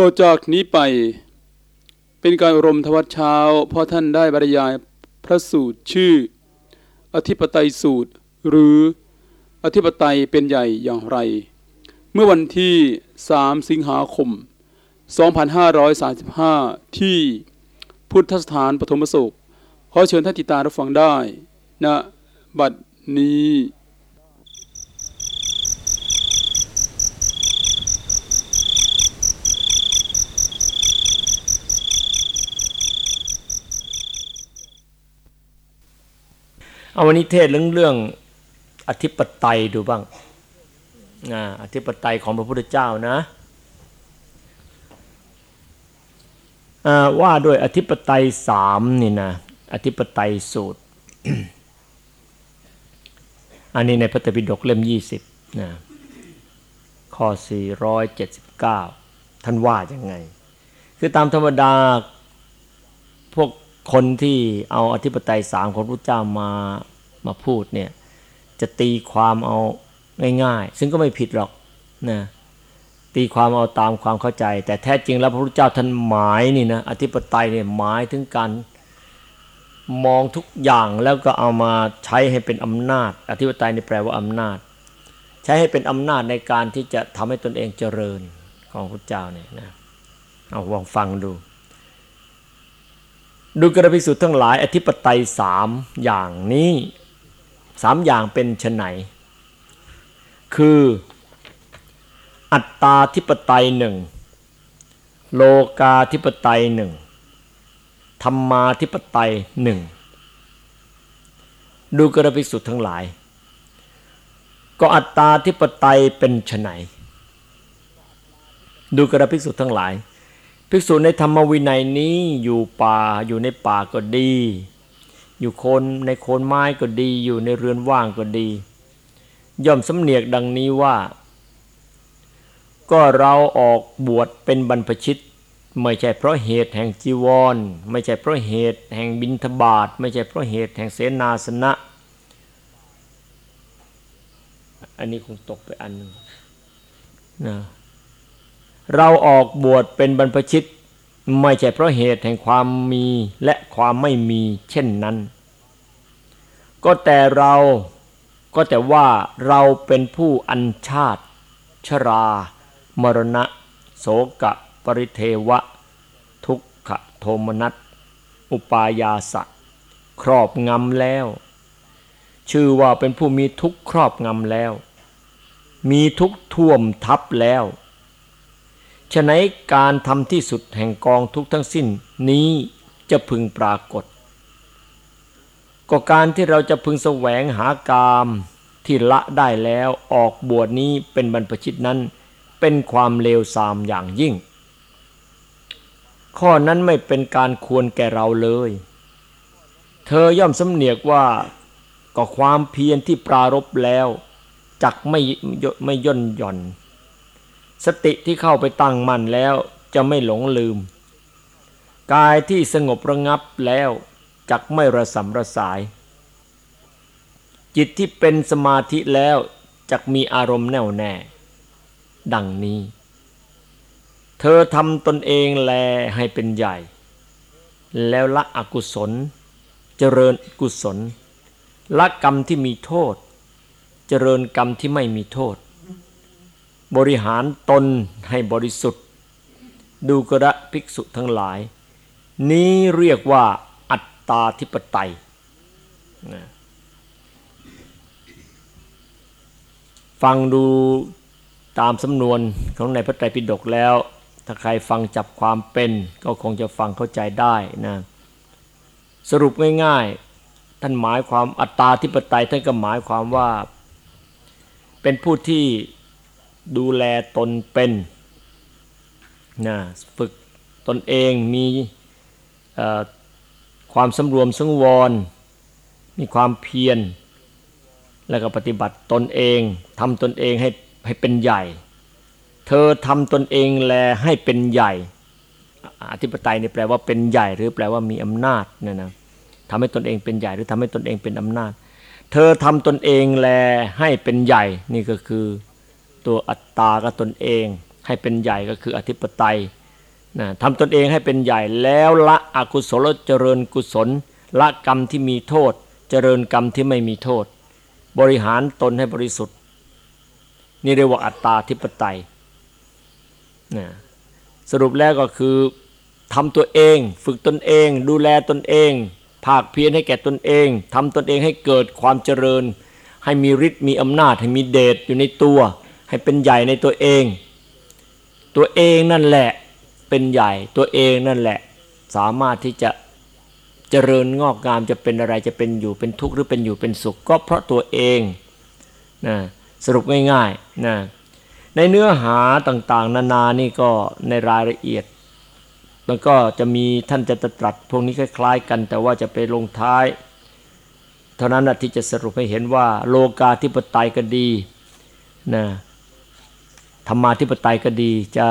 ต่อจากนี้ไป เป็นการอารมทวัดเช้าเพราะท่านได้บรรยายพระสูตรชื่อ อธิปไตยสูตร หรืออธิปไตยเป็นใหญ่อย่างไร เมื่อวันที่ 3 สิงหาคม 2535 ที่พุทธสถานปฐมโศกขอเชิญท่านติตารับฟังได้ณนะบัดนี้ เอาวันนี้เทศเรื่องเรื่องอธิปไตยดูบ้างอ่าอธิปไตยของพระพุทธเจ้านะว่าด้วยอธิปไตยสามนี่นะอธิปไตยสูตร อันนี้ในพระไตรปิฎกเล่มยี่สิบนะข้อ479 ท่านว่ายังไง คือตามธรรมดาพวก คนที่เอาอธิปไตยสามของพระเจ้ามามาพูดเนี่ยจะตีความเอาง่ายๆ ซึ่งก็ไม่ผิดหรอกนะตีความเอาตามความเข้าใจ แต่แท้จริงแล้วพระพุทธเจ้าท่านหมายนี่นะอธิปไตยเนี่ยหมายถึงการมองทุกอย่างแล้วก็เอามาใช้ให้เป็นอำนาจ อธิปไตยนี่แปลว่าอำนาจ ใช้ให้เป็นอำนาจในการที่จะทำให้ตนเองเจริญของพระเจ้าเนี่ยนะเอาลองฟังดู ดูกระพิสุทธ์ทั้งหลายอธิปไตยสามอย่างนี้สามอย่างเป็นชนไหน คืออัตตาธิปไตยหนึ่งโลกาธิปไตยหนึ่งธรรมาธิปไตยหนึ่งดูกระพิสุทธ์ทั้งหลาย ก็อัตตาธิปไตยเป็นชนไหนดูกระพิสุทธ์ทั้งหลาย ภิกษุในธรรมวินัยนี้อยู่ป่าอยู่ในป่าก็ดี อยู่คนในโคนไม้ก็ดี อยู่ในเรือนว่างก็ดี ย่อมสำเนียกดังนี้ว่า ก็เราออกบวชเป็นบรรพชิต ไม่ใช่เพราะเหตุแห่งจีวร ไม่ใช่เพราะเหตุแห่งบิณฑบาตไม่ใช่เพราะเหตุแห่งเสนาสนะ อันนี้คงตกไปอันหนึ่งนะ เราออกบวชเป็นบรรพชิต ไม่ใช่เพราะเหตุแห่งความมีและความไม่มีเช่นนั้น ก็แต่เราก็แต่ว่าเราเป็นผู้อัญชาติ ชรา มรณะ โสกะ ปริเทวะ ทุกขโทมนัส อุปายาสะ ครอบงำแล้ว ชื่อว่าเป็นผู้มีทุกครอบงำแล้ว มีทุกท่วมทับแล้ว ฉะนั้นการทำที่สุดแห่งกองทุกทั้งสิ้นนี้จะพึงปรากฏ ก็การที่เราจะพึงแสวงหากามที่ละได้แล้วออกบวชนี้เป็นบรรพชิตนั้น เป็นความเลวทรามอย่างยิ่ง ข้อนั้นไม่เป็นการควรแก่เราเลย เธอย่อมสำเนียกว่าก็ความเพียรที่ปรารบแล้วจักไม่ไม่ย่นหย่อน สติที่เข้าไปตั้งมั่นแล้วจะไม่หลงลืม กายที่สงบระงับแล้วจักไม่ระสำระสาย จิตที่เป็นสมาธิแล้วจักมีอารมณ์แน่วแน่ ดังนี้ เธอทำตนเองแลให้เป็นใหญ่ แล้วละอกุศล เจริญกุศลละกรรมที่มีโทษ เจริญกรรมที่ไม่มีโทษ บริหารตนให้บริสุทธิ์ ดูกระภิกษุทั้งหลาย นี้เรียกว่าอัตตาธิปไตยฟังดูตามสำนวนของในพระไตรปิฎกแล้ว ถ้าใครฟังจับความเป็นก็คงจะฟังเข้าใจได้นะ สรุปง่ายๆ ท่านหมายความอัตตาธิปไตยท่านก็หมายความว่า เป็นผู้ที่ ดูแลตนเป็นนะฝึกตนเองมีความสำรวมสังวร มีความเพียร แล้วก็ปฏิบัติตนเองทำตนเองให้ให้เป็นใหญ่ เธอทำตนเองแลให้เป็นใหญ่ อธิปไตยนี่แปลว่าเป็นใหญ่หรือแปลว่ามีอำนาจนะนะทำให้ตนเองเป็นใหญ่หรือทำให้ตนเองเป็นอำนาจ เธอทำตนเองแลให้เป็นใหญ่นี่ก็คือ ตัวอัตตากับตนเอง ให้เป็นใหญ่ก็คืออธิปไตยนะทำตนเองให้เป็นใหญ่แล้วละอกุศลเจริญกุศล ละกรรมที่มีโทษ เจริญกรรมที่ไม่มีโทษ บริหารตนให้บริสุทธิ์ นี่เรียกว่าอัตตาธิปไตยนะสรุปแล้วก็คือทำตัวเอง ฝึกตนเอง ดูแลตนเองภาคเพียรให้แก่ตนเองทำตนเองให้เกิดความเจริญ ให้มีฤทธิ์มีอำนาจให้มีเดชอยู่ในตัว ให้เป็นใหญ่ในตัวเอง ตัวเองนั่นแหละเป็นใหญ่ตัวเองนั่นแหละ สามารถที่จะเจริญงอกงามจะเป็นอะไรจะเป็นอยู่เป็นทุกข์หรือเป็นอยู่เป็นสุข ก็เพราะตัวเองนะสรุปง่ายๆนะในเนื้อหาต่างๆ นานานี่ก็ในรายละเอียดมันก็จะมีท่านจะตรัสพวกนี้คล้ายๆ กัน แต่ว่าจะไปลงท้าย เท่านั้นนะที่จะสรุปให้เห็นว่าโลกาธิปไตยก็ดีนะ ธรรมาธิปไตยก็ดีจะ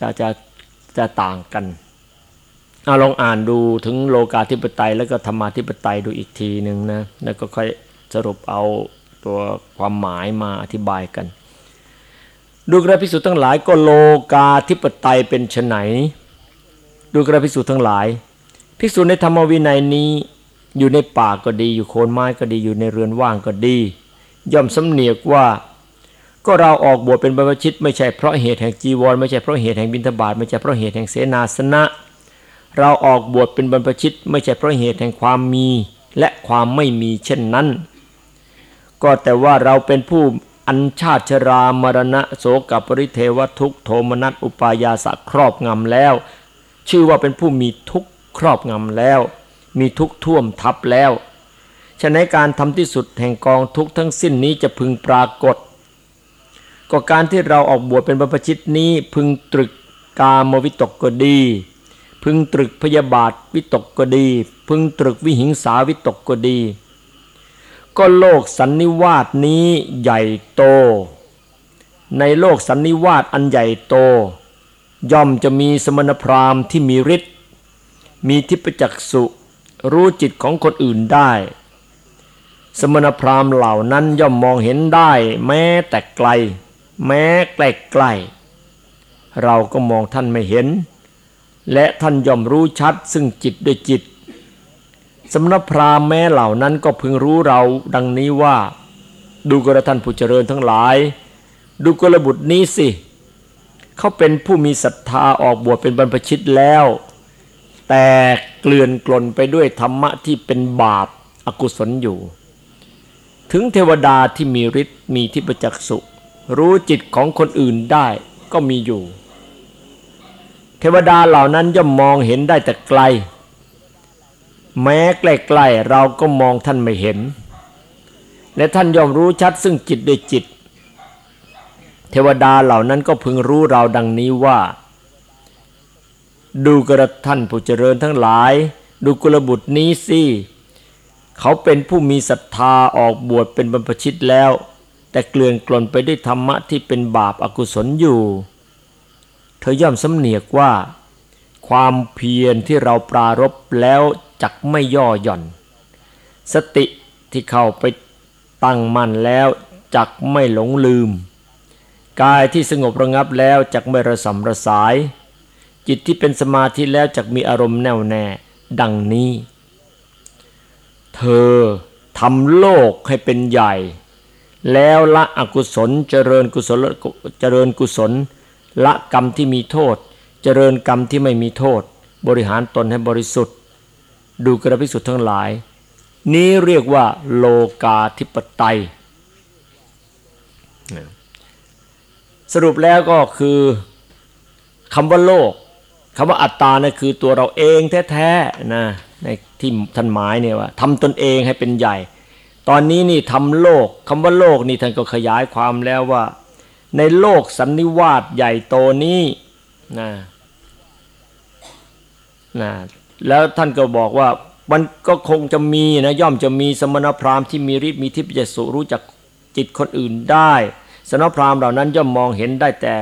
จะจะจะต่างกันเอาลองอ่านดูถึงโลกาธิปไตยแล้วก็ธรรมาธิปไตยดูอีกทีหนึ่งนะแล้วก็ค่อยสรุปเอาตัวความหมายมาอธิบายกัน ดูกระพิสุทั้งหลายก็โลกาธิปไตยเป็นไฉนดูกระพิสุทั้งหลาย ภิกษุในธรรมวินัยนี้อยู่ในป่าก็ดีอยู่โคนไม้ก็ดีอยู่ในเรือนว่างก็ดี ย่อมสำเนียกว่า ก็เราออกบวชเป็นบรรพชิต ไม่ใช่เพราะเหตุแห่งจีวร ไม่ใช่เพราะเหตุแห่งบิณฑบาตไม่ใช่เพราะเหตุแห่งเสนาสนะ เราออกบวชเป็นบรรพชิต ไม่ใช่เพราะเหตุแห่งความมี และความไม่มีเช่นนั้น ก็แต่ว่าเราเป็นผู้อัญชาติชรามรณะโสกปริเทวทุกโทมนัสอุปายาสะครอบงำแล้ว ชื่อว่าเป็นผู้มีทุกครอบงำแล้ว มีทุกท่วมทับแล้วฉะนั้นการทำที่สุดแห่งกองทุกทั้งสิ้นนี้จะพึงปรากฏ ก็การที่เราออกบวชเป็นบรรพชิตนี้ พึงตรึกกามวิตกก็ดี พึงตรึกพยาบาทวิตกก็ดี พึงตรึกวิหิงสาวิตกก็ดี ก็โลกสันนิวาสนี้ใหญ่โต ในโลกสันนิวาสอันใหญ่โต ย่อมจะมีสมณพราหมณ์ที่มีฤทธิ์มีทิพจักสุรู้จิตของคนอื่นได้ สมณพราหมณ์เหล่านั้นย่อมมองเห็นได้แม้แต่ไกล แม้ใกล้ๆเราก็มองท่านไม่เห็น และท่านย่อมรู้ชัดซึ่งจิตด้วยจิตสำนักพราหมณ์แม้เหล่านั้นก็พึงรู้เราดังนี้ว่า ดูกระท่านผู้เจริญทั้งหลาย ดูกระบุตรนี้สิ เขาเป็นผู้มีศรัทธาออกบวชเป็นบรรพชิตแล้ว แต่เกลื่อนกลนไปด้วยธรรมะที่เป็นบาปอากุศลอยู่ ถึงเทวดาที่มีฤทธิ์มีทิพจักสุ รู้จิตของคนอื่นได้ก็มีอยู่ เทวดาเหล่านั้นย่อมมองเห็นได้แต่ไกล แม้ใกล้ๆเราก็มองท่านไม่เห็น และท่านย่อมรู้ชัดซึ่งจิตด้วยจิต เทวดาเหล่านั้นก็พึงรู้เราดังนี้ว่า ดูกระท่านผู้เจริญทั้งหลาย ดูกุลบุตรนี้สิเขาเป็นผู้มีศรัทธาออกบวชเป็นบรรพชิตแล้ว แต่เกลื่อนกลนไปด้วยธรรมะที่เป็นบาปอากุศลอยู่ เธอย่อมสำเนียกว่า ความเพียรที่เราปรารบแล้วจักไม่ย่อหย่อน สติที่เข้าไปตั้งมั่นแล้วจักไม่หลงลืม กายที่สงบระงับแล้วจักไม่ระสำระสาย จิตที่เป็นสมาธิแล้วจักมีอารมณ์แน่วแน่ ดังนี้ เธอทำโลกให้เป็นใหญ่ แล้วละอกุศลเจริญกุศลเจริญกุศล ละกรรมที่มีโทษ เจริญกรรมที่ไม่มีโทษ บริหารตนให้บริสุทธิ์ ดูกระพิสุทธ์ทั้งหลาย นี้เรียกว่าโลกาธิปไตย สรุปแล้วก็คือคำว่าโลกคำว่าอัตตานะคือตัวเราเองแท้ๆนะในที่ท่านหมายเนี่ยว่าทำตนเองให้เป็นใหญ่ ตอนนี้นี่ทำโลกคำว่าโลกนี่ท่านก็ขยายความแล้วว่า ในโลกสันนิวาสใหญ่โตนี้นะนะแล้วท่านก็บอกว่ามันก็คงจะมีนะย่อมจะมีสมณพราหมณ์ที่มีฤทธิ์มีทิพยสุรู้จักจิตคนอื่นได้สมณพราหมณ์เหล่านั้นย่อมมองเห็นได้แต่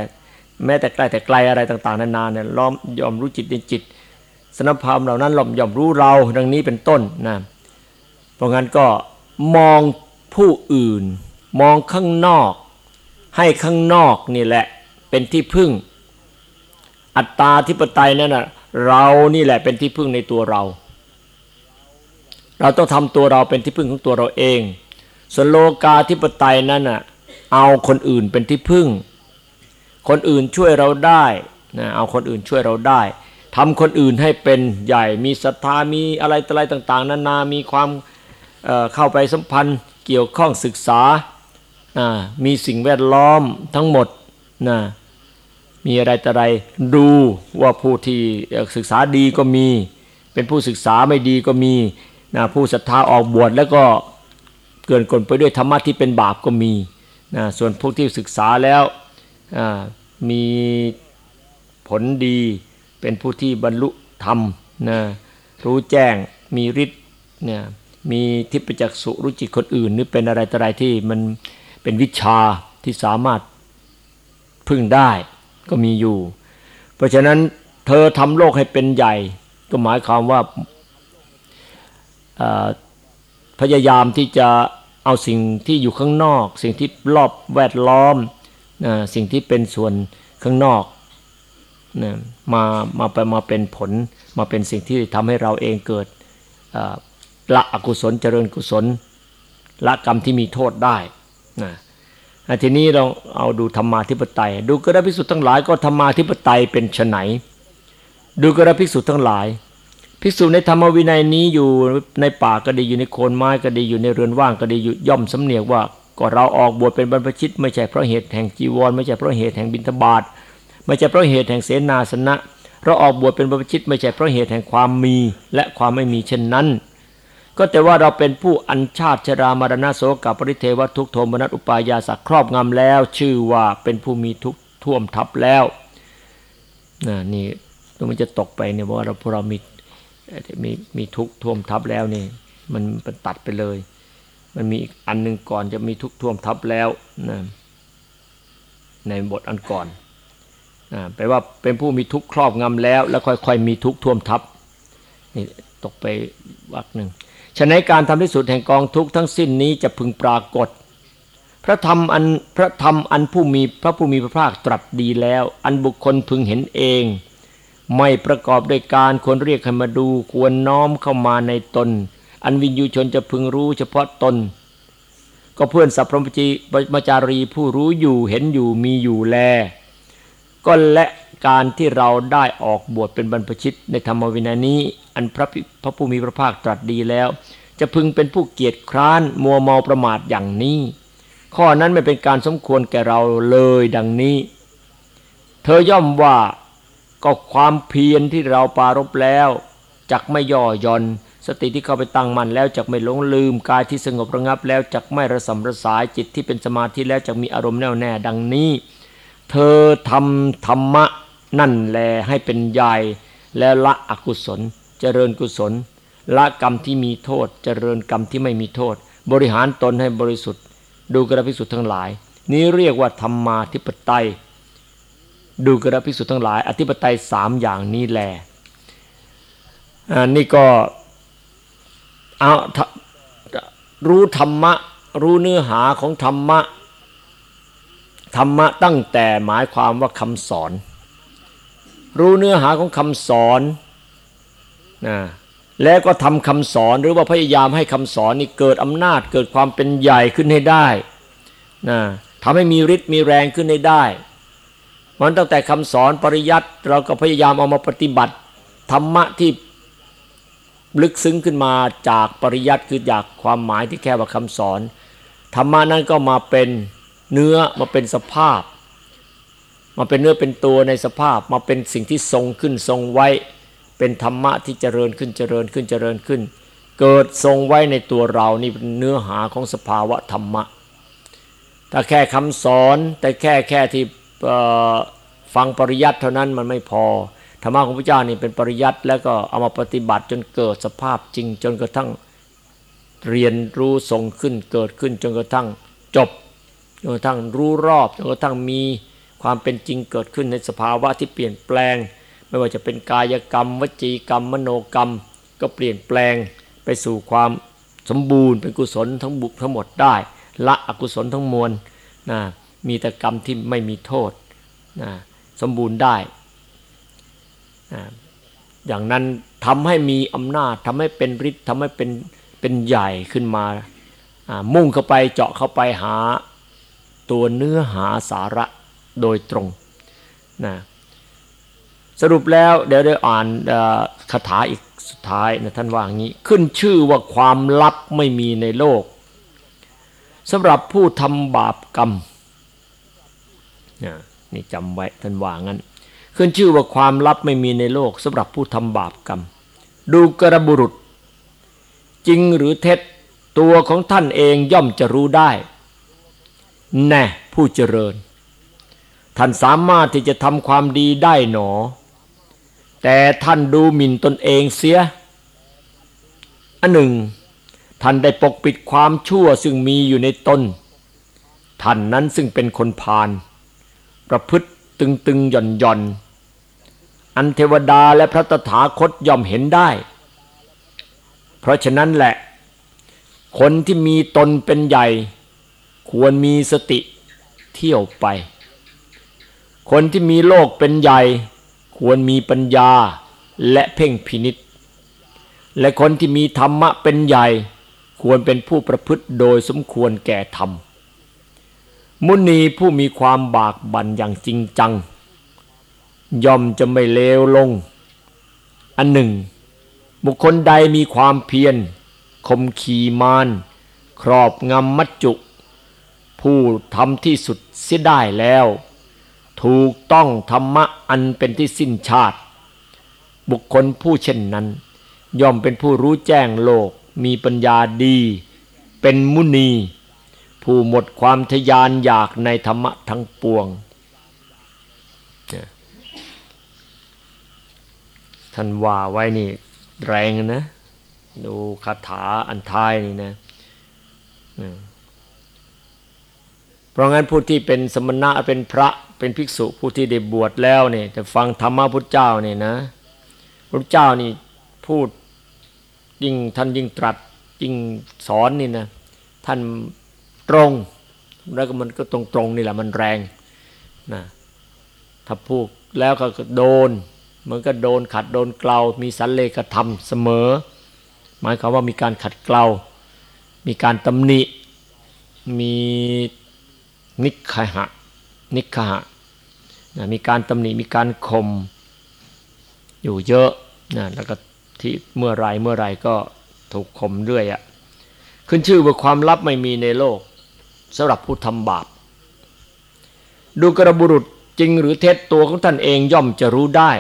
แม้แต่ใกล้แต่ไกลอะไรต่าง ๆ นานาเนี่ยล้อมย่อมรู้จิตในจิตสมณพราหมณ์เหล่านั้นล้อมย่อมรู้เราดังนี้เป็นต้นนะเพราะงั้นก็ มองผู้อื่น มองข้างนอก ให้ข้างนอกนี่แหละ เป็นที่พึ่ง อัตตาธิปไตยนั่นนะเรานี่แหละเป็นที่พึ่งในตัวเรา เราต้องทำตัวเราเป็นที่พึ่งของตัวเราเองส่วนโลกาธิปไตยนั่นน่ะเอาคนอื่นเป็นที่พึ่ง คนอื่นช่วยเราได้นะเอาคนอื่นช่วยเราได้ทำคนอื่นให้เป็นใหญ่มีศรัทธามีอะไรอะไรต่าง ๆ นานามีความ เข้าไปสัมพันธ์เกี่ยวข้องศึกษา มีสิ่งแวดล้อมทั้งหมดนะมีอะไรแต่ไรดูว่าผู้ที่ศึกษาดีก็มี เป็นผู้ศึกษาไม่ดีก็มีนะผู้ศรัทธาออกบวชแล้วก็เกินกลไปด้วยธรรมะที่เป็นบาปก็มีนะส่วนพวกที่ศึกษาแล้วมีผลดีเป็นผู้ที่บรรลุธรรมนะรู้แจ้งมีฤทธิ์เนี่ย มีทิพจักษุรู้จิตคนอื่น หรือเป็นอะไรต่ออะไรที่มันเป็นวิชาที่สามารถพึ่งได้ก็มีอยู่ เพราะฉะนั้นเธอทำโลกให้เป็นใหญ่ ก็หมายความว่าพยายามที่จะเอาสิ่งที่อยู่ข้างนอก สิ่งที่รอบแวดล้อมสิ่งที่เป็นส่วนข้างนอกมามาไปมาเป็นผลมาเป็นสิ่งที่ทำให้เราเองเกิด ละอกุศลเจริญกุศล ละกรรมที่มีโทษได้นะทีนี้เราเอาดูธรรมาธิปไตย ดูกระพิสุทธ์ทั้งหลายก็ธรรมาธิปไตยเป็นไฉนดูกระพิสุทธ์ทั้งหลายภิกษุในธรรมวินัยนี้อยู่ในป่าก็ดีอยู่ในโคนไม้ก็ดีอยู่ในเรือนว่างก็ดีอยู่ย่อมสำเนียกว่าก็เราออกบวชเป็นบรรพชิต ไม่ใช่เพราะเหตุแห่งจีวร ไม่ใช่เพราะเหตุแห่งบิณฑบาตไม่ใช่เพราะเหตุแห่งเสนาสนะ เราออกบวชเป็นบรรพชิต ไม่ใช่เพราะเหตุแห่งความมีและความไม่มีเช่นนั้น ก็แต่ว่าเราเป็นผู้อัญชาติชรามรณะโสกับปริเทวทุกโทมนัสอุปายาสักครอบงำแล้ว ชื่อว่าเป็นผู้มีทุกท่วมทับแล้วนะนี่มันจะตกไปเนี่ยเพราะว่าเราพวกเรามีมีมีทุกท่วมทับแล้วนี่มันเป็นตัดไปเลย มันมีอีกอันหนึ่งก่อนจะมีทุกท่วมทับแล้วนะในบทอันก่อนแปลว่าเป็นผู้มีทุกครอบงำแล้ว แล้วค่อยๆมีทุกท่วมทับนี่ตกไปวักหนึ่ง ฉะนั้นการทำที่สุดแห่งกองทุกข์ทั้งสิ้นนี้จะพึงปรากฏ พระธรรมอันพระธรรมอันผู้มีพระผู้มีพระภาคตรัสดีแล้ว อันบุคคลพึงเห็นเอง ไม่ประกอบด้วยการควรเรียกให้มาดูควรน้อมเข้ามาในตน อันวินยูชนจะพึงรู้เฉพาะตน ก็เพื่อนสัพพรมจีมจารีผู้รู้อยู่เห็นอยู่มีอยู่แล ก็และการที่เราได้ออกบวชเป็นบรรพชิตในธรรมวินัยนี้ อันพระพระผู้มีพระภาคตรัสดีแล้ว จะพึงเป็นผู้เกียจคร้านมัวเมาประมาทอย่างนี้ ข้อนั้นไม่เป็นการสมควรแก่เราเลยดังนี้ เธอย่อมว่าก็ความเพียรที่เราปารบแล้วจักไม่ย่อย่อนสติที่เข้าไปตั้งมั่นแล้วจักไม่หลงลืมกายที่สงบระงับแล้วจักไม่ระสำระสายจิตที่เป็นสมาธิแล้วจักมีอารมณ์แน่วแน่ดังนี้ เธอทำธรรมะนั่นแลให้เป็นใหญ่แล้วละอกุศล เจริญกุศล ละกรรมที่มีโทษ เจริญกรรมที่ไม่มีโทษ บริหารตนให้บริสุทธิ์ ดูกระพิสุทธ์ทั้งหลาย นี้เรียกว่าธรรมาธิปไตย ดูกระพิสุทธ์ทั้งหลาย อธิปไตยสามอย่างนี้แหลนี่ก็เอารู้ธรรมะ รู้เนื้อหาของธรรมะ ธรรมะตั้งแต่หมายความว่าคำสอน รู้เนื้อหาของคำสอนนะ แล้วก็ทำคำสอนหรือว่าพยายามให้คำสอนนี่เกิดอำนาจเกิดความเป็นใหญ่ขึ้นให้ได้นะทำให้มีฤทธิ์มีแรงขึ้นให้ได้มันตั้งแต่คำสอนปริยัติเราก็พยายามเอามาปฏิบัติ ธรรมะที่ลึกซึ้งขึ้นมาจากปริยัติคือจากความหมายที่แค่ว่าคำสอน ธรรมะนั้นก็มาเป็นเนื้อมาเป็นสภาพ มาเป็นเนื้อเป็นตัวในสภาพ มาเป็นสิ่งที่ทรงขึ้นทรงไว้ เป็นธรรมะที่เจริญขึ้นเจริญขึ้นเจริญขึ้น เกิดทรงไว้ในตัวเรานี่เป็นเนื้อหาของสภาวะธรรมะ ถ้าแค่คำสอนแต่แค่แค่ที่ฟังปริยัติเท่านั้นมันไม่พอธรรมะของพระเจ้านี่เป็นปริยัติแล้วก็เอามาปฏิบัติจนเกิดสภาพจริง จนกระทั่งเรียนรู้ทรงขึ้นเกิดขึ้นจนกระทั่งจบจนกระทั่งรู้รอบจนกระทั่งมีความเป็นจริงเกิดขึ้นในสภาวะที่เปลี่ยนแปลง ไม่ว่าจะเป็นกายกรรม วจีกรรม มโนกรรม ก็เปลี่ยนแปลงไปสู่ความสมบูรณ์เป็นกุศลทั้งบุกทั้งหมดได้ ละอกุศลทั้งมวลนะมีแต่กรรมที่ไม่มีโทษนะสมบูรณ์ได้อย่างนั้นทำให้มีอำนาจทำให้เป็นฤทธิ์ทำให้เป็นเป็นใหญ่ขึ้นมา มุ่งเข้าไปเจาะเข้าไปหาตัวเนื้อหาสาระโดยตรงนะ สรุปแล้วเดี๋ยวได้อ่านคาถาอีกสุดท้ายนะท่านว่างี้ ขึ้นชื่อว่าความลับไม่มีในโลกสำหรับผู้ทำบาปกรรมนี่จำไว้ท่านว่างั้น ขึ้นชื่อว่าความลับไม่มีในโลกสำหรับผู้ทำบาปกรรม ดูกระบุรุษ จริงหรือเท็จตัวของท่านเองย่อมจะรู้ได้ แน่ผู้เจริญ ท่านสามารถที่จะทำความดีได้หนอ แต่ท่านดูหมิ่นตนเองเสีย อันหนึ่ง ท่านได้ปกปิดความชั่วซึ่งมีอยู่ในตน ท่านนั้นซึ่งเป็นคนพาลประพฤติตึงตึงหย่อนหย่อนอันเทวดาและพระตถาคตย่อมเห็นได้ เพราะฉะนั้นแหละ คนที่มีตนเป็นใหญ่ ควรมีสติเที่ยวไป คนที่มีโลกเป็นใหญ่ ควรมีปัญญาและเพ่งพินิษและคนที่มีธรรมะเป็นใหญ่ ควรเป็นผู้ประพฤติโดยสมควรแก่ธรรม มุนีผู้มีความบากบั่นอย่างจริงจัง ย่อมจะไม่เลวลง อันหนึ่ง บุคคลใดมีความเพียรคมขีมาน ครอบงำมัจจุ ผู้ทำที่สุดเสียได้แล้ว ถูกต้องธรรมะอันเป็นที่สิ้นชาติ บุคคลผู้เช่นนั้น ย่อมเป็นผู้รู้แจ้งโลก มีปัญญาดี เป็นมุนี ผู้หมดความทยานอยากในธรรมะทั้งปวงท่านว่าไว้นี่แรงนะ ดูคาถาอันท้ายนี่นะ เพราะงั้นผู้ที่เป็นสมณะเป็นพระเป็นภิกษุผู้ที่ได้บวชแล้วเนี่ยจะฟังธรรมะพุทธเจ้าเนี่ยนะพระเจ้านี่พูดยิ่งท่านยิ่งตรัสยิ่งสอนนี่นะท่านตรงแล้วก็มันก็ตรงตรงนี่แหละมันแรงนะถ้าพูดแล้วก็โดนมันก็โดนขัดโดนเกลา มีสันเลกธรรมเสมอ หมายความว่ามีการขัดเกลา มีการตำหนิ มี นิคหะ นิคหะนะมีการตำหนิมีการข่มอยู่เยอะนะแล้วก็ที่เมื่อไรเมื่อไรก็ถูกข่มเรื่อยอะ่ะขึ้นชื่อว่าความลับไม่มีในโลกสำหรับผู้ทำบาป ดูกระบุรุษจริงหรือเท็จตัวของท่านเองย่อมจะรู้ได้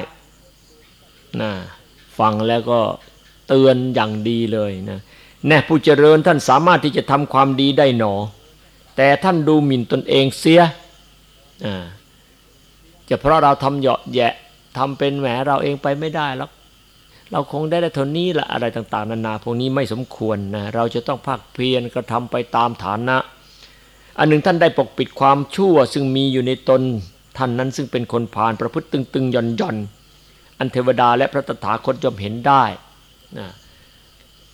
นะฟังแล้วก็เตือนอย่างดีเลยนะแน่ผู้เจริญท่านสามารถที่จะทำความดีได้หนอ แต่ท่านดูหมิ่นตนเองเสียจะเพราะเราทำเหยาะแยะทำเป็นแหมเราเองไปไม่ได้แล้วเราคงได้ได้เท่านี้ละอะไรต่าง ๆ นานาพวกนี้ไม่สมควรนะเราจะต้องภาคเพียรกระทำไปตามฐานะ อันหนึ่งท่านได้ปกปิดความชั่วซึ่งมีอยู่ในตนท่านนั้นซึ่งเป็นคนผ่านประพฤติตึงๆย่อนย่อนอันเทวดาและพระตถาคตย่อมเห็นได้นะ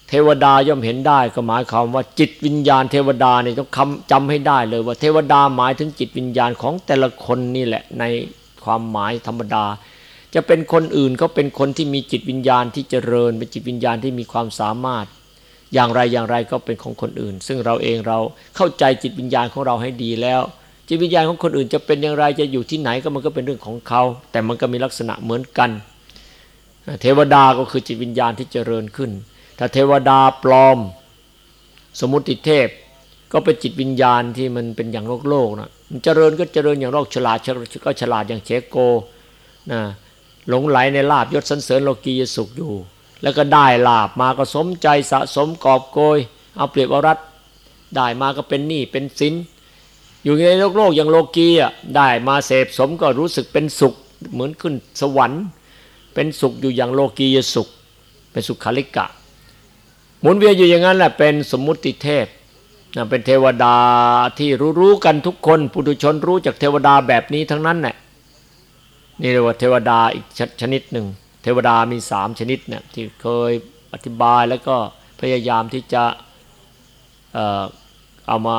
เทวดาย่อมเห็นได้ก็หมายความว่าจิตวิญญาณเทวดาเนี่ยต้องคำจำให้ได้เลยว่าเทวดาหมายถึงจิตวิญญาณของแต่ละคนนี่แหละในความหมายธรรมดา จะเป็นคนอื่นเขาเป็นคนที่มีจิตวิญญาณที่เจริญเป็นจิตวิญญาณที่มีความสามารถ อย่างไรอย่างไรก็เป็นของคนอื่น ซึ่งเราเองเราเข้าใจจิตวิญญาณของเราให้ดีแล้ว จิตวิญญาณของคนอื่นจะเป็นอย่างไรจะอยู่ที่ไหนก็มันก็เป็นเรื่องของเขา แต่มันก็มีลักษณะเหมือนกัน เทวดาก็คือจิตวิญญาณที่เจริญขึ้น ถ้าเทวดาปลอม สมุติเทพ ก็เป็นจิตวิญญาณที่มันเป็นอย่างโลกโลกนะมันเจริญก็เจริญอย่างโลกฉลาดก็ฉลาดอย่างเชโกนะหลงไหลในลาบยศสันเสริญโลกียสุขอยู่ แล้วก็ได้ลาบมาก็สมใจสะสมกอบโกย เอาเปรียบเอารัดได้มาก็เป็นหนี้เป็นสินอยู่ในโลกโลกอย่างโลกีอะได้มาเสพสมก็รู้สึกเป็นสุขเหมือนขึ้นสวรรค์ เป็นสุขอยู่อย่างโลกียสุข เป็นสุขคลิกะ หมุนเวียนอยู่อย่างนั้นแหละเป็นสมมุติเทพนะเป็นเทวดาที่รู้รู้กันทุกคนปุถุชนรู้จากเทวดาแบบนี้ทั้งนั้นแหละนี่เรียกว่าเทวดาอีกชนิดหนึ่งเทวดามีสามชนิดเนี่ยที่เคยอธิบายแล้วก็พยายามที่จะเอ่อเอามา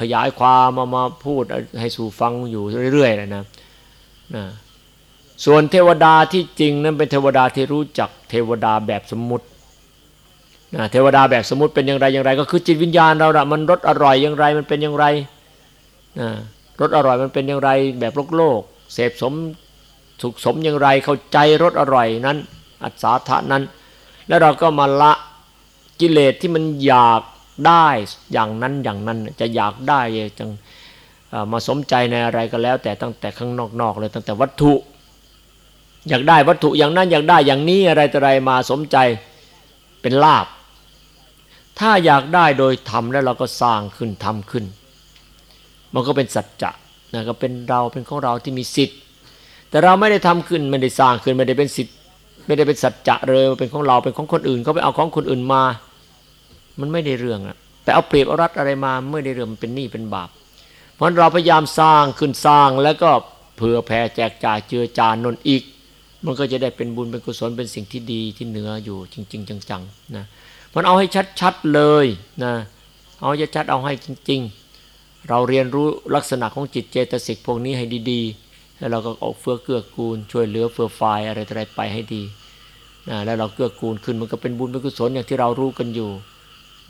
ขยายความมามาพูดให้สู่ฟังอยู่เรื่อยๆเลยนะนะส่วนเทวดาที่จริงนั้นเป็นเทวดาที่รู้จักเทวดาแบบสมมุติ นะเทวดาแบบสมมติเป็นอย่างไรอย่างไร ก็คือจิตวิญญาณเราละมันรสอร่อยอย่างไรมันเป็นอย่างไรนะรสอร่อยมันเป็นอย่างไรแบบโลกโลกเสพสมสุขสมอย่างไรเข้าใจรสอร่อยนั้น อัศธานั้น แล้วเราก็มาละกิเลสที่มันอยากได้อย่างนั้นอย่างนั้นจะอยากได้จังมาสมใจในอะไรก็แล้ว แต่ตั้งแต่ข้างนอกๆเลยตั้งแต่วัตถุ อยากได้วัตถุอย่างนั้นอยากได้อย่างนี้อะไรต่ออะไรมาสมใจเป็นลาบ ถ้าอยากได้โดยทำแล้วเราก็สร้างขึ้นทำขึ้น มันก็เป็นสัจจะนะก็เป็นเราเป็นของเราที่มีสิทธิ์ แต่เราไม่ได้ทำขึ้นไม่ได้สร้างขึ้นไม่ได้เป็นสิทธิ์ ไม่ได้เป็นสัจจะเลยเป็นของเราเป็นของคนอื่นเขาไปเอาของคนอื่นมา มันไม่ได้เรื่องอะแต่เอาเปรียบเอารัดอะไรมาไม่ได้เรื่องมันเป็นหนี้เป็นบาป เพราะเราพยายามสร้างขึ้นสร้างแล้วก็เผื่อแผ่แจกจ่ายเจือจานนนอีก มันก็จะได้เป็นบุญเป็นกุศลเป็นสิ่งที่ดีที่เหนืออยู่จริง ๆ จังๆนะ มันเอาให้ชัดๆเลยนะเอาจะชัดเอาให้จริง ๆ เราเรียนรู้ลักษณะของจิตเจตสิกพวกนี้ให้ดีๆ แล้วเราก็ออกเฟื่อเกื้อกูล ช่วยเหลือเฟื่อฟายอะไรอะไรไปให้ดีนะแล้วเราเกื้อกูลขึ้นมันก็เป็นบุญเป็นกุศลอย่างที่เรารู้กันอยู่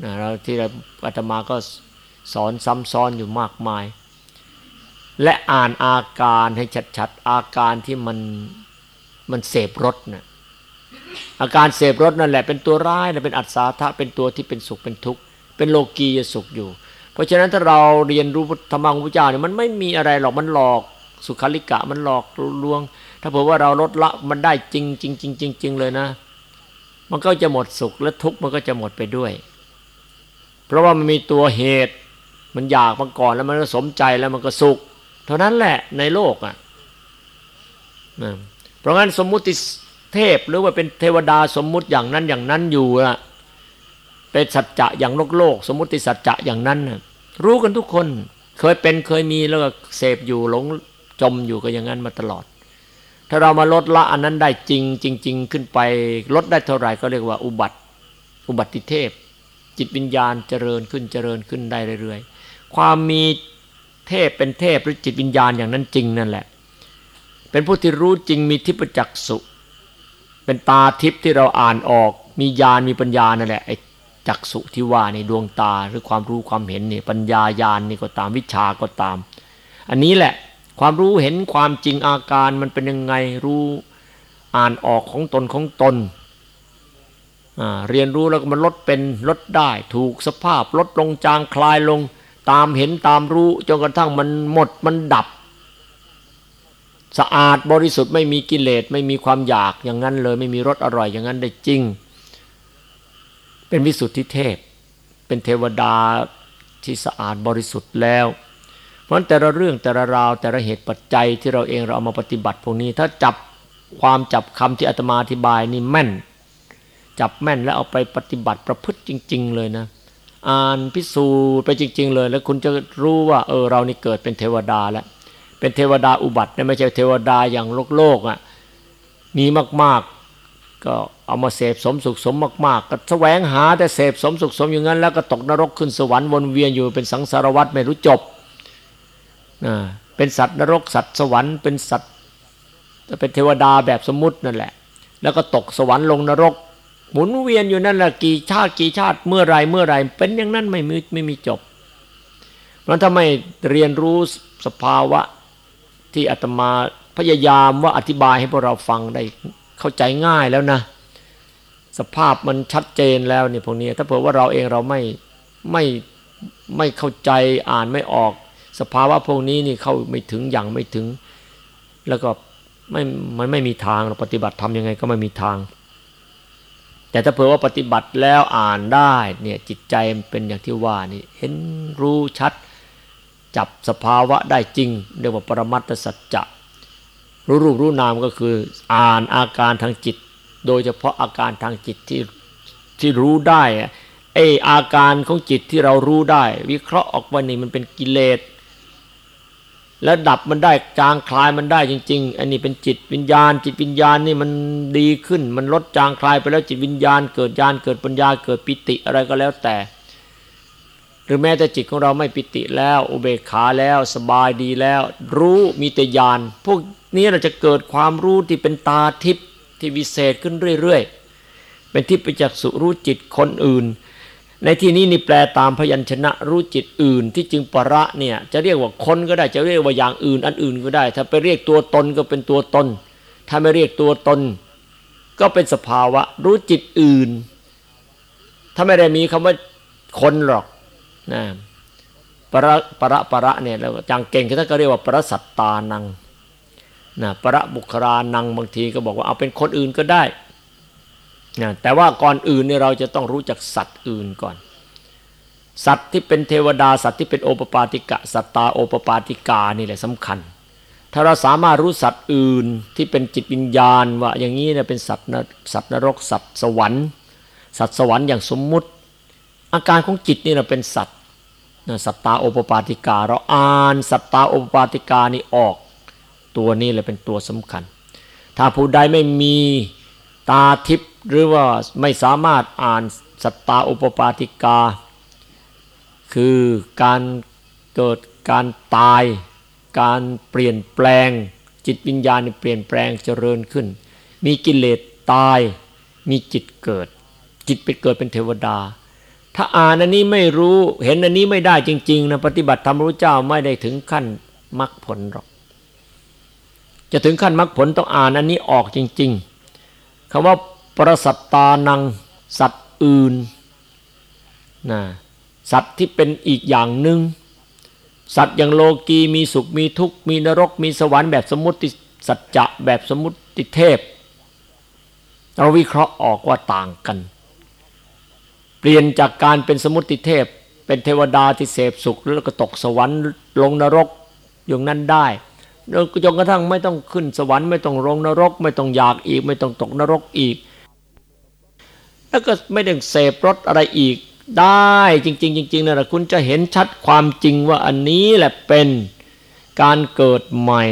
นะเราที่เราอาตมาก็สอนซ้ำซ้อนอยู่มากมาย และอ่านอาการให้ชัดๆ อาการที่มันมันเสพรสนะ อาการเสพรสนั่นแหละเป็นตัวร้ายนะเป็นอัศทะเป็นตัวที่เป็นสุขเป็นทุกข์เป็นโลกียสุขอยู่ เพราะฉะนั้นถ้าเราเรียนรู้ธรรมะของพระเจ้าเนี่ยมันไม่มีอะไรหรอกมันหลอกสุขาริกะมันหลอกลวง ถ้าเผื่อว่าเราลดละมันได้จริงจริงจริงจริงจริงเลยนะ มันก็จะหมดสุขและทุกข์มันก็จะหมดไปด้วย เพราะว่ามันมีตัวเหตุ มันอยากมาก่อนแล้วมันก็สมใจแล้วมันก็สุข เท่านั้นแหละในโลกอะเพราะงั้นสมมุติ เทพหรือว่าเป็นเทวดาสมมุติอย่างนั้นอย่างนั้นอยู่อะเป็นสัจจะอย่างโลกโลก สมมุติสัจจะอย่างนั้นรู้กันทุกคน เคยเป็นเคยมีแล้วก็เสพอยู่หลงจมอยู่ก็อย่างนั้นมาตลอด ถ้าเรามาลดละอันนั้นได้จริงจริง ๆ ขึ้นไปลดได้เท่าไหร่ก็เรียกว่าอุบัติ อุบัติเทพ จิตวิญญาณเจริญขึ้นเจริญขึ้นได้เรื่อยๆ ความมีเทพเป็นเทพหรือจิตวิญญาณอย่างนั้นจริงนั่นแหละ เป็นผู้ที่รู้จริงมีทิพจักสุ เป็นตาทิพย์ที่เราอ่านออก มีญาณมีปัญญานั่นแหละไอ้จักสุที่ว่าในดวงตาหรือความรู้ความเห็นนี่ปัญญาญาณนี่ก็ตามวิชาก็ตาม อันนี้แหละความรู้เห็นความจริงอาการมันเป็นยังไงรู้อ่านออกของตนของตน เรียนรู้แล้วก็มันลดเป็นลดได้ ถูกสภาพลดลงจางคลายลง ตามเห็นตามรู้จนกระทั่งมันหมดมันดับ สะอาดบริสุทธิ์ไม่มีกิเลสไม่มีความอยากอย่างนั้นเลย ไม่มีรสอร่อยอย่างนั้นได้จริง เป็นวิสุทธิเทพ เป็นเทวดาที่สะอาดบริสุทธิ์แล้ว เพราะแต่ละเรื่องแต่ละราวแต่ละเหตุปัจจัยที่เราเองเราเอามาปฏิบัติพวกนี้ ถ้าจับความจับคำที่อาตมาอธิบายนี่แม่น จับแม่นแล้วเอาไปปฏิบัติประพฤติจริง ๆ เลยนะอ่านพิสูจน์ไปจริง ๆ เลย แล้วคุณจะรู้ว่าเออเรานี่เกิดเป็นเทวดาแล้ว เป็นเทวดาอุบัติไม่ใช่เทวดาอย่างโลกโลกอะมีมาก ๆ ก็เอามาเสพสมสุขสมมาก ๆ ก็แสวงหาแต่เสพสมสุขสมอย่างนั้นแล้วก็ตกนรกขึ้นสวรรค์วนเวียนอยู่เป็นสังสารวัฏไม่รู้จบนะเป็นสัตว์นรกสัตว์สวรรค์เป็นสัตว์เป็นเทวดาแบบสมมุตินั่นแหละ แล้วก็ตกสวรรค์ลงนรก หมุนเวียนอยู่นั่นแหละกี่ชาติกี่ชาติเมื่อไรเมื่อไรเป็นอย่างนั้นไม่มีไม่มีจบเพราะถ้าไม่เรียนรู้สภาวะ ที่อาตมาพยายามว่าอธิบายให้พวกเราฟังได้เข้าใจง่ายแล้วนะ สภาพมันชัดเจนแล้วเนี่ยพวกนี้ถ้าเผื่อว่าเราเองเราไม่ไม่ไม่เข้าใจอ่านไม่ออก สภาวะพวกนี้นี่เข้าไม่ถึงอย่างไม่ถึง แล้วก็ไม่มันไม่มีทางเราปฏิบัติทำยังไงก็ไม่มีทาง แต่ถ้าเผื่อว่าปฏิบัติแล้วอ่านได้เนี่ยจิตใจเป็นอย่างที่ว่านี่เห็นรู้ชัด จับสภาวะได้จริง เรียกว่าปรมัตถสัจจะรู้รูปรู้นามก็คือ อ่านอาการทางจิต โดยเฉพาะอาการทางจิตที่ที่รู้ได้ไออาการของจิตที่เรารู้ได้ วิเคราะห์ออกมานี่มันเป็นกิเลสแล้วดับมันได้จางคลายมันได้จริง ๆ อันนี้เป็นจิตวิญญาณ จิตวิญญาณนี่มันดีขึ้น มันลดจางคลายไปแล้วจิตวิญญาณ เกิดญาณเกิดปัญญาเกิดปิติอะไรก็แล้วแต่ หรือแม้แต่จิตของเราไม่ปิติแล้วอุเบกขาแล้วสบายดีแล้ว รู้มีแต่ญาณพวกนี้เราจะเกิดความรู้ที่เป็นตาทิพย์ที่วิเศษขึ้นเรื่อยๆ เป็นที่ไปจากสุรู้จิตคนอื่น ในที่นี้นี่แปลตามพยัญชนะรู้จิตอื่น ที่จึงประเนี่ยจะเรียกว่าคนก็ได้จะเรียกว่าอย่างอื่น อันอื่นก็ได้ ถ้าไปเรียกตัวตนก็เป็นตัวตน ถ้าไม่เรียกตัวตน ก็เป็นสภาวะรู้จิตอื่น ถ้าไม่ได้มีคำว่าคนหรอก นะประประประเนี่ยแล้วจางเก่งท่านก็เรียกว่าประสัตตานังนะปรปุคคลานังบางทีก็บอกว่าเอาเป็นคนอื่นก็ได้นะแต่ว่าก่อนอื่นเนี่ยเราจะต้องรู้จักสัตว์อื่นก่อน สัตว์ที่เป็นเทวดาสัตว์ที่เป็นโอปปาติกะ สัตตาโอปปาติกานี่แหละสำคัญ ถ้าเราสามารถรู้สัตว์อื่นที่เป็นจิตวิญญาณว่าอย่างนี้เนี่ยเป็นสัตว์สัตว์นรกสัตว์สวรรค์ สัตว์สวรรค์อย่างสมมุติ อาการของจิตนี่เราเป็นสัตว์ สัตตาโอปปาติกา เราอ่านสัตตาโอปปาติกานี่ออก ตัวนี้เลยเป็นตัวสำคัญ ถ้าผู้ใดไม่มีตาทิพย์หรือว่าไม่สามารถอ่านสัตตาอุปปาติกา คือการเกิดการตาย การเปลี่ยนแปลง จิตวิญญาณเปลี่ยนแปลงเจริญขึ้น มีกิเลสตายมีจิตเกิด จิตไปเกิดเป็นเทวดา ถ้าอ่านอันนี้ไม่รู้เห็นอันนี้ไม่ได้จริง ๆนะปฏิบัติธรรมรู้เจ้าไม่ได้ถึงขั้นมรรคผลหรอก จะถึงขั้นมรรคผลต้องอ่านอันนี้ออกจริง ๆคำว่าประสัตตานังสัตว์อื่นนะสัตว์ที่เป็นอีกอย่างหนึ่งสัตว์อย่างโลกีมีสุขมีทุกข์มีนรก มีสวรรค์แบบสมมติสัจจะแบบสมมติเทพ เราวิเคราะห์ออกว่าต่างกัน เปลี่ยนจากการเป็นสมุติเทพ เป็นเทวดาที่เสพสุขแล้วก็ตกสวรรค์ลงนรกอย่างนั้นได้จนกระทั่งไม่ต้องขึ้นสวรรค์ไม่ต้องลงนรก ไม่ต้องอยากอีก ไม่ต้องตกนรกอีก แล้วก็ไม่ต้องเสพรสอะไรอีกได้จริง ๆ จริงๆนะ่ะคุณจะเห็นชัดความจริงว่าอันนี้แหละเป็นการเกิดใหม่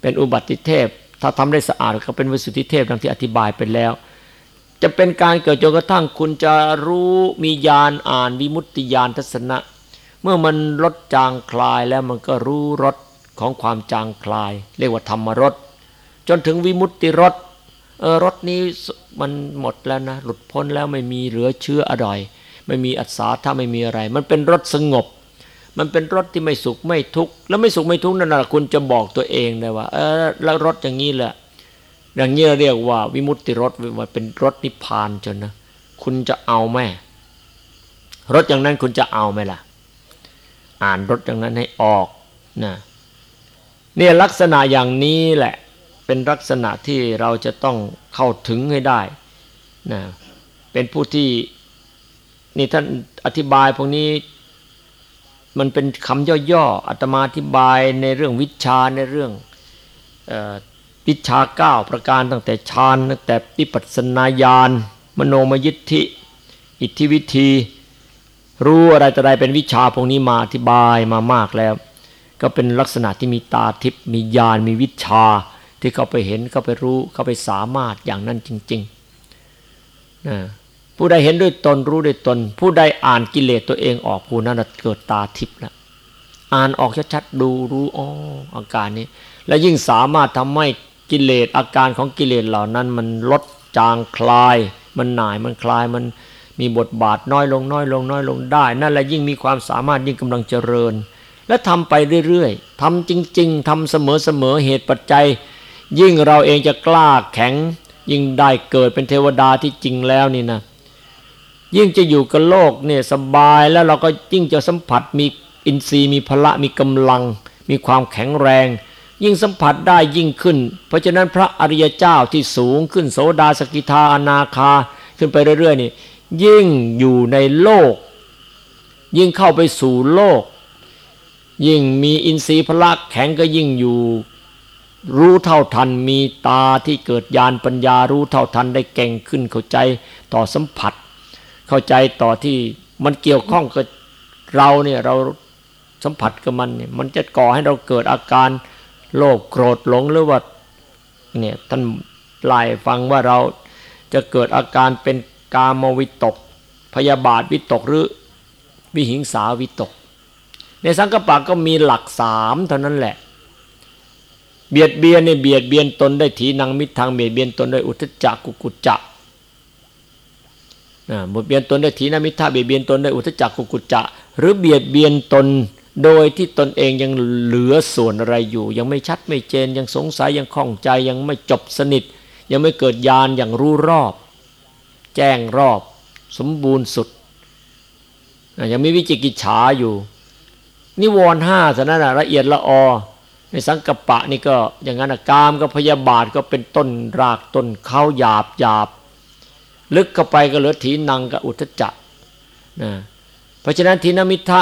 เป็นอุบัติเทพ ถ้าทำได้สะอาดก็เป็นวิสุทธิเทพดังที่อธิบายไปแล้ว จะเป็นการเกิดจนกระทั่งคุณจะรู้มีญาณอ่านวิมุตติญาณทัศนะ เมื่อมันลดจางคลายแล้วมันก็รู้รสของความจางคลาย เรียกว่าธรรมรสจนถึงวิมุตติรสเออรสนี้มันหมดแล้วนะ หลุดพ้นแล้วไม่มีเหลือเชื้ออร่อย ไม่มีอัศาถ้าไม่มีอะไร มันเป็นรสสงบ มันเป็นรสที่ไม่สุขไม่ทุกข์แล้วไม่สุขไม่ทุกข์นั่นแหละคุณจะบอกตัวเองเลยว่า เออแล้วรสอย่างนี้แหละ อย่างนี้เรียกว่าวิมุตติรสว่าเป็นรสนิพพานจนนะคุณจะเอาไหมรสอย่างนั้นคุณจะเอาไหมล่ะ อ่านรสอย่างนั้นให้ออกนะเนี่ยลักษณะอย่างนี้แหละเป็นลักษณะที่เราจะต้องเข้าถึงให้ได้นะเป็นผู้ที่นี่ท่านอธิบายพวกนี้มันเป็นคำย่อๆอาตมาอธิบายในเรื่องวิชาในเรื่อง วิชาเก้าประการตั้งแต่ฌานตั้งแต่ปิปัสนาญาณมโนมยิทธิ อิทธิวิธี รู้อะไรแต่ใดเป็นวิชาพวกนี้มาอธิบายมามากแล้ว ก็เป็นลักษณะที่มีตาทิพย์มีญาณมีวิชา ที่เขาไปเห็นเขาไปรู้เขาไปสามารถอย่างนั้นจริงๆนะผู้ใดเห็นด้วยตนรู้ด้วยตน ผู้ใดอ่านกิเลสตัวเองออกผู้นั้นเกิดตาทิพย์ล้วอ่านออกชัดๆดูรู้อ๋ออาการนี้ และยิ่งสามารถทำให้ กิเลสอาการของกิเลสเหล่านั้น มันลดจางคลาย มันหน่ายมันคลายมันมีบทบาทน้อยลงน้อยลงน้อยลงได้ นั่นแหละยิ่งมีความสามารถยิ่งกำลังเจริญ และทำไปเรื่อยๆทำจริง ๆทำเสมอๆเหตุปัจจัย ยิ่งเราเองจะกล้าแข็ง ยิ่งได้เกิดเป็นเทวดาที่จริงแล้วนี่นะยิ่งจะอยู่กับโลกเนี่ยสบายแล้วเราก็ยิ่งจะสัมผัสมีอินทรีย์มีพละมีกำลัง มีความแข็งแรง ยิ่งสัมผัสได้ยิ่งขึ้น เพราะฉะนั้นพระอริยเจ้าที่สูงขึ้นโสดาสกิทาอนาคา ขึ้นไปเรื่อยๆนี่ยิ่งอยู่ในโลก ยิ่งเข้าไปสู่โลก ยิ่งมีอินทรีย์พละแข็งก็ยิ่งอยู่รู้เท่าทันมีตาที่เกิดญาณปัญญารู้เท่าทันได้เก่งขึ้นเข้าใจต่อสัมผัส เข้าใจต่อที่มันเกี่ยวข้องกับเราเนี่ยเราสัมผัสกับมันเนี่ยมันจะก่อให้เราเกิดอาการ โลภโกรธหลงหรือว่าเนี่ยท่านไล่ฟังว่าเราจะเกิดอาการเป็นกามวิตก พยาบาทวิตกหรือวิหิงสาวิตก ในสังกปะก็มีหลักสามเท่านั้นแหละ เบียดเบียนในเบียดเบียนตนได้ถีนังมิทางเบียดเบียนตนได้อุทจักกุกุจจะนะเบียดเบียนตนได้ถีนังมิทาเบียดเบียนตนได้อุทจักกุกุจจะหรือเบียดเบียนตน โดยที่ตนเองยังเหลือส่วนอะไรอยู่ ยังไม่ชัดไม่เจนยังสงสัยยังคล่องใจยังไม่จบสนิท ยังไม่เกิดญาณอย่างรู้รอบ แจ้งรอบ สมบูรณ์สุด ยังมีวิจิกิจฉาอยู่ นิวรณ์ห้าสนั้นละเอียดละออในสังกปะนี่ก็อย่างนั้นกามก็พยาบาทก็เป็นต้นรากต้นเขาหยาบหยาบ ลึกเข้าไปก็เหลือถีนังกับอุทจักนะเพราะฉะนั้นทีนมิทะ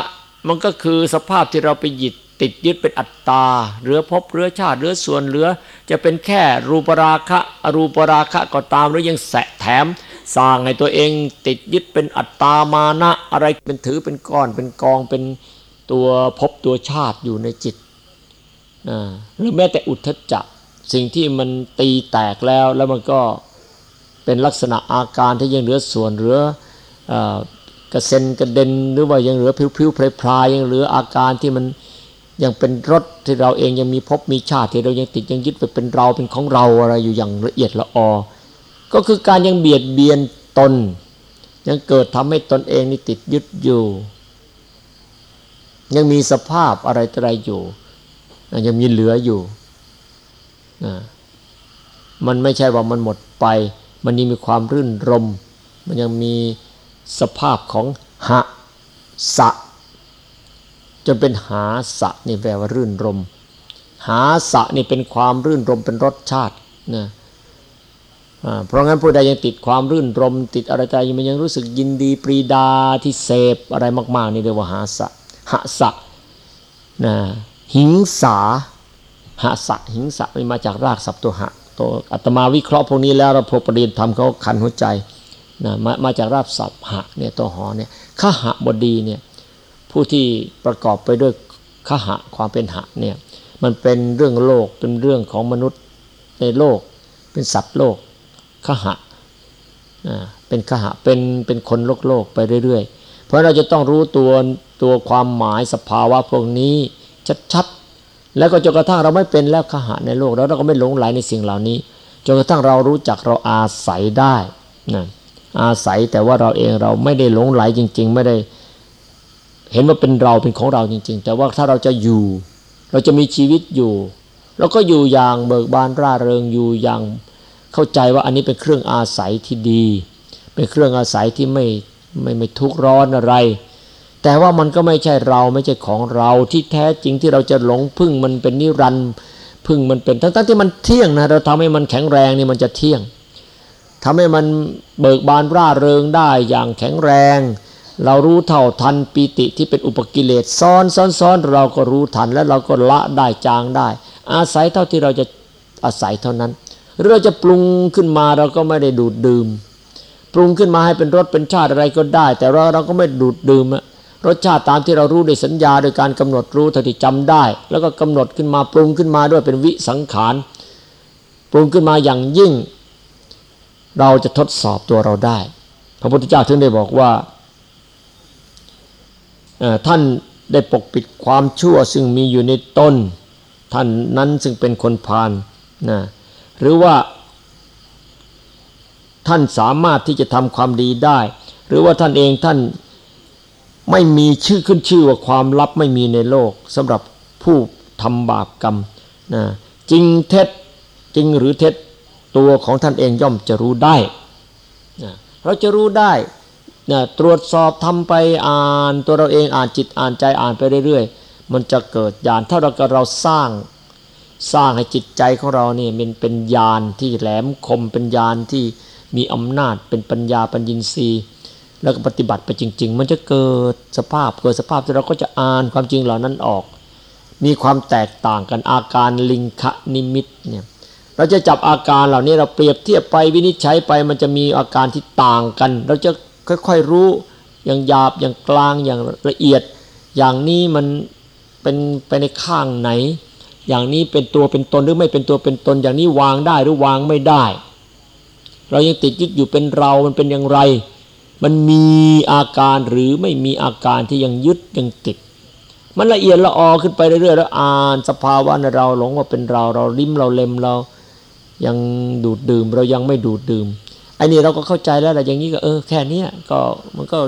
มันก็คือสภาพที่เราไปหยิดติดยึดเป็นอัตตาเรือพบเรือชาติเรือส่วนเรือ จะเป็นแค่รูปราคะอรูปราคะก็ตามหรือยังแสะแถม สร้างให้ตัวเองติดยึดเป็นอัตตามานะ อะไรเป็นถือเป็นก้อนเป็นกองเป็นตัวพบตัวชาติอยู่ในจิตหรือแม้แต่อุทธจักสิ่งที่มันตีแตกแล้วแล้วมันก็เป็นลักษณะอาการที่ยังเหลือส่วนเหลือ กระเซ็นกระเด็นหรือว่ายังเหลือผิวๆพลายๆยังเหลืออาการที่มันยังเป็นรถที่เราเองยังมีพบมีชาติที่เรายังติดยังยึดไปเป็นเราเป็นของเราอะไรอยู่อย่างละเอียดละออ ก็คือการยังเบียดเบียนตน ยังเกิดทำให้ตนเองนี่ติดยึดอยู่ ยังมีสภาพอะไรอะไรอยู่ ยังมีเหลืออยู่ มันไม่ใช่ว่ามันหมดไป มันยังมีความรื่นรม มันยังมี สภาพของหะสะ จนเป็นหาสะนี่แปลว่ารื่นรม หาสะนี่เป็นความรื่นรมเป็นรสชาตินะเพราะงั้นผู้ใดยังติดความรื่นรม ติดอะไรใจมันยังรู้สึกยินดีปรีดาที่เสพอะไรมาก ๆ นี่เรียกว่าหาสะหะสะนะหิงสาหะสะหิงสะมันมาจากรากศัพท์ตัวหะตัวอัตมาวิเคราะห์พวกนี้แล้วเราพอประเด็นทำเขาคันหัวใจ นะมามาจากรากศัพท์หะเนี่ยตัวหอเนี่ยข้าหะบดีเนี่ยผู้ที่ประกอบไปด้วยข้าหะความเป็นหะเนี่ยมันเป็นเรื่องโลกเป็นเรื่องของมนุษย์ในโลก เป็นสัตว์โลกขหะเป็นขหะเป็นเป็นคนโลกโลกไปเรื่อยๆ เพราะเราจะต้องรู้ตัวตัวความหมายสภาวะพวกนี้ชัดๆ แล้วก็จนกระทั่งเราไม่เป็นแล้วขหะในโลกแล้วเราก็ไม่หลงไหลในสิ่งเหล่านี้จนกระทั่งเรารู้จักเราอาศัยได้นะ อาศัย แต่ว่าเราเองเราไม่ได้หลงไหลจริง ๆ ไม่ได้เห็นว่าเป็นเราเป็นของเราจริง ๆ แต่ว่าถ้าเราจะอยู่ เราจะมีชีวิตอยู่เราก็อยู่อย่างเบิกบานร่าเริงอยู่อย่างเข้าใจว่าอันนี้เป็นเครื่องอาศัยที่ดี เป็นเครื่องอาศัยที่ไม่ไม่ไม่ทุกข์ร้อนอะไร แต่ว่ามันก็ไม่ใช่เราไม่ใช่ของเราที่แท้จริงที่เราจะหลงพึ่งมันเป็นนิรันดร์พึ่งมันเป็นทั้งๆที่มันเที่ยงนะเราทำให้มันแข็งแรงนี่มันจะเที่ยง ทำให้มันเบิกบานร่าเริงได้อย่างแข็งแรง เรารู้เท่าทันปีติที่เป็นอุปกิเลสซ้อนซ้อนซ้อนเราก็รู้ทันและเราก็ละได้จางได้ อาศัยเท่าที่เราจะอาศัยเท่านั้นหรือเราจะปรุงขึ้นมาเราก็ไม่ได้ดูดดื่ม ปรุงขึ้นมาให้เป็นรสเป็นชาติอะไรก็ได้ แต่เราเราก็ไม่ดูดดื่มรสชาติตามที่เรารู้ในสัญญาโดยการกำหนดรู้เท่าที่จำได้ แล้วก็กำหนดขึ้นมาปรุงขึ้นมาด้วยเป็นวิสังขารปรุงขึ้นมาอย่างยิ่ง เราจะทดสอบตัวเราได้ พระพุทธเจ้าถึงได้บอกว่าท่านได้ปกปิดความชั่วซึ่งมีอยู่ในตนท่านนั้นซึ่งเป็นคนพาลนะหรือว่า ท่านสามารถที่จะทำความดีได้ หรือว่าท่านเองท่านไม่มีชื่อขึ้นชื่อว่าความลับไม่มีในโลกสำหรับผู้ทำบาปกรรมนะจริงเท็จจริงหรือเท็จ ตัวของท่านเองย่อมจะรู้ได้นะเราจะรู้ได้นะตรวจสอบทำไปอ่านตัวเราเองอ่านจิตอ่านใจอ่านไปเรื่อยๆ มันจะเกิดญาณถ้าเราก็เราสร้างสร้างให้จิตใจของเราเนี่ยเป็นเป็นญาณที่แหลมคมเป็นญาณที่มีอำนาจเป็นปัญญาปัญญินทรีย์แล้วก็ปฏิบัติไปจริง ๆ มันจะเกิดสภาพเกิดสภาพที่เราก็จะอ่านความจริงเหล่านั้นออก มีความแตกต่างกันอาการลิงคะนิมิตเนี่ย เราจะจับอาการเหล่านี้เราเปรียบเทียบไปวินิจฉัยไปมันจะมีอาการที่ต่างกัน เราจะค่อยๆรู้อย่างหยาบอย่างกลางอย่างละเอียด อย่างนี้มันเป็นไปในข้างไหน อย่างนี้เป็นตัวเป็นตนหรือไม่เป็นตัวเป็นตน อย่างนี้วางได้หรือวางไม่ได้ เรายังติดยึดอยู่เป็นเรามันเป็นอย่างไร มันมีอาการหรือไม่มีอาการที่ยังยึดยังติดมันละเอียดละออขึ้นไปเรื่อยๆแล้วอ่านสภาวะในเราหลงว่าเป็นเราเราลิ้มเราเล็มเรา ยังดูดดื่ม เรายังไม่ดูดดื่มไอ้นี่เราก็เข้าใจแล้วแต่อย่างนี้ก็เออแค่นี้ก็มันก็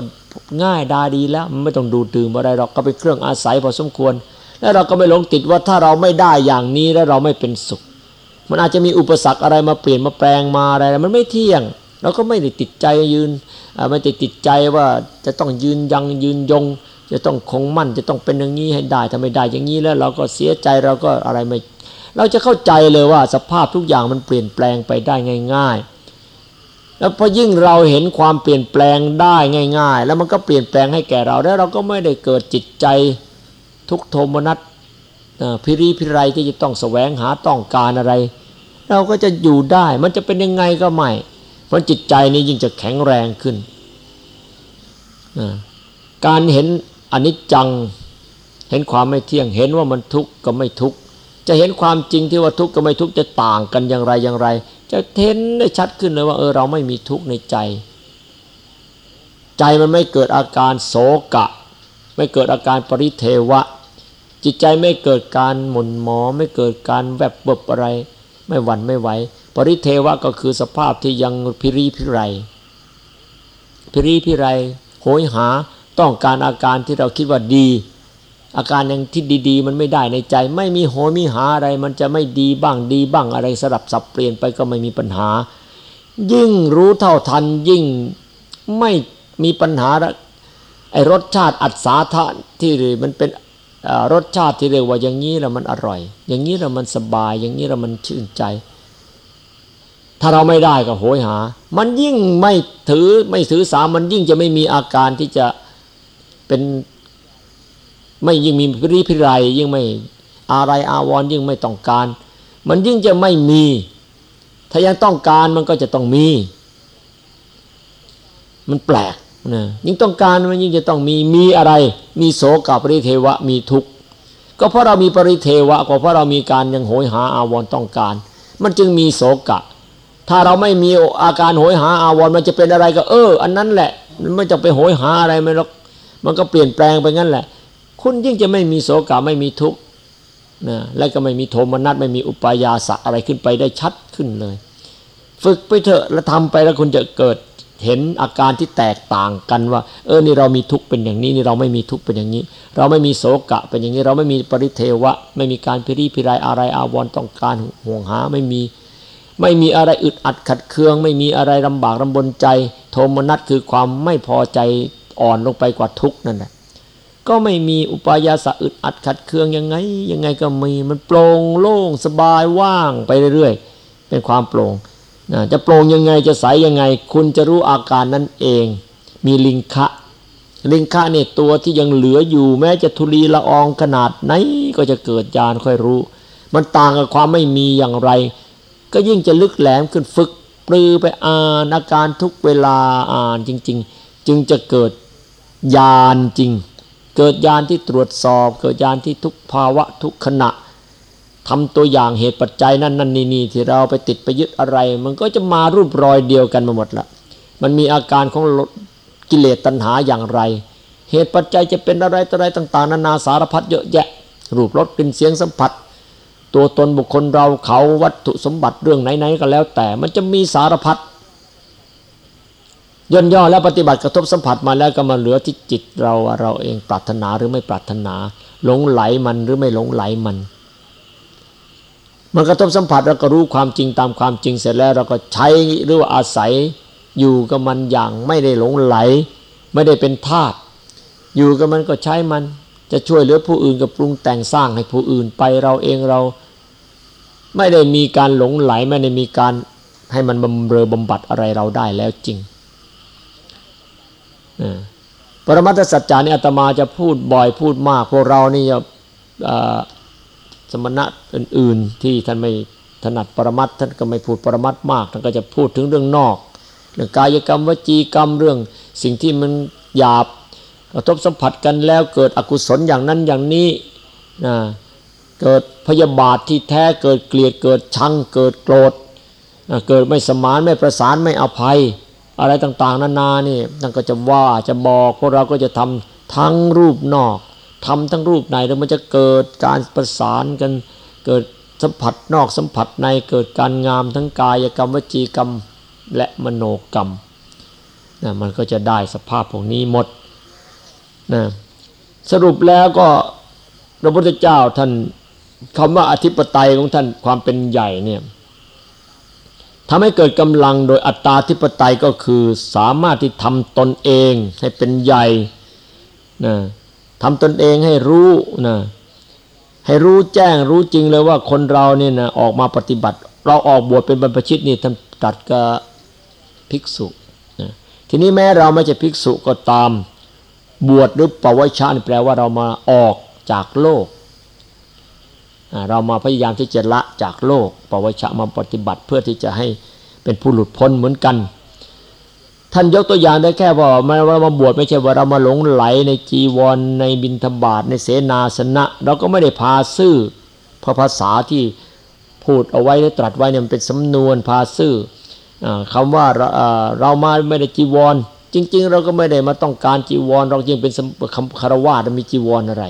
ง่ายดาดีแล้วมันไม่ต้องดูดดื่มอะไรหรอกก็เป็นเครื่องอาศัยพอสมควร แล้วเราก็ไม่หลงติดว่าถ้าเราไม่ได้อย่างนี้แล้วเราไม่เป็นสุข มันอาจจะมีอุปสรรคอะไรมาเปลี่ยนมาแปลงมาอะไรมันไม่เที่ยง เราก็ไม่ได้ติดใจยืนไม่ติดติดใจว่าจะต้องยืนยังยืนยง จะต้องคงมั่นจะต้องเป็นอย่างนี้ให้ได้ถ้าไม่ได้อย่างนี้แล้วเราก็เสียใจเราก็อะไรไม่ เราจะเข้าใจเลยว่าสภาพทุกอย่างมันเปลี่ยนแปลงไปได้ง่าย ๆ แล้วพอยิ่งเราเห็นความเปลี่ยนแปลงได้ง่าย ๆ แล้วมันก็เปลี่ยนแปลงให้แก่เรา แล้วเราก็ไม่ได้เกิดจิตใจทุกโทมนัสพิริพิไรที่จะต้องแสวงหาต้องการอะไร เราก็จะอยู่ได้มันจะเป็นยังไงก็ไม่ เพราะจิตใจนี้ยิ่งจะแข็งแรงขึ้น การเห็นอนิจจัง เห็นความไม่เที่ยงเห็นว่ามันทุกข์ก็ไม่ทุกข์ จะเห็นความจริงที่ว่าทุกข์ก็ไม่ทุกข์จะต่างกันอย่างไรอย่างไร จะเห็นได้ชัดขึ้นเลยว่าเออเราไม่มีทุกข์ในใจ ใจมันไม่เกิดอาการโศกะ ไม่เกิดอาการปริเทวะ จิตใจไม่เกิดการหม่นหมอไม่เกิดการแวบเบิบอะไร ไม่หวั่นไม่ไหวปริเทวะก็คือสภาพที่ยังพิรีพิไรพิรีพิไรโหยหาต้องการอาการที่เราคิดว่าดี อาการอย่างที่ดี ๆ มันไม่ได้ในใจ ไม่มีโหยมีหาอะไรมันจะไม่ดีบ้างดีบ้างอะไรสลับสับเปลี่ยนไปก็ไม่มีปัญหา ยิ่งรู้เท่าทันยิ่งไม่มีปัญหาไอรสชาติอัศาทะที่มันเป็นรสชาติที่เรียกว่าอย่างนี้ล้วมันอร่อย อย่างนี้ล้วมันสบาย อย่างนี้ล้วมันชื่นใจ ถ้าเราไม่ได้ก็โหยหา มันยิ่งไม่ถือไม่ถือสามันยิ่งจะไม่มีอาการที่จะเป็น ไม่ยิ่งมีพิริพิไรยิ่งไม่อะไรอาวรยิ่งไม่ต้องการ มันยิ่งจะไม่มี ถ้ายังต้องการมันก็จะต้องมี มันแปลกนะยิ่งต้องการมันยิ่งจะต้องมีมีอะไร มีโสกับปริเทวะมีทุกข์ก็เพราะเรามีปริเทวะก็เพราะเรามีการยังโหยหาอาวรต้องการ มันจึงมีโสกะ ถ้าเราไม่มีอาการโหยหาอาวรมันจะเป็นอะไรก็เออ อันนั้นแหละ มันไม่จะไปโหยหาอะไรไม่หรอกมันก็เปลี่ยนแปลงไปงั้นแหละ คุณยิ่งจะไม่มีโสกาไม่มีทุกข์นะและก็ไม่มีโทมนัสไม่มีอุปายาสะอะไรขึ้นไปได้ชัดขึ้นเลย ฝึกไปเถอะแล้วทำไปแล้วคุณจะเกิดเห็นอาการที่แตกต่างกันว่า เออนี่เรามีทุกข์เป็นอย่างนี้นี่เราไม่มีทุกข์เป็นอย่างนี้ เราไม่มีโสกะเป็นอย่างนี้ เราไม่มีปริเทวะ ไม่มีการพิริพิไรอะไรอาวรต้องการห่วงหาไม่มีไม่มีอะไรอึดอัดขัดเคือง ไม่มีอะไรลำบากลำบนใจ โทมนัสคือความไม่พอใจอ่อนลงไปกว่าทุกข์นั่นแหละ ก็ไม่มีอุปายาสะอึดอัดขัดเคืองยังไง ยังไงก็มีมันโปร่งโล่งสบายว่างไปเรื่อยๆ เป็นความโปร่งนะจะโปร่งยังไงจะใสยังไง คุณจะรู้อาการนั้นเอง มีลิงคะลิงคะเนี่ยตัวที่ยังเหลืออยู่แม้จะทุลีละอองขนาดไหนก็จะเกิดญาณค่อยรู้ มันต่างกับความไม่มีอย่างไร ก็ยิ่งจะลึกแหลมขึ้นฝึกปลือไปอ่านอาการทุกเวลาอ่านจริง ๆ จึงจะเกิดญาณจริง เกิดญาณที่ตรวจสอบ เกิดญาณที่ทุกภาวะทุกขณะทำตัวอย่างเหตุปัจจัยนั่นนั่นนี่นี่ที่เราไปติดไปยึดอะไร มันก็จะมารูปรอยเดียวกันมาหมดละมันมีอาการของกิเลสตัณหาอย่างไร เหตุปัจจัยจะเป็นอะไรต่ออะไรต่าง ๆ นานาสารพัดเยอะแยะ รูปรสกลิ่นเสียงสัมผัส ตัวตนบุคคลเราเขาวัตถุสมบัติเรื่องไหนๆก็แล้วแต่ มันจะมีสารพัด ย่นย่อแล้วปฏิบัติกระทบสัมผัสมาแล้วก็มาเหลือที่จิตเราเราเองปรารถนาหรือไม่ปรารถนา หลงไหลมันหรือไม่หลงไหลมันมันกระทบสัมผัสเราก็รู้ความจริงตามความจริงเสร็จแล้ว เราก็ใช้หรือว่าอาศัยอยู่กับมันอย่างไม่ได้หลงไหล ไม่ได้เป็นทาสอยู่กับมันก็ใช้มันจะช่วยเหลือผู้อื่นกับปรุงแต่งสร้างให้ผู้อื่นไปเราเองเรา ไม่ได้มีการหลงไหลไม่ได้มีการให้มันบำเรอบำบัดอะไรเราได้แล้วจริง ปรมัตสัจจานี่อาตมาจะพูดบ่อยพูดมาก พวกเรานี่จะสมณะอื่น ๆ ที่ท่านไม่ถนัดปรมัตท่านก็ไม่พูดปรมัตมาก ท่านก็จะพูดถึงเรื่องนอกเรื่องกายกรรมวจีกรรมเรื่อง สิ่งที่มันหยาบกระทบสัมผัสกันแล้วเกิดอกุศลอย่างนั้นอย่างนี้นะเกิดพยาบาทที่แท้เกิดเกลียดเกิดชังเกิดโกรธเกิดไม่สมานไม่ประสานไม่อภัย อะไรต่างๆ นานานี่นั่นก็จะว่าจะบอกพวกเราก็จะทำทั้งรูปนอกทำทั้งรูปในแล้วมันจะเกิดการประสานกัน เกิดสัมผัสนอกสัมผัสในเกิดการงามทั้งกายกรรมวจีกรรมและมโนกรรมนะมันก็จะได้สภาพพวกนี้หมดนะสรุปแล้วก็พระพุทธเจ้าท่านคำว่าอธิปไตยของท่านความเป็นใหญ่เนี่ย ทำให้เกิดกำลังโดยอัตตาธิปไตยก็คือสามารถที่ทำตนเองให้เป็นใหญ่นะทำตนเองให้รู้นะให้รู้แจ้งรู้จริงเลยว่าคนเราเนี่ยนะออกมาปฏิบัติ เราออกบวชเป็นบรรพชิตนี่ท่านตัดกับภิกษุนะทีนี้แม้เราไม่ใช่ภิกษุก็ตาม บวชหรือปวชานี่แปลว่าเรามาออกจากโลก เรามาพยายามที่จะละจากโลกปวชามาปฏิบัติเพื่อที่จะให้เป็นผู้หลุดพ้นเหมือนกัน ท่านยกตัวอย่างได้แค่ว่ามาเรามาบวชไม่ใช่ว่าเรามาหลงไหลในจีวร ในบินธบาตในเสนาสนะ เราก็ไม่ได้พาซื่อเพราะภาษาที่พูดเอาไว้และตรัสไว้เนี่ยมันเป็นสำนวนพาซื่อคำว่าเรามาไม่ได้จีวร จริง ๆ เราก็ไม่ได้มาต้องการจีวร เราจริงเป็นคำคารวะมีจีวรอะไร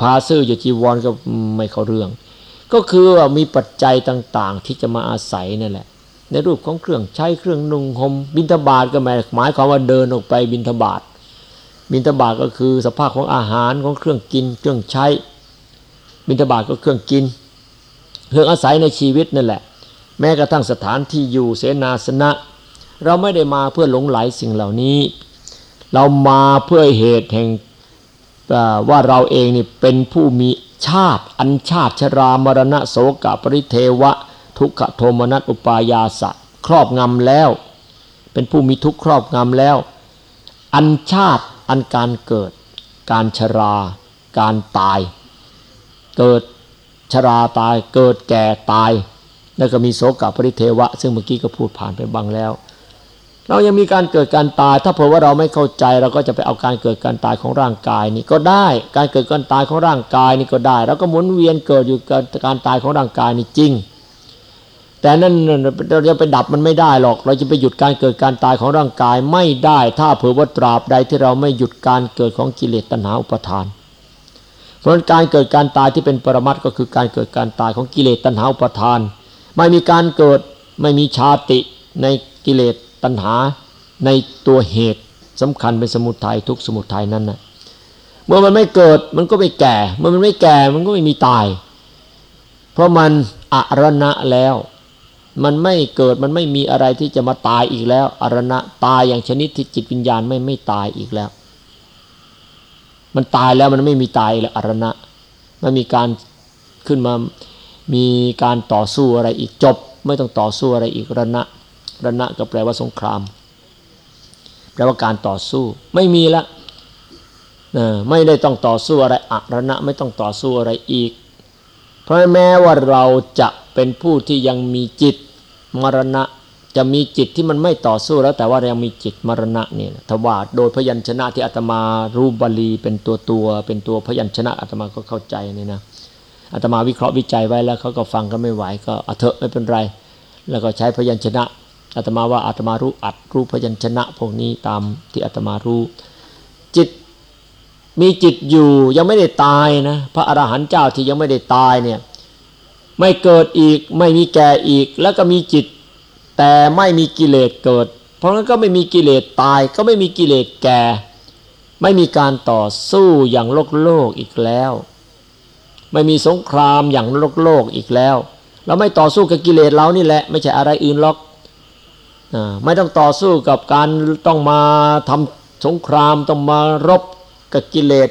พาซื่ออยู่จีวรก็ไม่เข้าเรื่อง ก็คือว่ามีปัจจัยต่าง ๆ ที่จะมาอาศัยนั่นแหละ ในรูปของเครื่องใช้เครื่องนุ่งห่มบินทบาทก็หมายหมายความว่าเดินออกไปบินทบาทบินทบาทก็คือสภาพของอาหารของเครื่องกิน เครื่องใช้ บินทบาทก็เครื่องกิน เครื่องอาศัยในชีวิตนั่นแหละ แม้กระทั่งสถานที่อยู่เสนาสนะ เราไม่ได้มาเพื่อหลงไหลสิ่งเหล่านี้ เรามาเพื่อเหตุแห่ง ว่าเราเองนี่เป็นผู้มีชาติ อันชาติชรามรณะโสกปริเทวะ ทุกขโทมนัสอุปายาสะครอบงำแล้ว เป็นผู้มีทุกครอบงำแล้ว อันชาติอันการเกิด การชรา การตาย เกิดชราตายเกิดแก่ตาย แล้วก็มีโสกปริเทวะ ซึ่งเมื่อกี้ก็พูดผ่านไปบ้างแล้ว เรายังมีการเกิดการตาย ถ้าเผื่อว่าเราไม่เข้าใจเราก็จะไปเอาการเกิดการตายของร่างกายนี่ก็ได้ การเกิดการตายของร่างกายนี่ก็ได้แล้วก็หมุนเวียนเกิดอยู่กับการตายของร่างกายนี่จริง แต่นั่นเราจะไปดับมันไม่ได้หรอก เราจะไปหยุดการเกิดการตายของร่างกายไม่ได้ ถ้าเผื่อว่าตราบใดที่เราไม่หยุดการเกิดของกิเลสตัณหาอุปทาน เพราะการเกิดการตายที่เป็นปรมัตก็คือการเกิดการตายของกิเลสตัณหาอุปทาน ไม่มีการเกิดไม่มีชาติในกิเลส ตัณหาในตัวเหตุสำคัญเป็นสมุทัยทุกสมุทัยนั้นนะเมื่อมันไม่เกิดมันก็ไม่แก่ เมื่อมันไม่แก่มันก็ไม่มีตาย เพราะมันอรณะแล้ว มันไม่เกิดมันไม่มีอะไรที่จะมาตายอีกแล้วอรณะตายอย่างชนิดที่จิตวิญญาณไม่ไม่ตายอีกแล้ว มันตายแล้วมันไม่มีตายแล้วอรณะมันมีการขึ้นมามีการต่อสู้อะไรอีกจบ ไม่ต้องต่อสู้อะไรอีกรณะ รณะก็แปลว่าสงคราม แปลว่าการต่อสู้ ไม่มีละไม่ได้ต้องต่อสู้อะไรอรณะไม่ต้องต่อสู้อะไรอีก เพราะแม้ว่าเราจะเป็นผู้ที่ยังมีจิตมรณะจะมีจิตที่มันไม่ต่อสู้แล้วแต่ว่ายังมีจิตมรณะเนี่ยทว่าโดยพยัญชนะที่อาตมารูบาลีเป็นตัวตัวเป็นตัวพยัญชนะอาตมาก็เข้าใจนี่นะอาตมาวิเคราะห์วิจัยไว้แล้วเขาก็ฟังก็ไม่ไหวก็อเถอะไม่เป็นไร แล้วก็ใช้พยัญชนะ อาตมาว่าอาตมารู้อัดรู้พยัญชนะพวกนี้ตามที่อาตมารู้ จิตมีจิตอยู่ยังไม่ได้ตายนะพระอรหันต์เจ้าที่ยังไม่ได้ตายเนี่ยไม่เกิดอีกไม่มีแก่อีก แล้วก็มีจิต แต่ไม่มีกิเลสเกิด เพราะงั้นก็ไม่มีกิเลสตาย ก็ไม่มีกิเลสแก่ ไม่มีการต่อสู้อย่างโลกโลกอีกแล้ว ไม่มีสงครามอย่างโลกโลกอีกแล้ว เราไม่ต่อสู้กับกิเลสเรานี่แหละ ไม่ใช่อะไรอื่นหรอก ไม่ต้องต่อสู้กับการต้องมาทำสงครามต้องมารบกับกิเลส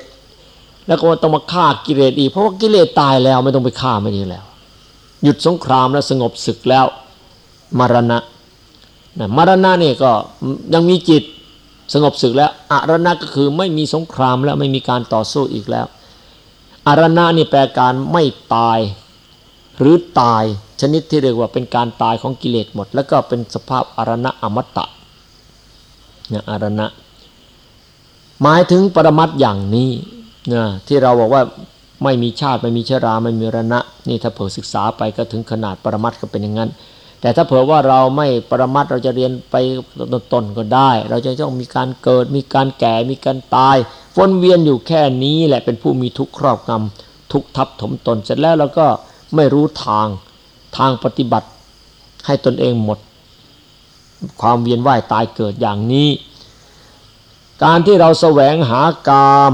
แล้วก็ต้องมาฆ่ากิเลสอีกเพราะว่ากิเลสตายแล้วไม่ต้องไปฆ่าไม่ดีแล้ว หยุดสงครามแล้วสงบศึกแล้วมรณะนะมรณะนี่ก็ยังมีจิตสงบศึกแล้วอารณะก็คือไม่มีสงครามแล้วไม่มีการต่อสู้อีกแล้ว อารณะนี่แปลการไม่ตาย หรือตาย ชนิดที่เรียกว่าเป็นการตายของกิเลสหมด แล้วก็เป็นสภาพอารณะอมตะนะอารณะ หมายถึงปรมัตอย่างนี้นะที่เราบอกว่าไม่มีชาติไม่มีชราไม่มีรณะ นี่ถ้าเผื่อศึกษาไปก็ถึงขนาดปรมัตก็เป็นอย่างนั้น แต่ถ้าเผื่อว่าเราไม่ปรมัดเราจะเรียนไปต้นๆก็ได้ เราจะต้องมีการเกิด มีการแก่มีการตายวนเวียนอยู่แค่นี้แหละเป็นผู้มีทุกข์ครอบงำทุกทับถมตนเสร็จแล้วเราก็ไม่รู้ทาง ทางปฏิบัติให้ตนเองหมด ความเวียนว่ายตายเกิดอย่างนี้ การที่เราแสวงหากาม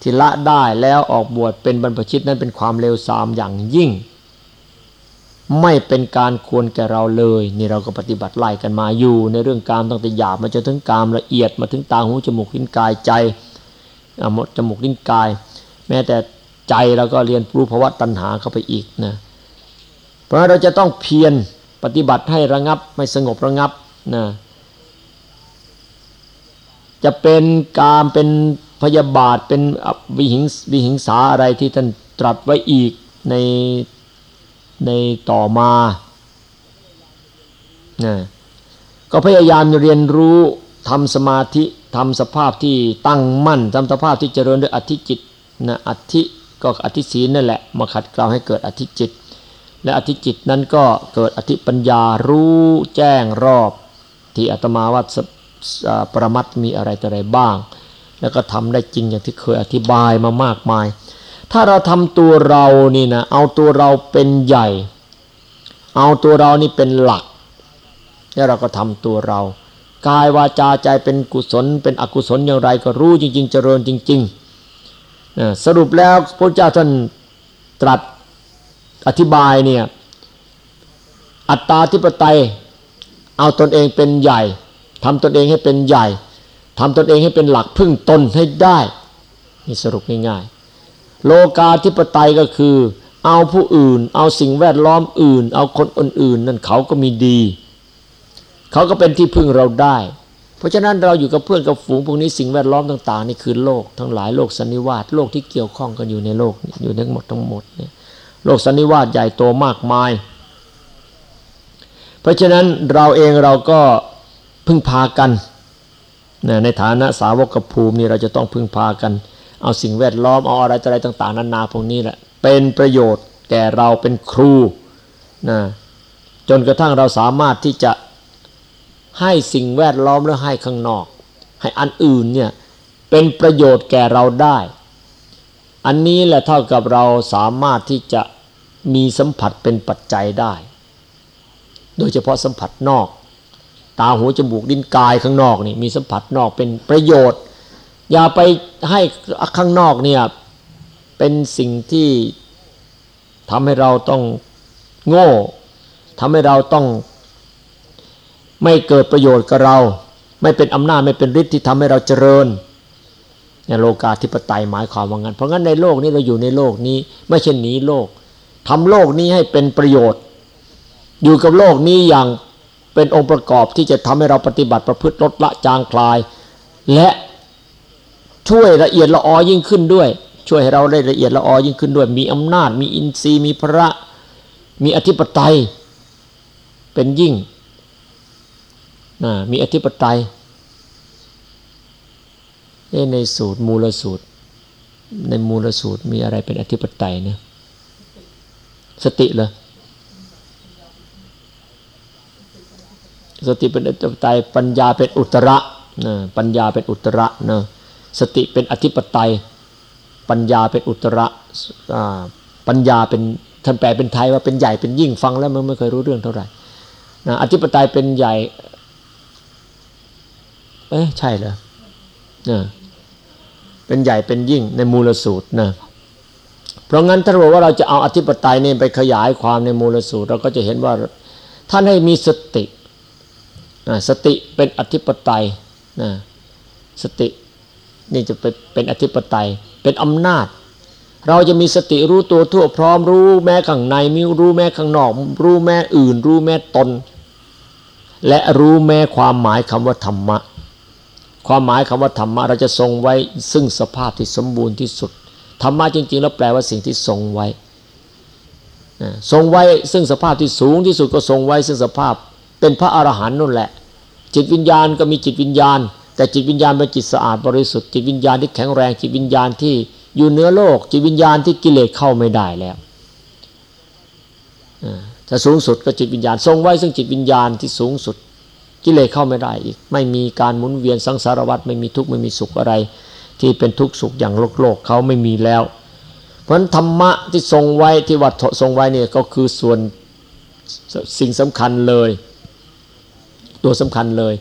ที่ละได้แล้วออกบวชเป็นบรรพชิตนั้นเป็นความเลวทรามอย่างยิ่ง ไม่เป็นการควรแก่เราเลย นี่เราก็ปฏิบัติไล่กันมาอยู่ในเรื่องกามตั้งแต่หยาบมาจนถึงกามละเอียดมาถึงตาหูจมูกลิ้นกายใจหมดจมูกลิ้นกาย แม้แต่ ใจเราก็เรียนรู้ภาวะตัณหาเข้าไปอีกนะเพราะเราจะต้องเพียรปฏิบัติให้ระงับไม่สงบระงับนะจะเป็นกามเป็นพยาบาทเป็นวิหิงวิหิงสาอะไรที่ท่านตรัสไว้อีกในในต่อมานะก็พยายามเรียนรู้ทำสมาธิทำสภาพที่ตั้งมั่นทำสภาพที่เจริญด้วยอธิจิตนะอธิ ก็อธิศีลนั่นแหละมาขัดเกลาให้เกิดอธิจิต และอธิจิตนั้นก็เกิดอธิปัญญารู้แจ้งรอบ ที่อาตมาว่าประมัดมีอะไรต่ออะไรบ้าง แล้วก็ทำได้จริงอย่างที่เคยอธิบายมามากมาย ถ้าเราทำตัวเรานี่นะเอาตัวเราเป็นใหญ่ เอาตัวเรานี่เป็นหลัก แล้วเราก็ทำตัวเรากายวาจาใจเป็นกุศลเป็นอกุศลอย่างไรก็รู้จริง ๆ เจริญจริง ๆ สรุปแล้วพระเจ้าท่านตรัสอธิบายเนี่ยอัตตาธิปไตยเอาตนเองเป็นใหญ่ทำตนเองให้เป็นใหญ่ทำตนเองให้เป็นหลักพึ่งตนให้ได้นี่สรุปง่ายๆ โลกาธิปไตยก็คือ เอาผู้อื่น เอาสิ่งแวดล้อมอื่น เอาคนอื่นๆนั่นเขาก็มีดี เขาก็เป็นที่พึ่งเราได้ ราะฉะนั้นเราอยู่กับเพื่อนกับฝูงพวกนี้สิ่งแวดล้อมต่างๆนี่คือโลกทั้งหลายโลกสันนิวาสโลกที่เกี่ยวข้องกันอยู่ในโลกอยู่ทั้งหมดทั้งหมดเนี่ยโลกสันนิวาสใหญ่โตมากมาย เพราะฉะนั้นเราเองเราก็พึ่งพากันในฐานะสาวกภูมินี่เราจะต้องพึ่งพากัน เอาสิ่งแวดล้อมเอาอะไรอะไรต่าง ๆ นานาพวกนี้แหละเป็นประโยชน์แก่เราเป็นครูนะจนกระทั่งเราสามารถที่จะ ให้สิ่งแวดล้อมแล้วให้ข้างนอก ให้อันอื่นเนี่ยเป็นประโยชน์แก่เราได้ อันนี้แหละเท่ากับเราสามารถที่จะมีสัมผัสเป็นปัจจัยได้ โดยเฉพาะสัมผัสนอก ตาหูจมูกดินกายข้างนอกนี่มีสัมผัสนอกเป็นประโยชน์ อย่าไปให้ข้างนอกเนี่ยเป็นสิ่งที่ทำให้เราต้องโง่ทำให้เราต้อง ไม่เกิดประโยชน์กับเรา ไม่เป็นอำนาจไม่เป็นฤทธิ์ที่ทำให้เราเจริญเนี่ยโลกาธิปไตยหมายความว่างั้น เพราะงั้นในโลกนี้เราอยู่ในโลกนี้ ไม่ใช่หนีโลกทำโลกนี้ให้เป็นประโยชน์ อยู่กับโลกนี้อย่างเป็นองค์ประกอบที่จะทำให้เราปฏิบัติประพฤติลดละจางคลาย และช่วยละเอียดละออยิ่งขึ้นด้วย ช่วยให้เราได้ละเอียดละออยิ่งขึ้นด้วย มีอำนาจ มีอินทรีย์ มีพระ มีอธิปไตย เป็นยิ่ง มีอธิปไตยในสูตรมูลสูตร ในมูลสูตรมีอะไรเป็นอธิปไตยเนี่ยสติเหรอสติเป็นอธิปไตยปัญญาเป็นอุตระนะปัญญาเป็นอุตระนะสติเป็นอธิปไตย ปัญญาเป็นอุตระปัญญาเป็นท่านแปลเป็นไทยว่าเป็นใหญ่เป็นยิ่งฟังแล้วมันไม่เคยรู้เรื่องเท่าไหร่นะอธิปไตยเป็นใหญ่ อ๊ะใช่เหรอนะเป็นใหญ่เป็นยิ่งในมูลสูตรนะเพราะงั้นถ้าบอกว่าเราจะเอาอธิปไตยนี่ไปขยายความในมูลสูตร เราก็จะเห็นว่าท่านให้มีสติสติเป็นอธิปไตยนะสตินี่จะเป็นเป็นอธิปไตย เป็นอำนาจ เราจะมีสติรู้ตัวทั่วพร้อมรู้แม้ข้างในมีรู้แม้ข้างนอก รู้แม้อื่น รู้แม้ตน และรู้แม้ความหมายคำว่าธรรมะ ความหมายคำว่าธรรมะเราจะทรงไว้ซึ่งสภาพที่สมบูรณ์ที่สุดธรรมะจริง ๆ แล้วแปลว่าสิ่งที่ทรงไว้ทรงไว้ซึ่งสภาพที่สูงที่สุดก็ทรงไว้ซึ่งสภาพ เป็นพระอรหันต์นั่นแหละ จิตวิญญาณก็มีจิตวิญญาณ แต่จิตวิญญาณเป็นจิตสะอาดบริสุทธิ์จิตวิญญาณที่แข็งแรงจิตวิญญาณที่อยู่เหนือโลก จิตวิญญาณที่กิเลสเข้าไม่ได้แล้วจะสูงสุดก็จิตวิญญาณ ทรงไว้ซึ่งจิตวิญญาณที่สูงสุด กิเลสเข้าไม่ได้อีก ไม่มีการหมุนเวียนสังสารวัฏไม่มีทุกข์ไม่มีสุขอะไร ที่เป็นทุกข์สุขอย่างโลกโลกเขาไม่มีแล้ว เพราะฉะนั้นธรรมะที่ทรงไว้ที่วัดทรงไว้เนี่ยก็คือส่วนสิ่งสำคัญเลย ตัวสำคัญเลย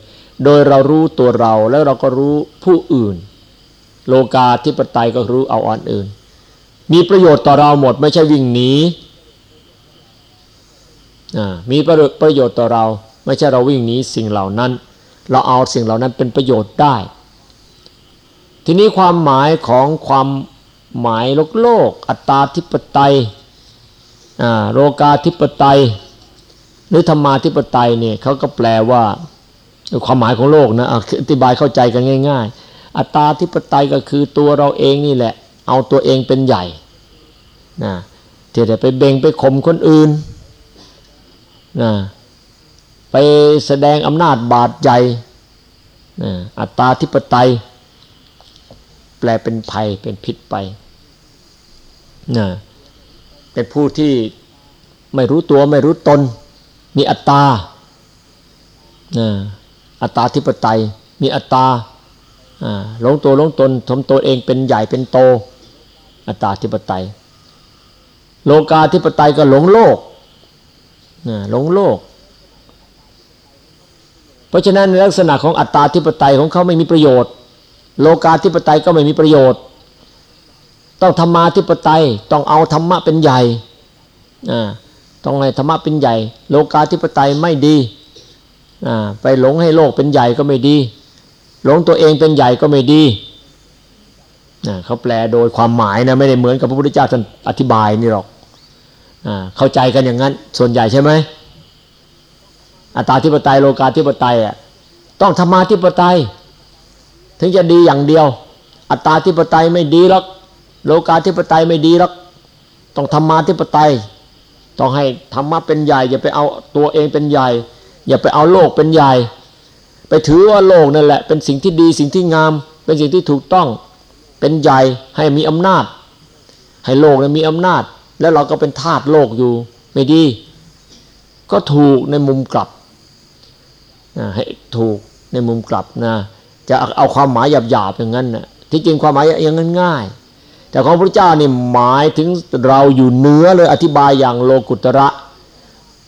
โดยเรารู้ตัวเราแล้วเราก็รู้ผู้อื่น โลกาธิปไตยก็รู้เอาอันอื่น มีประโยชน์ต่อเราหมดไม่ใช่วิ่งหนีมีประโยชน์ต่อเรา ไม่ใช่เราวิ่งหนีสิ่งเหล่านั้น เราเอาสิ่งเหล่านั้นเป็นประโยชน์ได้ ทีนี้ความหมายของความหมายโลกโลก อัตตาธิปไตยโลกาธิปไตย หรือธรรมาธิปไตยเนี่ยเขาก็แปลว่าความหมายของโลกนะอธิบายเข้าใจกันง่าย ๆ อัตตาธิปไตยก็คือตัวเราเองนี่แหละ เอาตัวเองเป็นใหญ่นะที่จะไปเบ่งไปข่มคนอื่นนะ ไปแสดงอำนาจบาดใหญ่อัตตาธิปไตย แปลเป็นภัยเป็นพิษไปนะเป็นผู้ที่ไม่รู้ตัวไม่รู้ตน มีอัตตานะอัตตาธิปไตย มีอัตตาหลงตัวหลงตนทำตัวเองเป็นใหญ่เป็นโต อัตตาธิปไตย โลกาธิปไตยก็หลงโลกหลงโลก เพราะฉะนั้นลักษณะของอัตตาธิปไตยของเขาไม่มีประโยชน์ โลกาธิปไตยก็ไม่มีประโยชน์ ต้องธรรมาธิปไตยต้องเอาธรรมะเป็นใหญ่ต้องให้ธรรมะเป็นใหญ่ โลกาธิปไตยไม่ดีไปหลงให้โลกเป็นใหญ่ก็ไม่ดี หลงตัวเองเป็นใหญ่ก็ไม่ดีเขาแปลโดยความหมายนะไม่ได้เหมือนกับพระพุทธเจ้าท่านอธิบายนี่หรอกเข้าใจกันอย่างนั้นส่วนใหญ่ใช่ไหม อัตตาธิปไตยโลกาธิปไตยอะต้องธรรมาธิปไตย ถึงจะดีอย่างเดียว อัตตาธิปไตยไม่ดีหรอกโลกาธิปไตยไม่ดีหรอกต้องธรรมาธิปไตย ต้องให้ธรรมะเป็นใหญ่ อย่าไปเอาตัวเองเป็นใหญ่ อย่าไปเอาโลกเป็นใหญ่ ไปถือว่าโลกนั่นแหละ เป็นสิ่งที่ดีสิ่งที่งาม เป็นสิ่งที่ถูกต้องเป็นใหญ่ให้มีอำนาจ ให้โลกนั้นมีอำนาจ แล้วเราก็เป็นทาสโลกอยู่ไม่ดี ก็ถูกในมุมกลับ ให้ถูกในมุมกลับนะจะเอาความหมายหยาบๆอย่างนั้นนะที่จริงความหมายอย่างนั้นง่าย แต่ของพระเจ้านี่หมายถึงเราอยู่เนื้อเลยอธิบายอย่างโลกุตระ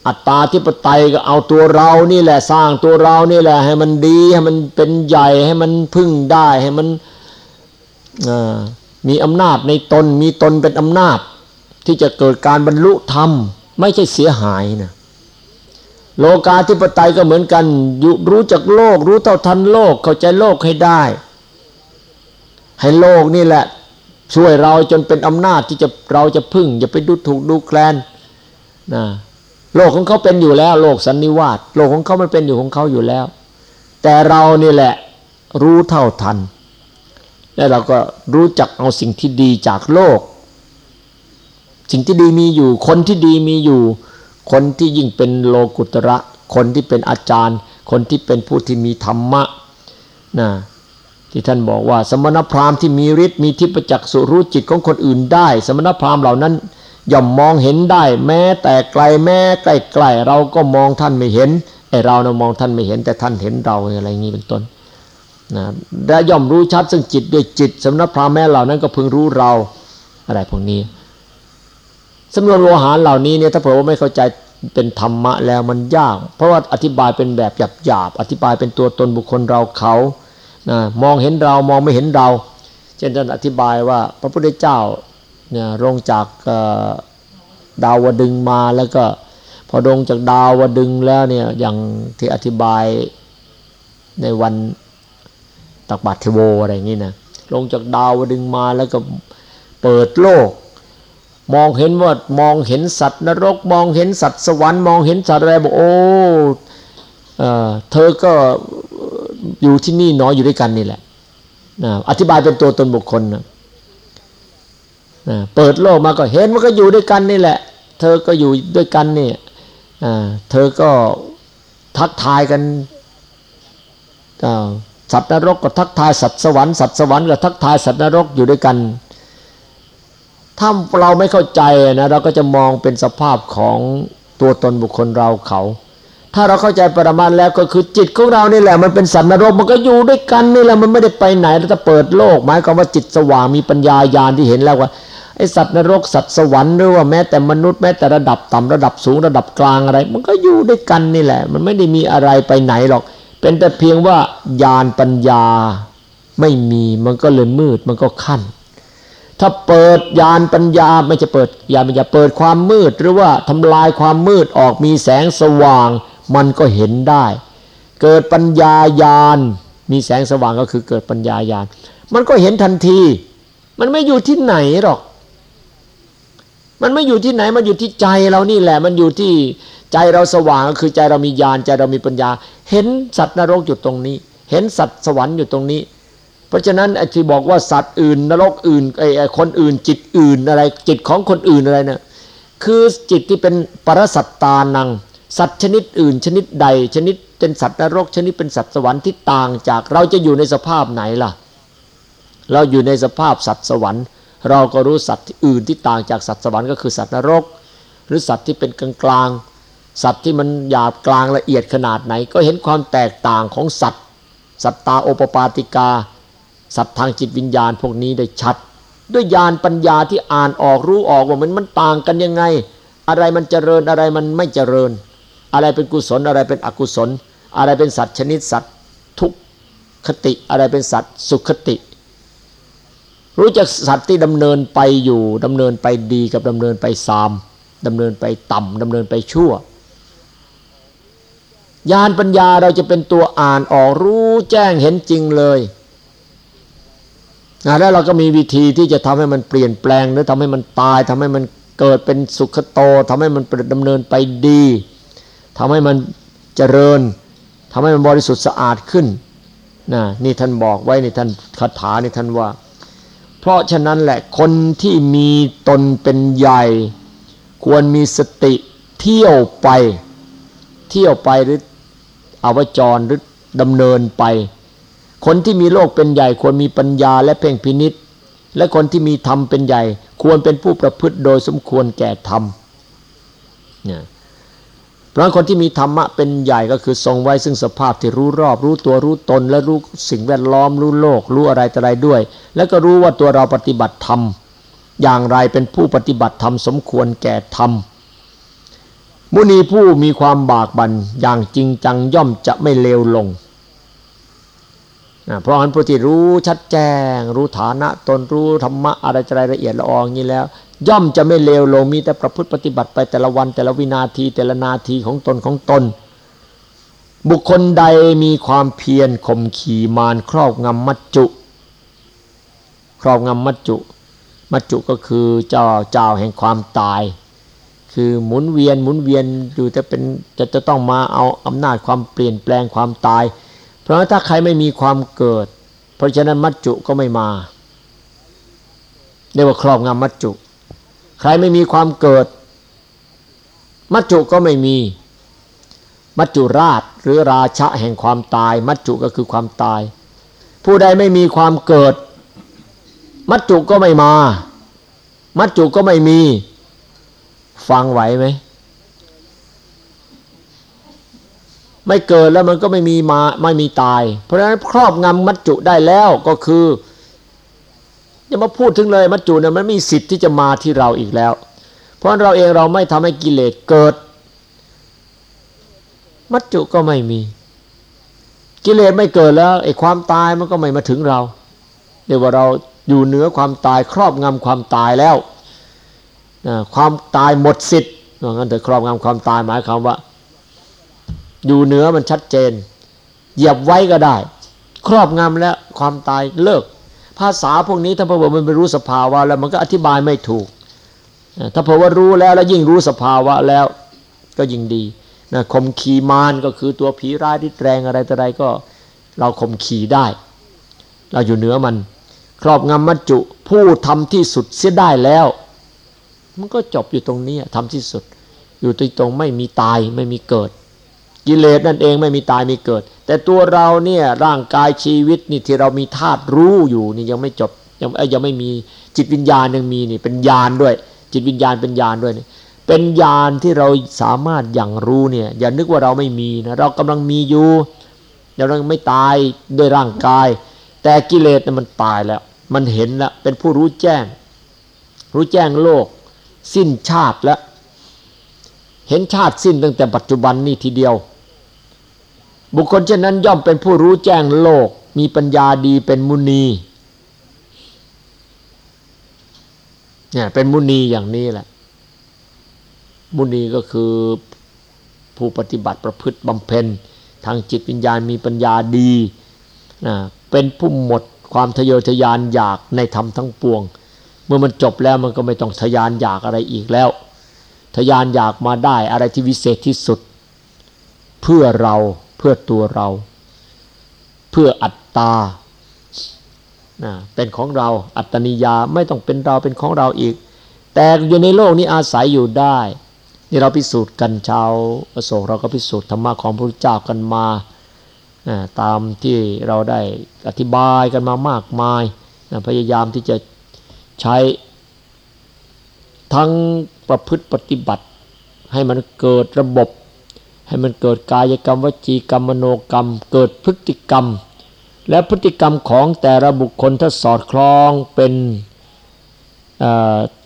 อัตตาธิปไตยก็เอาตัวเรานี่แหละสร้างตัวเรานี่แหละให้มันดีให้มันเป็นใหญ่ให้มันพึ่งได้ให้มันมีอำนาจในตนมีตนเป็นอำนาจ ที่จะเกิดการบรรลุธรรม ไม่ใช่เสียหายนะ โลกาธิปไตยก็เหมือนกันรู้จักโลก รู้เท่าทันโลก เข้าใจโลกให้ได้ ให้โลกนี่แหละ ช่วยเราจนเป็นอำนาจที่จะเราจะพึ่งอย่าไปดูถูกดูแคลนนะโลกของเขาเป็นอยู่แล้ว โลกสันนิวาสโลกของเขามันเป็นอยู่ของเขาอยู่แล้ว แต่เรานี่แหละรู้เท่าทัน และเราก็รู้จักเอาสิ่งที่ดีจากโลก สิ่งที่ดีมีอยู่คนที่ดีมีอยู่ คนที่ยิ่งเป็นโลกุตระ คนที่เป็นอาจารย์ คนที่เป็นผู้ที่มีธรรมะนะที่ท่านบอกว่า สมณพราหมณ์ที่มีฤทธิ์มีทิพจักสุรู้จิตของคนอื่นได้ สมณพราหมณ์เหล่านั้นย่อมมองเห็นได้ แม้แต่ไกลแม้ใกล้ๆเราก็มองท่านไม่เห็นไอเรานะมองท่านไม่เห็นแต่ท่านเห็นเราอะไรอย่างนี้เป็นต้นนะและย่อมรู้ชัดซึ่งจิตด้วยจิต สมณพราหมณ์แม้เหล่านั้นก็พึงรู้เราอะไรพวกนี้ สำนวนโลหะเหล่านี้เนี่ยถ้าเผื่อว่าไม่เข้าใจเป็นธรรมะแล้วมันยาก เพราะว่าอธิบายเป็นแบบหยาบๆอธิบายเป็นตัวตนบุคคลเราเขานะมองเห็นเรามองไม่เห็นเรา เช่นท่านอธิบายว่าพระพุทธเจ้าเนี่ยลงจากดาวดึงมาแล้วก็พอลงจากดาวดึงแล้วเนี่ยอย่างที่อธิบายในวันตักบาตรเทโวอะไรอย่างนี้นะลงจากดาวดึงมาแล้วก็เปิดโลก มองเห็นว่ามองเห็นสัตว์นรก มองเห็นสัตว์สวรรค์มองเห็นสัตว์อะไรบอกโอ้เธอก็อยู่ที่นี่น้อยอยู่ด้วยกันนี่แหละอธิบายเป็นตัวตนบุคคลนะเปิดโลกมาก็เห็นว่าก็อยู่ด้วยกันนี่แหละ เธอก็อยู่ด้วยกันนี่เธอก็ทักทายกันสัตว์นรกก็ทักทายสัตว์สวรรค์สัตว์สวรรค์ก็ทักทายสัตว์นรกอยู่ด้วยกัน ถ้าเราไม่เข้าใจนะเราก็จะมองเป็นสภาพของตัวตนบุคคลเราเขา ถ้าเราเข้าใจปรมาแล้วก็คือจิตของเรานี่แหละ มันเป็นสัตว์นรกมันก็อยู่ด้วยกันนี่แหละมันไม่ได้ไปไหนเราจะเปิดโลก หมายความว่าจิตสว่างมีปัญญาญาณที่เห็นแล้วว่าไอสัตว์นรกสัตว์สวรรค์หรือว่าแม้แต่มนุษย์แม้แต่ระดับต่ำระดับสูงระดับกลางอะไร มันก็อยู่ด้วยกันนี่แหละ มันไม่ได้มีอะไรไปไหนหรอก เป็นแต่เพียงว่าญาณปัญญาไม่มีมันก็เลยมืดมันก็ขั้น ถ้าเปิดญาณปัญญาไม่จะเปิดญาณปัญญาเปิดความมืด หรือว่าทำลายความมืดออกมีแสงสว่าง มันก็เห็นได้ เกิดปัญญาญาณมีแสงสว่างก็คือเกิดปัญญาญาณมันก็เห็นทันที มันไม่อยู่ที่ไหนหรอก มันไม่อยู่ที่ไหนมันอยู่ที่ใจเรานี่แหละ มันอยู่ที่ใจเราสว่างก็คือใจเรามีญาณใจเรามีปัญญา เห็นสัตว์นรกอยู่ตรงนี้ เห็นสัตว์สวรรค์อยู่ตรงนี้ เพราะฉะนั้นไอ้ที่บอกว่าสัตว์อื่น นรกอื่นไอ้คนอื่น จิตอื่นอะไร จิตของคนอื่นอะไรเนี่ยคือจิตที่เป็นปรสัตตานัง สัตว์ชนิดอื่น ชนิดใด ชนิดเป็นสัตว์นรก ชนิดเป็นสัตว์สวรรค์ที่ต่างจากเราจะอยู่ในสภาพไหนล่ะ เราอยู่ในสภาพสัตว์สวรรค์ เราก็รู้สัตว์อื่นที่ต่างจากสัตว์สวรรค์ก็คือสัตว์นรก หรือสัตว์ที่เป็นกลางกลางสัตว์ที่มันหยาบกลางละเอียดขนาดไหน ก็เห็นความแตกต่างของสัตว์ สัตตาโอปปาติกา สัตว์ทางจิตวิญญาณพวกนี้ได้ชัด ด้วยญาณปัญญาที่อ่านออกรู้ออกว่ามันมันต่างกันยังไง อะไรมันเจริญอะไรมันไม่เจริญ อะไรเป็นกุศลอะไรเป็นอกุศล อะไรเป็นสัตว์ชนิดสัตว์ทุกคติอะไรเป็นสัตว์สุขติ รู้จักสัตว์ที่ดำเนินไปอยู่ดำเนินไปดีกับดำเนินไปซามดำเนินไปต่ำดำเนินไปชั่วญาณปัญญาเราจะเป็นตัวอ่านออกรู้แจ้งเห็นจริงเลย นะแล้วเราก็มีวิธีที่จะทำให้มันเปลี่ยนแปลงหรือทำให้มันตายทำให้มันเกิดเป็นสุขโตทำให้มันดำเนินไปดีทำให้มันเจริญทำให้มันบริสุทธิ์สะอาดขึ้นนะนี่ท่านบอกไว้ในท่านคาถาในท่านว่า เพราะฉะนั้นแหละคนที่มีตนเป็นใหญ่ ควรมีสติเที่ยวไป เที่ยวไปหรืออวจรหรือดำเนินไป คนที่มีโลกเป็นใหญ่ควรมีปัญญาและเพ่งพินิษและคนที่มีธรรมเป็นใหญ่ ควรเป็นผู้ประพฤติโดยสมควรแก่ธรรมเนี่ยเพราะคนที่มีธรรมะเป็นใหญ่ก็คือทรงไว้ซึ่งสภาพที่รู้รอบ รู้ตัวรู้ตน และรู้สิ่งแวดล้อมรู้โลก รู้อะไรต่ออะไรด้วย แล้วก็รู้ว่าตัวเราปฏิบัติธรรมอย่างไรเป็นผู้ปฏิบัติธรรมสมควรแก่ธรรมมุนีผู้มีความบากบั่นอย่างจริงจังย่อมจะไม่เลวลง เพราะฉะนั้นผู้ที่รู้ชัดแจ้ง รู้ฐานะตนรู้ธรรมะอะไรจะรายละเอียดละอองนี้แล้ว ย่อมจะไม่เลวลงมีแต่ประพฤติปฏิบัติไปแต่ละวันแต่ละวินาทีแต่ละนาทีของตนของตน บุคคลใดมีความเพียรข่มขี่มารครอบงำมัจจุ ครอบงำมัจจุ มัจจุก็คือเจ้าเจ้าแห่งความตาย คือหมุนเวียนหมุนเวียนอยู่จะเป็นจะจะต้องมาเอาอำนาจความเปลี่ยนแปลงความตาย เพราะถ้าใครไม่มีความเกิด เพราะฉะนั้นมัจจุก็ไม่มาเรียกว่าครอบงำมัจจุ ใครไม่มีความเกิด มัจจุก็ไม่มี มัจจุราชหรือราชะแห่งความตาย มัจจุก็คือความตาย ผู้ใดไม่มีความเกิด มัจจุก็ไม่มา มัจจุก็ไม่มี ฟังไหวไหม ไม่เกิดแล้วมันก็ไม่มีมาไม่มีตาย เพราะฉะนั้นครอบงำมัจจุได้แล้วก็คืออย่ามาพูดถึงเลยมัจจุเนี่ยมันมีสิทธิ์ที่จะมาที่เราอีกแล้ว เพราะเราเองเราไม่ทำให้กิเลสเกิด มัจจุก็ไม่มี กิเลสไม่เกิดแล้วไอ้ความตายมันก็ไม่มาถึงเราเรียกว่าเราอยู่เหนือความตายครอบงำความตายแล้วความตายหมดสิทธิ์งั้นแต่ครอบงำความตายหมายความว่า อยู่เหนือมันชัดเจน เหยียบไว้ก็ได้ ครอบงำแล้วความตายเลิก ภาษาพวกนี้ถ้าพอมันไม่รู้สภาวะแล้วมันก็อธิบายไม่ถูก ถ้าพอว่ารู้แล้วแล้วยิ่งรู้สภาวะแล้วก็ยิ่งดีนะข่มขีมานก็คือตัวผีร้ายที่แรงอะไรต่ออะไรก็เราข่มขีได้ เราอยู่เหนือมัน ครอบงำมัจจุผู้ทำที่สุดเสียได้แล้ว มันก็จบอยู่ตรงนี้ทำที่สุด อยู่ตรงตรงไม่มีตายไม่มีเกิด กิเลสนั่นเองไม่มีตายมีเกิด แต่ตัวเราเนี่ยร่างกายชีวิตนี่ที่เรามีธาตุรู้อยู่นี่ยังไม่จบยังยังไม่มีจิตวิญญาณยังมีนี่เป็นญาณด้วย จิตวิญญาณเป็นญาณด้วยนี่เป็นญาณที่เราสามารถอย่างรู้เนี่ยอย่านึกว่าเราไม่มีนะเรากำลังมีอยู่เรายังไม่ตายด้วยร่างกาย แต่กิเลสเนี่ยมันตายแล้ว มันเห็นแล้วเป็นผู้รู้แจ้ง รู้แจ้งโลก สิ้นชาติแล้ว เห็นชาติสิ้นตั้งแต่ปัจจุบันนี่ทีเดียว บุคคลเช่นนั้นย่อมเป็นผู้รู้แจ้งโลก มีปัญญาดีเป็นมุนีเนี่ยเป็นมุนีอย่างนี้แหละ มุนีก็คือผู้ปฏิบัติประพฤติบำเพ็ญ ทางจิตวิญญาณมีปัญญาดีนะเป็นผู้หมดความทะเยอทะยานอยากในธรรมทั้งปวง เมื่อมันจบแล้วมันก็ไม่ต้องทะยานอยากอะไรอีกแล้ว ทะยานอยากมาได้อะไรที่วิเศษที่สุด เพื่อเรา เพื่อตัวเรา เพื่ออัตตาเป็นของเราอัตนิยาไม่ต้องเป็นเราเป็นของเราอีก แต่อยู่ในโลกนี้อาศัยอยู่ได้ นี่เราพิสูจน์กันชาวโศกเราก็พิสูจน์ธรรมะของพระพุทธเจ้ากันมาตามที่เราได้อธิบายกันมามากมาย พยายามที่จะใช้ทั้งประพฤติปฏิบัติ ให้มันเกิดระบบ ให้มันเกิดกายกรรมวจีกรรมมโนกรรม เกิดพฤติกรรม และพฤติกรรมของแต่ละบุคคลถ้าสอดคล้องเป็น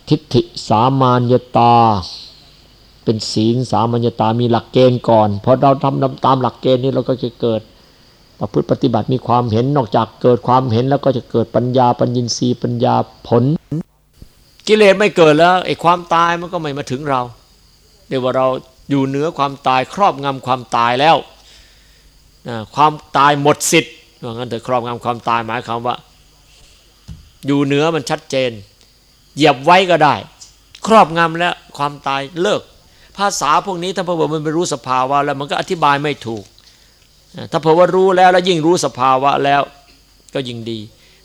ทิฏฐิสามานยตา เป็นศีลสามัญญตามีหลักเกณฑ์ก่อนพอเราทำตามหลักเกณฑ์นี้เราก็จะเกิดประพฤติปฏิบัติมีความเห็นนอกจากเกิดความเห็นแล้วก็จะเกิดปัญญาปัญญินทรีย์ปัญญาผล กิเลสไม่เกิดแล้วไอ้ความตายมันก็ไม่มาถึงเราเรียกว่าเรา อยู่เหนือความตายครอบงำความตายแล้วนะความตายหมดสิทธิ์ว่างั้นเถอะครอบงำความตายหมายความว่า อยู่เหนือมันชัดเจน เหยียบไว้ก็ได้ ครอบงำแล้วความตายเลิก ภาษาพวกนี้ถ้าเพระบมันไปรู้สภาวะแล้วมันก็อธิบายไม่ถูก ถ้าเผื่อว่ารู้แล้วแล้วยิ่งรู้สภาวะแล้วก็ยิ่งดี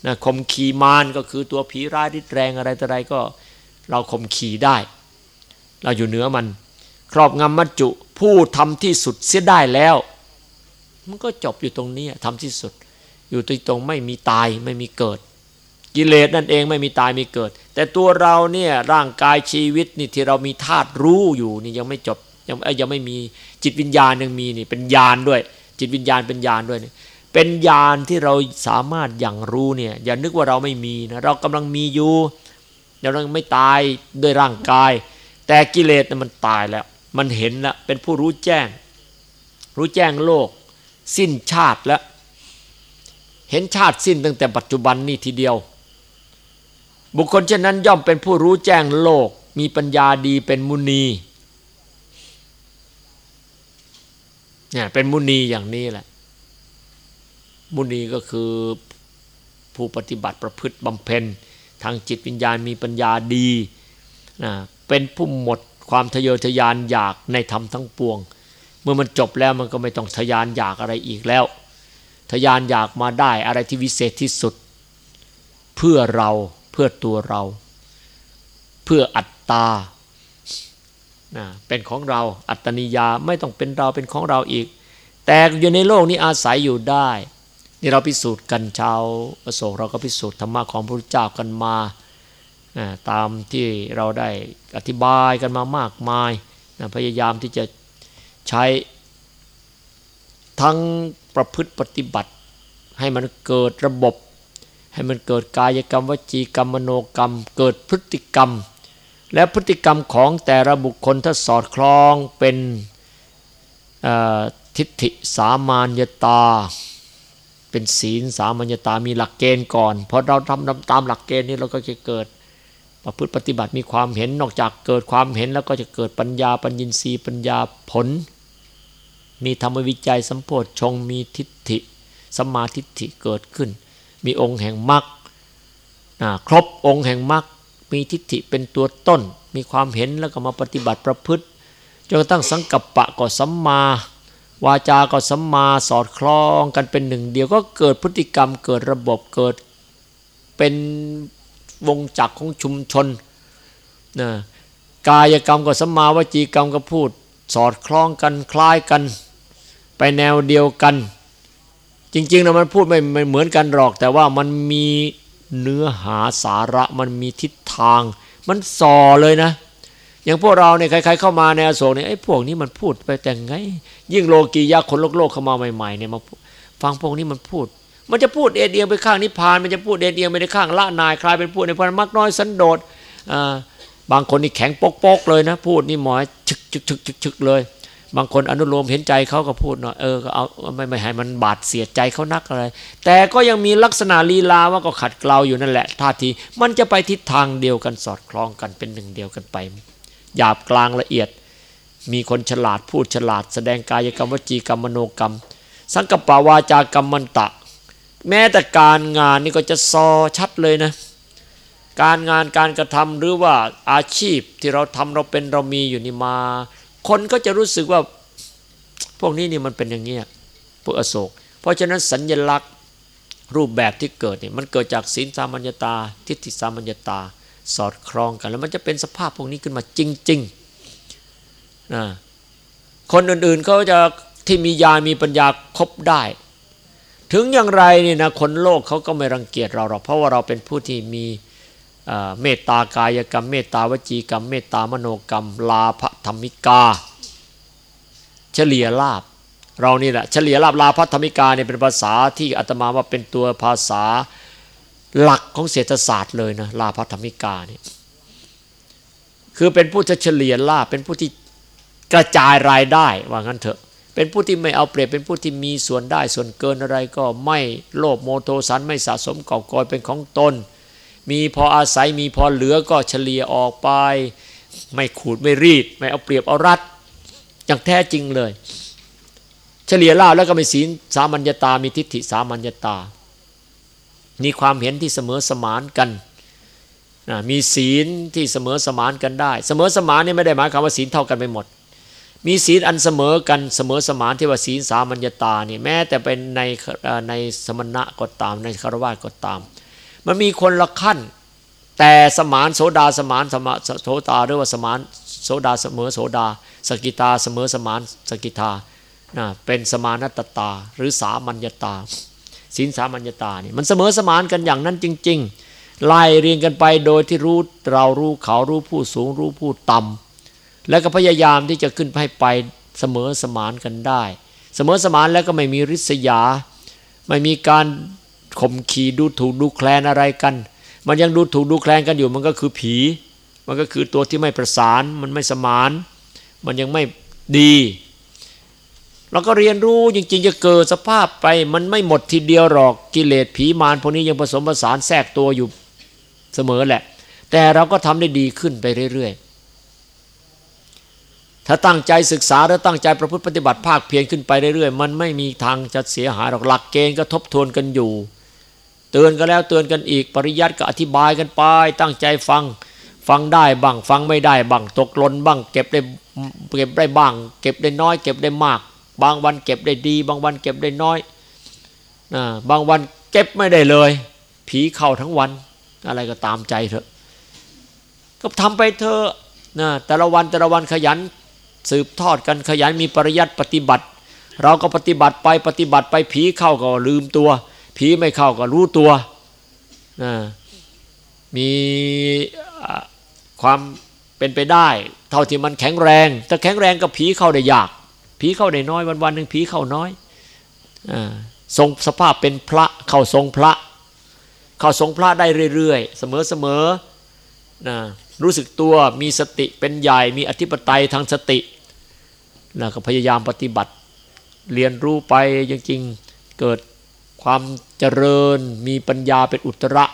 นะข่มขีมานก็คือตัวผีร้ายที่แรงอะไรต่ออะไรก็เราข่มขีได้ เราอยู่เหนือมัน รอบงำมัจจุ ผู้ทำที่สุดเสียได้แล้ว มันก็จบอยู่ตรงนี้ทำที่สุด อยู่ตรงตรงไม่มีตายไม่มีเกิด กิเลสนั่นเองไม่มีตายมีเกิด แต่ตัวเราเนี่ยร่างกายชีวิตนี่ที่เรามีธาตุรู้อยู่นี่ยังไม่จบยังยังไม่มีจิตวิญญาณยังมีนี่เป็นญาณด้วย จิตวิญญาณเป็นญาณด้วยเนี่เป็นญาณที่เราสามารถอย่างรู้เนี่ยอย่านึกว่าเราไม่มีนะเรากำลังมีอยู่เรายังไม่ตายด้วยร่างกาย แต่กิเลสมันตายแล้ว มันเห็นแล้วเป็นผู้รู้แจ้ง รู้แจ้งโลก สิ้นชาติแล้ว เห็นชาติสิ้นตั้งแต่ปัจจุบันนี่ทีเดียว บุคคลเช่นนั้นย่อมเป็นผู้รู้แจ้งโลก มีปัญญาดีเป็นมุนีเนี่ยเป็นมุนีอย่างนี้แหละ มุนีก็คือผู้ปฏิบัติประพฤติบำเพ็ญ ทางจิตวิญญาณมีปัญญาดีนะเป็นผู้หมด ความทะเยอทะยานอยากในธรรมทั้งปวง เมื่อมันจบแล้วมันก็ไม่ต้องทะยานอยากอะไรอีกแล้ว ทะยานอยากมาได้อะไรที่วิเศษที่สุด เพื่อเราเพื่อตัวเรา เพื่ออัตตาเป็นของเราอัตนิยาไม่ต้องเป็นเราเป็นของเราอีก แต่อยู่ในโลกนี้อาศัยอยู่ได้ นี่เราพิสูจน์กันชาวอโศกเราก็พิสูจน์ธรรมะของพระพุทธเจ้ากันมา ตามที่เราได้อธิบายกันมามากมายนะพยายามที่จะใช้ทั้งประพฤติปฏิบัติ ให้มันเกิดระบบ ให้มันเกิดกายกรรมวจีกรรมมโนกรรม เกิดพฤติกรรม และพฤติกรรมของแต่ละบุคคลถ้าสอดคล้องเป็นทิฏฐิสามัญญตา เป็นศีลสามัญญตามีหลักเกณฑ์ก่อนพอเราทำตามหลักเกณฑ์นี้เราก็จะเกิด ประพฤติปฏิบัติมีความเห็นนอกจากเกิดความเห็นแล้วก็จะเกิดปัญญาปัญญินทรีย์ปัญญาผล มีธรรมวิจัยสัมโพธชงมีทิฏฐิสมาทิฏฐิเกิดขึ้น มีองค์แห่งมรรคครบองค์แห่งมรรคมีทิฏฐิเป็นตัวต้น มีความเห็นแล้วก็มาปฏิบัติประพฤติจนกระทั่งสังกัปปะก็สัมมาวาจาก็สัมมาสอดคล้องกันเป็นหนึ่ง เดียวก็เกิดพฤติกรรมเกิดระบบเกิดเป็น วงจักรของชุมชนนะกายกรรมกับสมาวจีกรรมก็พูด สอดคล้องกันคล้ายกัน ไปแนวเดียวกัน จริงๆนะมันพูดไม่เหมือนกันหรอก แต่ว่ามันมีเนื้อหาสาระมันมีทิศทาง มันส่อเลยนะ อย่างพวกเราเนี่ยใครๆเข้ามาในอโศกเนี่ยไอ้พวกนี้มันพูดไปแต่ไง ยิ่งโลกียะคนโลกโลกเข้ามาใหม่ๆเนี่ยมาฟังพวกนี้มันพูด มันจะพูดเอ็นเอียงไปข้างนิพพาน มันจะพูดเอ็นเอียงไปในข้างละนาย คลายเป็นพูดในพนมักน้อยสันโดษบางคนนี่แข็งปกๆเลยนะ พูดนี่หมอยชึกชึกชึกชึกชึกเลย บางคนอนุโลมเห็นใจเขาก็พูดหน่อยเออก็เอาไม่ไม่ให้มันบาดเสียใจเขานักอะไร แต่ก็ยังมีลักษณะลีลาว่าก็ขัดเกลาอยู่นั่นแหละท่าทีมันจะไปทิศทางเดียวกันสอดคล้องกันเป็นหนึ่งเดียวกันไปหยาบกลางละเอียด มีคนฉลาดพูดฉลาด แสดงกายกรรมวจีกรรมมโนกรรม สังกปาวาจากรรมมันตะ แม้แต่การงานนี่ก็จะซอชัดเลยนะ การงานการกระทำหรือว่าอาชีพที่เราทำเราเป็นเรามีอยู่นี่มา คนก็จะรู้สึกว่าพวกนี้นี่มันเป็นอย่างเงี้ยพวกอโศก เพราะฉะนั้นสัญญลักษณ์รูปแบบที่เกิดเนี่ยมันเกิดจากศีลสามัญญตา ทิฏฐิสามัญญตา สอดคล้องกัน แล้วมันจะเป็นสภาพพวกนี้ขึ้นมาจริงๆนะคนอื่นๆเขาจะที่มีญามีปัญญาครบได้ ถึงอย่างไรนี่นะคนโลกเขาก็ไม่รังเกียจเราหรอกเพราะว่าเราเป็นผู้ที่มีเมตตากายกรรม เมตตาวจีกรรม เมตตามโนกรรม ลาภธรรมิกา เฉลี่ยลาบเรานี่แหละเฉลี่ยลาบลาภธรรมิกาเนี่ยเป็นภาษาที่อาตมาว่าเป็นตัวภาษาหลักของเศรษฐศาสตร์เลยนะลาภธรรมิกาเนี่ยคือเป็นผู้จะเฉลี่ยลาบเป็นผู้ที่กระจายรายได้ว่างั้นเถอะ เป็นผู้ที่ไม่เอาเปรียบเป็นผู้ที่มีส่วนได้ส่วนเกินอะไรก็ไม่โลภโมโทสันไม่สะสมก่อกอยเป็นของตน มีพออาศัยมีพอเหลือก็เฉลี่ยออกไป ไม่ขูดไม่รีด ไม่เอาเปรียบเอารัดอย่างแท้จริงเลย เฉลี่ยล่าแล้วก็มีศีลสามัญญาตามีทิฏฐิสามัญญาตา มีความเห็นที่เสมอสมานกันมีศีลที่เสมอสมานกันได้ เสมอสมานนี่ไม่ได้หมายความว่าศีลเท่ากันไปหมด มีศีลอันเสมอกันเสมอสมานที่ว่าศีลสามัญญตานี่แม้แต่เป็นในในสมณะก็ตามในฆราวาสก็ตาม มันมีคนละขั้น แต่สมานโสดาสมานสมาโสตาหรือว่าสมานโสดาเสมอโสดา สกิทาเสมอสมานสกิทานะเป็นสมานัตตา หรือสามัญญาตาศีลสามัญญาตานี่มันเสมอสมานกันอย่างนั้นจริง ๆ ไล่เรียงกันไปโดยที่รู้เรารู้เขารู้ผู้สูงรู้ผู้ต่ำ แล้วก็พยายามที่จะขึ้นให้ไปเสมอสมานกันได้ เสมอสมานแล้วก็ไม่มีริษยา ไม่มีการข่มขี่ดูถูกดูแคลนอะไรกัน มันยังดูถูกดูแคลนกันอยู่มันก็คือผี มันก็คือตัวที่ไม่ประสาน มันไม่สมาน มันยังไม่ดีเราก็เรียนรู้จริงๆจะเกิดสภาพไปมันไม่หมดทีเดียวหรอกกิเลสผีมารพวกนี้ยังผสมผสานแทรกตัวอยู่เสมอแหละ แต่เราก็ทำได้ดีขึ้นไปเรื่อยๆ ถ้าตั้งใจศึกษาแล้วตั้งใจประพฤติปฏิบัติภาคเพียรขึ้นไปเรื่อยๆ มันไม่มีทางจะเสียหายหรอกหลักเกณฑ์ก็ทบทวนกันอยู่ เตือนกันแล้วเตือนกันอีกปริยัติก็อธิบายกันไป ตั้งใจฟังฟังได้บ้างฟังไม่ได้บ้างตกหล่นบ้าง เก็บได้เก็บได้บ้าง เก็บได้น้อย เก็บได้มาก บางวันเก็บได้ดี บางวันเก็บได้น้อยนะบางวันเก็บไม่ได้เลย ผีเข้าทั้งวัน อะไรก็ตามใจเถอะก็ทำไปเถอะนะแต่ละวันแต่ละวันขยัน สืบทอดกันขยันมีปริยัติปฏิบัติ เราก็ปฏิบัติไปปฏิบัติไปผีเข้าก็ลืมตัว ผีไม่เข้าก็รู้ตัวนะมีความเป็นไปได้ เท่าที่มันแข็งแรง ถ้าแข็งแรงกับผีเข้าได้ยาก ผีเข้าได้น้อยวันวันหนึ่งผีเข้าน้อยอทรงสภาพเป็นพระเข้าทรงพระ เข้าทรงพระได้เรื่อยๆ เสมอๆนะรู้สึกตัวมีสติเป็นใหญ่มีอธิปไตยทางสติ แล้วก็พยายามปฏิบัติ เรียนรู้ไปจริงๆเกิดความเจริญมีปัญญาเป็นอุตระ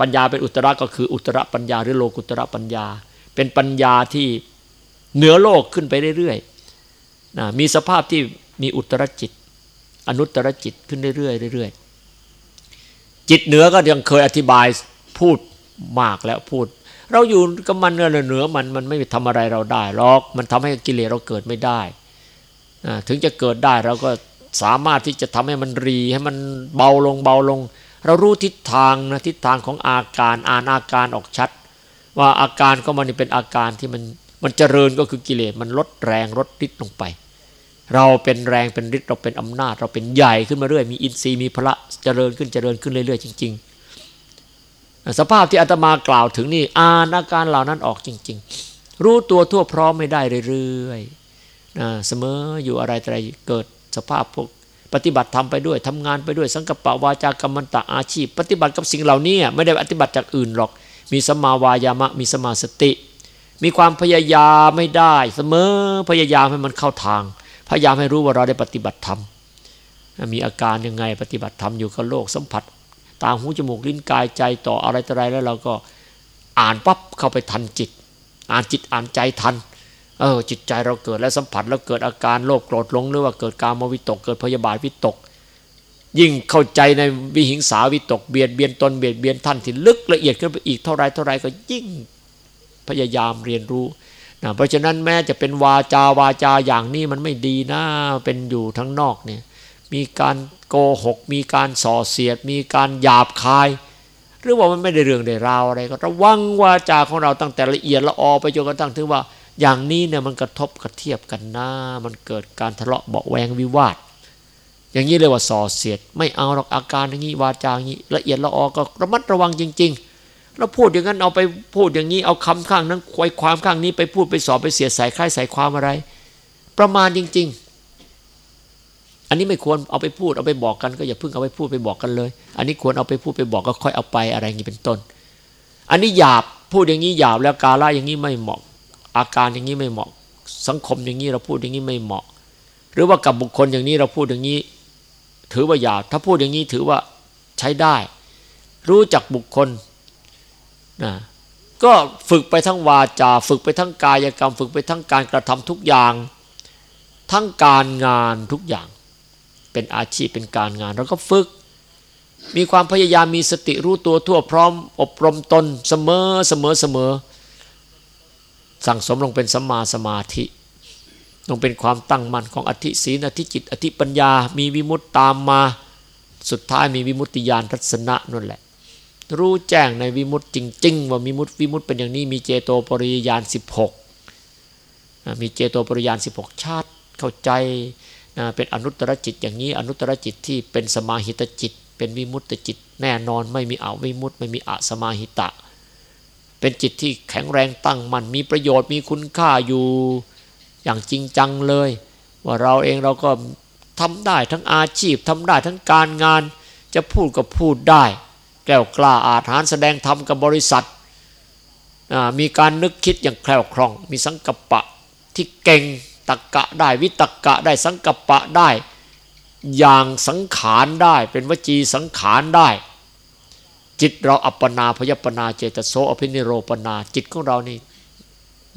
ปัญญาเป็นอุตระก็คืออุตระปัญญาหรือโลกุตระปัญญา เป็นปัญญาที่เหนือโลกขึ้นไปเรื่อยๆนะมีสภาพที่มีอุตรจิต อนุตตรจิตขึ้นเรื่อยๆเรื่อยๆจิตเหนือก็ยังเคยอธิบายพูดมากแล้วพูด เราอยู่กับมันเหนือมันมันไม่ทำอะไรเราได้หรอก มันทำให้กิเลสเราเกิดไม่ได้ถึงจะเกิดได้เราก็สามารถที่จะทำให้มันรีให้มันเบาลงเบาลง เรารู้ทิศทางนะทิศทางของอาการอ่านอาการออกชัด ว่าอาการก็มันเป็นอาการที่มันมันเจริญก็คือกิเลสมันลดแรงลดฤทธิ์ลงไป เราเป็นแรงเป็นฤทธิ์เราเป็นอำนาจ เราเป็นใหญ่ขึ้นมาเรื่อยมีอินทรีย์มีพละเจริญขึ้นเจริญขึ้นเรื่อยๆจริง ๆ สภาพที่อาตมากล่าวถึงนี่อ่านอาการเหล่านั้นออกจริง ๆ รู้ตัวทั่วพร้อมไม่ได้เรื่อยๆนะเสมออยู่อะไรอะไรเกิดสภาพพวกปฏิบัติทำไปด้วยทำงานไปด้วยสังกปะวาจากรรมันตะอาชีพ ปฏิบัติกับสิ่งเหล่านี้ไม่ได้ปฏิบัติจากอื่นหรอก มีสมาวายามะ มีสมาสติ มีความพยายามไม่ได้ เสมอพยายามให้มันเข้าทาง พยายามให้รู้ว่าเราได้ปฏิบัติธรรมมีอาการยังไงปฏิบัติธรรมอยู่กับโลกสัมผัส ตาหูจมูกลิ้นกายใจต่ออะไรต่ออะไรแล้วเราก็อ่านปั๊บเข้าไปทันจิต อ่านจิตอ่านใจทันเออจิตใจเราเกิดแล้วสัมผัสแล้วเกิดอาการโลภโกรธหลงหรือว่าเกิดการมวิตก เกิดพยาบาทวิตก ยิ่งเข้าใจในวิหิงสาวิตกเบียดเบียนตนเบียดเบียนท่านที่ลึกละเอียดขึ้นไปอีกเท่าไรเท่าไรก็ยิ่งพยายามเรียนรู้นะเพราะฉะนั้นแม้จะเป็นวาจาวาจาอย่างนี้มันไม่ดีนะเป็นอยู่ทั้งนอกเนี่ย มีการโกหก มีการส่อเสียด มีการหยาบคาย หรือว่ามันไม่ได้เรื่องได้ราวอะไร ก็ระวังวาจาของเราตั้งแต่ละเอียดละออไปจนกระทั่งถึงว่า อย่างนี้เนี่ยมันกระทบกระเทียบกันนะมันเกิดการทะเลาะเบาแวงวิวาท อย่างนี้เลยว่าส่อเสียด ไม่เอาหรอกอาการอย่างนี้วาจาอย่างนี้ละเอียดละออก็ระมัดระวังจริง ๆ แล้วพูดอย่างนั้นเอาไปพูดอย่างนี้เอาคำข้างนั้นควยความข้างนี้ไปพูดไปสอบไปเสียใส่ใครใส่ความอะไร ประมาณจริง ๆ อันนี้ไม่ควรเอาไปพูดเอาไปบอกกันก็อย่าเพิ่งเอาไปพูดไปบอกกันเลย อันนี้ควรเอาไปพูดไปบอกก็ค่อยเอาไปอะไรอย่างนี้เป็นต้น อันนี้หยาบพูดอย่างนี้หยาบแล้วกาละอย่างนี้ไม่เหมาะ อาการอย่างนี้ไม่เหมาะ สังคมอย่างนี้เราพูดอย่างนี้ไม่เหมาะ หรือว่ากับบุคคลอย่างนี้เราพูดอย่างนี้ ถือว่าหยาบถ้าพูดอย่างนี้ถือว่าใช้ได้ รู้จักบุคคลนะก็ฝึกไปทั้งวาจา ฝึกไปทั้งกายกรรม ฝึกไปทั้งการกระทำทุกอย่าง ทั้งการงานทุกอย่าง เป็นอาชีพเป็นการงานเราก็ฝึก มีความพยายามมีสติรู้ตัวทั่วพร้อม อบรมตนเสมอเสมอเสมอ สั่งสมลงเป็นสัมมาสมาธิลงเป็นความตั้งมั่นของอธิศีนอธิจิต อธิปัญญา มีวิมุตตามมา สุดท้ายมีวิมุตติญาณทัศนะนั่นแหละ รู้แจ้งในวิมุตติจริง ๆ ว่ามีมุตวิมุตเป็นอย่างนี้มีเจโตปริยาน 16 มีเจโตปริยาน 16 ชาติเข้าใจ เป็นอนุตตรจิตอย่างนี้อนุตตรจิตที่เป็นสมาหิตจิต เป็นวิมุตติจิต แน่นอนไม่มีอวิมุตไม่มีอสมาหิตะ เป็นจิตที่แข็งแรงตั้งมัน่นมีประโยชน์มีคุณค่าอยู่อย่างจริงจังเลย ว่าเราเองเราก็ทำได้ทั้งอาชีพทำได้ทั้งการงาน จะพูดก็พูดได้ แก้วกล้าอาถานแสดงธรรมกับบริษัท มีการนึกคิดอย่างแคล่วคล่อง มีสังกัปปะที่เก่ง ตักกะได้วิตกกะได้สังกปะได้ อย่างสังขารได้เป็นวจีสังขารได้ จิตเราอัปปนาพยปนาเจตโสอภินิโรปนาจิตของเรานี่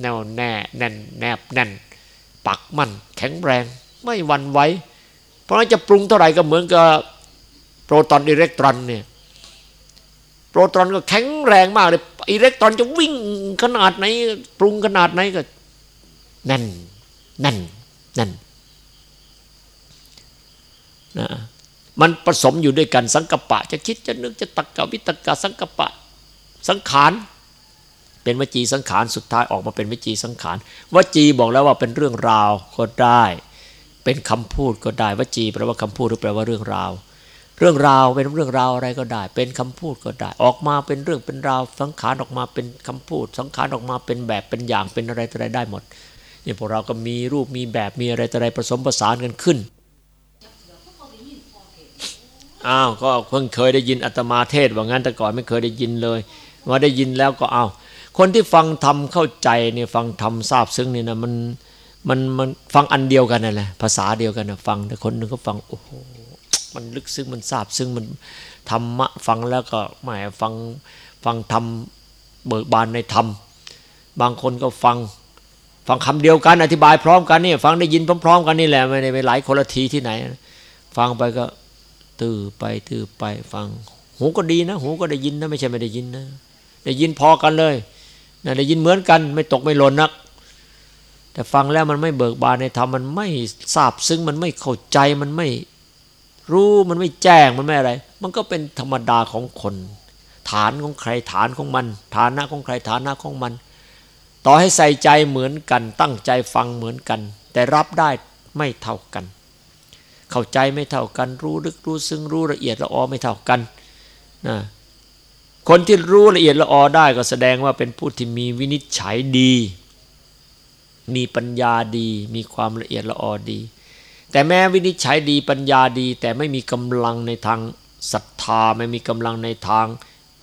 แน่วแน่แน่นแนบแน่น ปักมั่นแข็งแรงไม่วันไหวเพราะจะปรุงเท่าไหร่ก็เหมือนกับโปรตอนอิเล็กตรอนเนี่ยโปรตอนก็แข็งแรงมากเลยอิเล็กตรอนจะวิ่งขนาดไหน ปรุงขนาดไหนก็แน่น นั่นแน่นนะมันผสมอยู่ด้วยกันสังกปะ จะคิดจะนึกจะตักกะวิตกะสังกปะ สังขารเป็นวจีสังขารสุดท้ายออกมาเป็นวจีสังขารวจีบอกแล้วว่าเป็นเรื่องราวก็ได้ เป็นคำพูดก็ได้วจีแปลว่าคำพูดหรือแปลว่าเรื่องราว เรื่องราวเป็นเรื่องราวอะไรก็ได้ เป็นคำพูดก็ได้ ออกมาเป็นเรื่องเป็นราวสังขารออกมาเป็นคำพูด สังขารออกมาเป็นแบบเป็นอย่างเป็นอะไรอะไรได้หมด นี่พวกเราก็มีรูปมีแบบมีอะไรต่อะไรผสมผสานกันขึ้นอ้าวก็เพิ่งเคยได้ยินอาตมาเทศว่างั้นแต่ก่อนไม่เคยได้ยินเลยว่าได้ยินแล้วก็เอาคนที่ฟังทำเข้าใจเนี่ยฟังทำทราบซึ้งนี่นะมันมันมันฟังอันเดียวกันนั่นแหละภาษาเดียวกันนะฟังแต่คนหนึ่งก็ฟังโอ้โหมันลึกซึ้งมันทราบซึ้งมันธรรมะฟังแล้วก็หมายฟังฟังธรรมเบิกบานในธรรม บางคนก็ฟัง ฟังคำเดียวกันอธิบายพร้อมกันนี่ฟังได้ยินพร้อม ๆ กันนี่แหละไม่ได้ไปหลายคนละทีที่ไหน ฟังไปก็ตื้อไปตื้อไปฟัง หูก็ดีนะ หูก็ได้ยินนะไม่ใช่ไม่ได้ยินนะ ได้ยินพอกันเลยนะได้ยินเหมือนกัน ไม่ตกไม่หล่นนัก แต่ฟังแล้วมันไม่เบิกบานในธรรมมันไม่ทราบซึ้งมันไม่เข้าใจมันไม่รู้มันไม่แจ้งมันไม่อะไร มันก็เป็นธรรมดาของคน ฐานของใครฐานของมัน ฐานะของใครฐานะของมัน ต่อให้ใส่ใจเหมือนกัน ตั้งใจฟังเหมือนกัน แต่รับได้ไม่เท่ากัน เข้าใจไม่เท่ากัน รู้ลึกรู้ซึ้งรู้ละเอียดละออไม่เท่ากันนะคนที่รู้ละเอียดละออได้ก็แสดงว่าเป็นผู้ที่มีวินิจฉัยดี มีปัญญาดี มีความละเอียดละออดี แต่แม้วินิจฉัยดีปัญญาดี แต่ไม่มีกำลังในทางศรัทธาไม่มีกำลังในทาง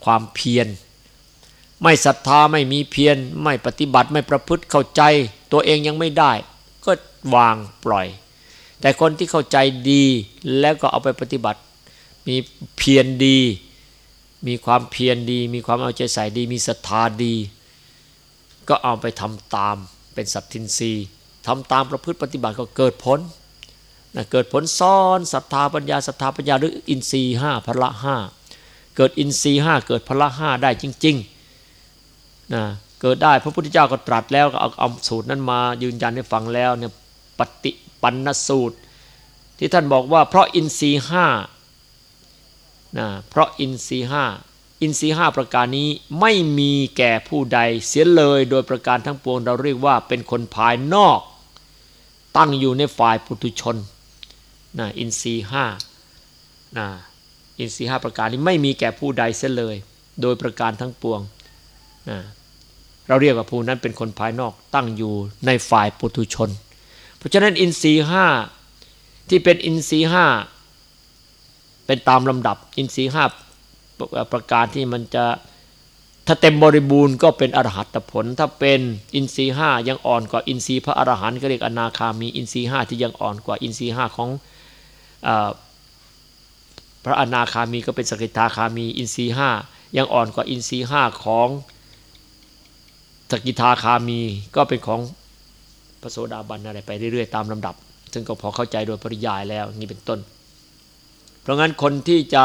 ความเพียร ไม่ศรัทธาไม่มีเพียรไม่ปฏิบัติไม่ประพฤติเข้าใจ ตัวเองยังไม่ได้ ก็วางปล่อย แต่คนที่เข้าใจดีแล้วก็เอาไปปฏิบัติ มีเพียรดี มีความเพียรดี มีความเอาใจใส่ดี มีศรัทธาดี ก็เอาไปทำตามเป็นสัตทินรีทำตามประพฤติปฏิบัติก็เกิดผลนะเกิดผลซ้อนศรัทธาปัญญาศรัทธาปัญญาหรืออินทรีห้าพละห้าเกิดอินทรีห้าเกิดพละห้าได้จริง ๆ นะเกิดได้พระพุทธเจ้าก็ตรัสแล้วก็เอาเอาสูตรนั้นมายืนยันให้ฟังแล้วเนี่ยปฏิปันนสูตร ที่ท่านบอกว่าเพราะอินทรีห้านะเพราะอินทรีห้าอินทรีห้าประการนี้ไม่มีแก่ผู้ใดเสียเลยโดยประการทั้งปวงเราเรียกว่าเป็นคนภายนอก ตั้งอยู่ในฝ่ายปุถุชนนะอินทรีห้านะอินทรีห้าประการนี้ไม่มีแก่ผู้ใดเสียเลย โดยประการทั้งปวงนะ เราเรียกว่าผู้นั้นเป็นคนภายนอกตั้งอยู่ในฝ่ายปุถุชน เพราะฉะนั้นอินทรีห้าที่เป็นอินทรีห้าเป็นตามลำดับอินทรีห้าประการที่มันจะถ้าเต็มบริบูรณ์ก็เป็นอรหัตผล ถ้าเป็นอินทรีห้ายังอ่อนกว่าอินทรีพระอรหันต์ก็เรียกอนาคามีอินทรีห้าที่ยังอ่อนกว่าอินทรีห้าของพระอนาคามีก็เป็นสกิทาคามีอินทรีห้ายังอ่อนกว่าอินทรีห้าของ สกิทาคามีก็เป็นของพระโสดาบันอะไรไปเรื่อยๆตามลำดับ ซึ่งก็พอเข้าใจโดยปริยายแล้วนี่เป็นต้น เพราะงั้นคนที่จะ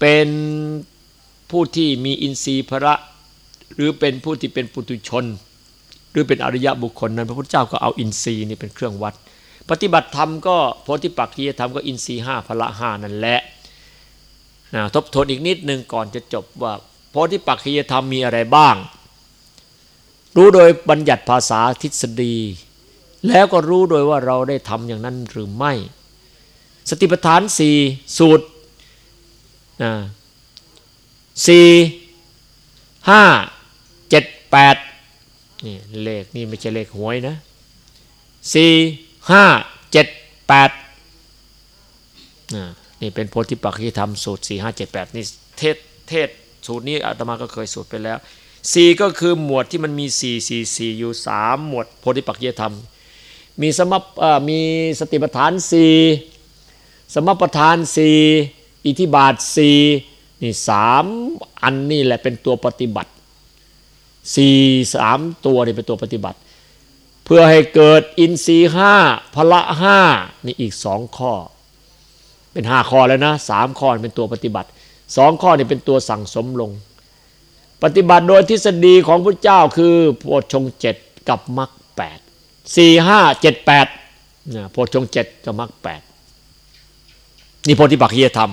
เป็นผู้ที่มีอินทรีย์พระ หรือเป็นผู้ที่เป็นปุถุชน หรือเป็นอริยะบุคคลนั้น พระพุทธเจ้าก็เอาอินทรีย์นี่เป็นเครื่องวัด ปฏิบัติธรรมก็โพธิปักขียธรรมก็อินทรีย์ห้าพละห้านั่นแหละนะทบทวนอีกนิดนึงก่อนจะจบว่าโพธิปักขียธรรมมีอะไรบ้าง รู้โดยบัญญัติภาษาทฤษฎี แล้วก็รู้โดยว่าเราได้ทำอย่างนั้นหรือไม่ สติปัฏฐานสี่สูตรสี่ห้าเจ็ดแปดนี่เลขนี่ไม่ใช่เลขหวยนะสี่ห้าเจ็ดแปดนี่เป็นโพธิปักขิธรรมสูตรสี่ห้าเจ็ดแปดนี่เทศเทศสูตรนี้อาตมาก็เคยสูตรไปแล้ว สี่ก็คือหมวดที่มันมีสี่สี่สี่อยู่สามหมวดโพธิปักขิธรรม มีสมมีสติปัฏฐานสี่สมปทานสี่อิทธิบาทสี่นี่สามอันนี่แหละเป็นตัวปฏิบัติสี่สามตัวนี่เป็นตัวปฏิบัติ เพื่อให้เกิดอินทรีห้าพละห้านี่อีกสองข้อ เป็นห้าข้อแล้วนะสามข้อเป็นตัวปฏิบัติสองข้อนี่เป็นตัวสั่งสมลง ปฏิบัติโดยทฤษฎีของพระเจ้าคือโพชงเจ็ดกับมรรคแปดสี่ห้าเจ็ดแปดนะโพชงเจ็ดกับมรรคแปดนี่โพธิปักขียธรรม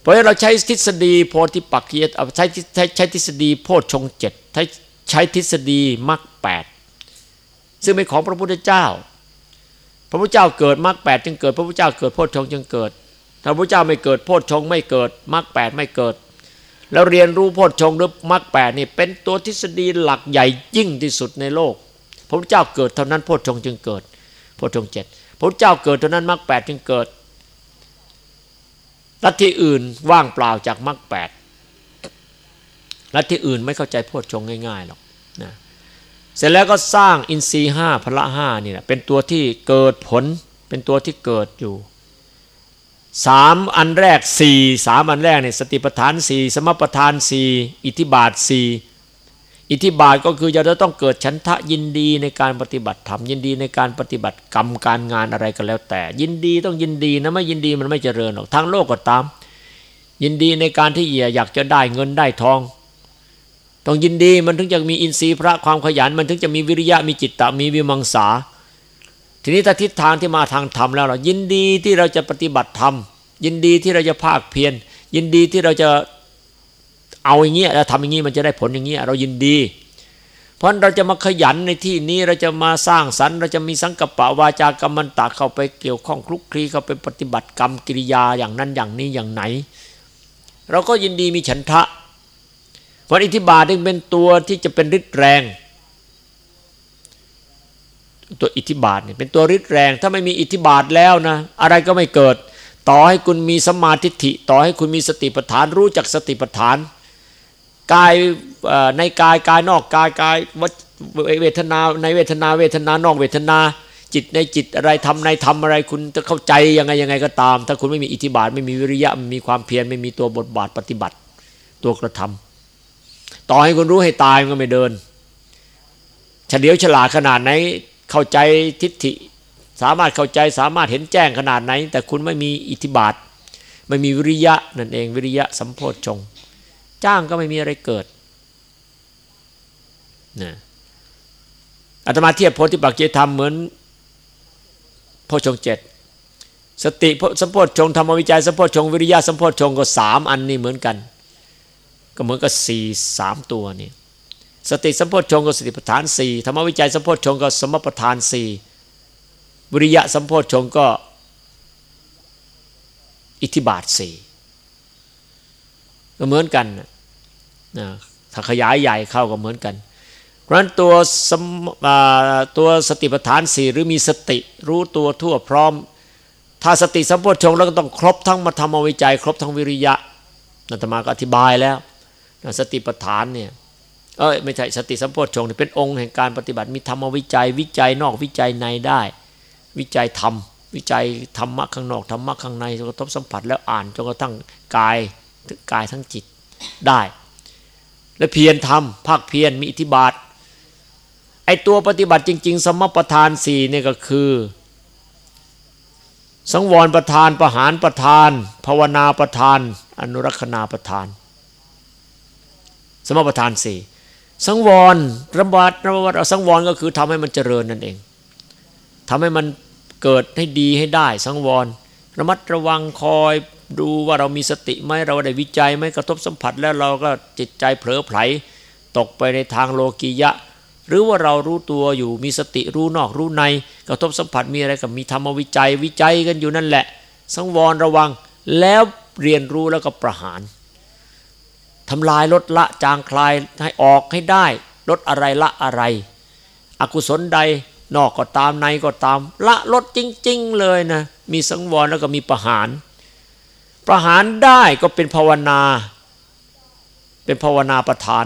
เพราะฉะนั้นเราใช้ทฤษฎีโพธิปักขียใช้ใช้ใช้ทฤษฎีโพชงเจ็ดใช้ใช้ทฤษฎีมรรคแปดซึ่งเป็นของพระพุทธเจ้า พระพุทธเจ้าเกิดมรรคแปดจึงเกิด พระพุทธเจ้าเกิดโพชงจึงเกิดถ้าพระพุทธเจ้าไม่เกิดโพชงไม่เกิดมรรคแปดไม่เกิด แล้วเรียนรู้โพชฌงหรือมรรคแปดนี่เป็นตัวทฤษฎีหลักใหญ่ยิ่งที่สุดในโลก พระพุทธเจ้าเกิดเท่านั้นโพชฌงจึงเกิดโพชฌงเจ็ดพระพุทธเจ้าเกิดเท่านั้นมรรคแปดจึงเกิดลัทธิอื่นว่างเปล่าจากมรรคแปดลัทธิอื่นไม่เข้าใจโพชฌงง่ายๆหรอกนะเสร็จแล้วก็สร้างอินทรีห้าพละห้านี่แหละเป็นตัวที่เกิดผลเป็นตัวที่เกิดอยู่ สามอันแรกสี่สามอันแรกเนี่ยสติปัฏฐานสี่สมปัฏฐานสี่อิทธิบาทสี่อิทธิบาทก็คือเราจะต้องเกิดฉันทะยินดีในการปฏิบัติธรรมยินดีในการปฏิบัติกรรมการงานอะไรก็แล้วแต่ ยินดีต้องยินดีนะไม่ยินดีมันไม่เจริญหรอกทางโลกก็ตาม ยินดีในการที่อยากจะได้เงินได้ทอง ต้องยินดีมันถึงจะมีอินทรีย์พระความขยันมันถึงจะมีวิริยะมีจิตตะมีวิมังสา ทีนี้ถ้าทิศทางที่มาทางธรรมแล้วเรายินดีที่เราจะปฏิบัติธรรมยินดีที่เราจะภาคเพียรยินดีที่เราจะเอาอย่างเงี้ยแล้วทำอย่างงี้มันจะได้ผลอย่างเงี้ยเรายินดี เพราะเราจะมาขยันในที่นี้เราจะมาสร้างสรรค์ เราจะมีสังกปะวาจากรรมันตะเข้าไปเกี่ยวข้องคลุกคลีเข้าไปปฏิบัติกรรมกิริยาอย่างนั้นอย่างนี้อย่างไหน เราก็ยินดีมีฉันทะเพราะอิทธิบาทจึงเป็นตัวที่จะเป็นฤทธิ์แรง ตัวอิทธิบาทเนี่ยเป็นตัวริดแรง ถ้าไม่มีอิทธิบาทแล้วนะ อะไรก็ไม่เกิด ต่อให้คุณมีสมาธิฐิต่อให้คุณมีสติปัฏฐานรู้จักสติปัฏฐานกายในกายกายนอกกายกายเวทนาในเวทนาเวทนานอกเวทนา จิตในจิตอะไรทำในทำอะไรคุณจะเข้าใจยังไงยังไงก็ตาม ถ้าคุณไม่มีอิทธิบาทไม่มีวิริยะไม่มีความเพียรไม่มีตัวบทบาทปฏิบัติ ตัวกระทำต่อให้คุณรู้ให้ตายมันก็ไม่เดินเฉลียวฉลาดขนาดไหน เข้าใจทิฏฐิ สามารถเข้าใจสามารถเห็นแจ้งขนาดไหน แต่คุณไม่มีอิทธิบาท ไม่มีวิริยะนั่นเองวิริยะสัมโพชฌงจ้างก็ไม่มีอะไรเกิดนะอาตมาเทียบโพธิปักจยธรรมเหมือนโพชฌงเจ็ดสติสัมโพชฌงธรรมวิจัยสัมโพชฌงวิริยะสัมโพชฌงก็สามอันนี้เหมือนกัน ก็เหมือนกับสี่สามตัวนี่ สติสัมโพชงก็สติปัฏฐานสี่ธรรมวิจัยสัมโพชงก็สมปัฏฐานสี่วิริยะสัมโพชงก็อิทธิบาทสี่ก็เหมือนกันนะถ้าขยายใหญ่เข้าก็เหมือนกัน เพราะฉะนั้นตัวตัวสติปัฏฐานสี่หรือมีสติรู้ตัวทั่วพร้อม ถ้าสติสัมโพชงแล้วก็ต้องครบทั้งมาทำวิจัย ครบทั้งวิริยะนัตมาก็อธิบายแล้วสติปัฏฐานเนี่ย เอ้ยไม่ใช่สติสัมโพชฌงนี่เป็นองค์แห่งการปฏิบัติมีธรรมวิจัย วิจัยนอกวิจัยในได้ วิจัยธรรมวิจัยธรรมะข้างนอกธรรมะข้างในกระทบสัมผัสแล้วอ่านจนกระทั่งกายกายทั้งจิตได้ และเพียรทำภาคเพียรมีอิทธิบาทไอตัวปฏิบัติจริง ๆ สมประทานสี่เนี่ยก็คือ สังวรประทานประหารประทาน ภาวนาประทาน อนุรักษณาประทาน สมประทานสี่ สังวรระบาดระบาดสังวรก็คือทำให้มันเจริญนั่นเองทำให้มันเกิดให้ดีให้ได้ สังวร ระมัดระวังคอยดูว่าเรามีสติไหมเราได้วิจัยไหมกระทบสัมผัสแล้วเราก็จิตใจเผลอไผลตกไปในทางโลกียะ หรือว่าเรารู้ตัวอยู่มีสติรู้นอกรู้ใน กระทบสัมผัสมีอะไรกับมีธรรมวิจัยวิจัยกันอยู่นั่นแหละ สังวรระวังแล้วเรียนรู้แล้วก็ประหาร ทำลายลดละจางคลายให้ออกให้ได้ ลดอะไรละอะไร อกุศลใดนอกก็ตามในก็ตาม ละลดจริง ๆ เลยนะ มีสังวรแล้วก็มีประหาร ประหารได้ก็เป็นภาวนา เป็นภาวนาประทาน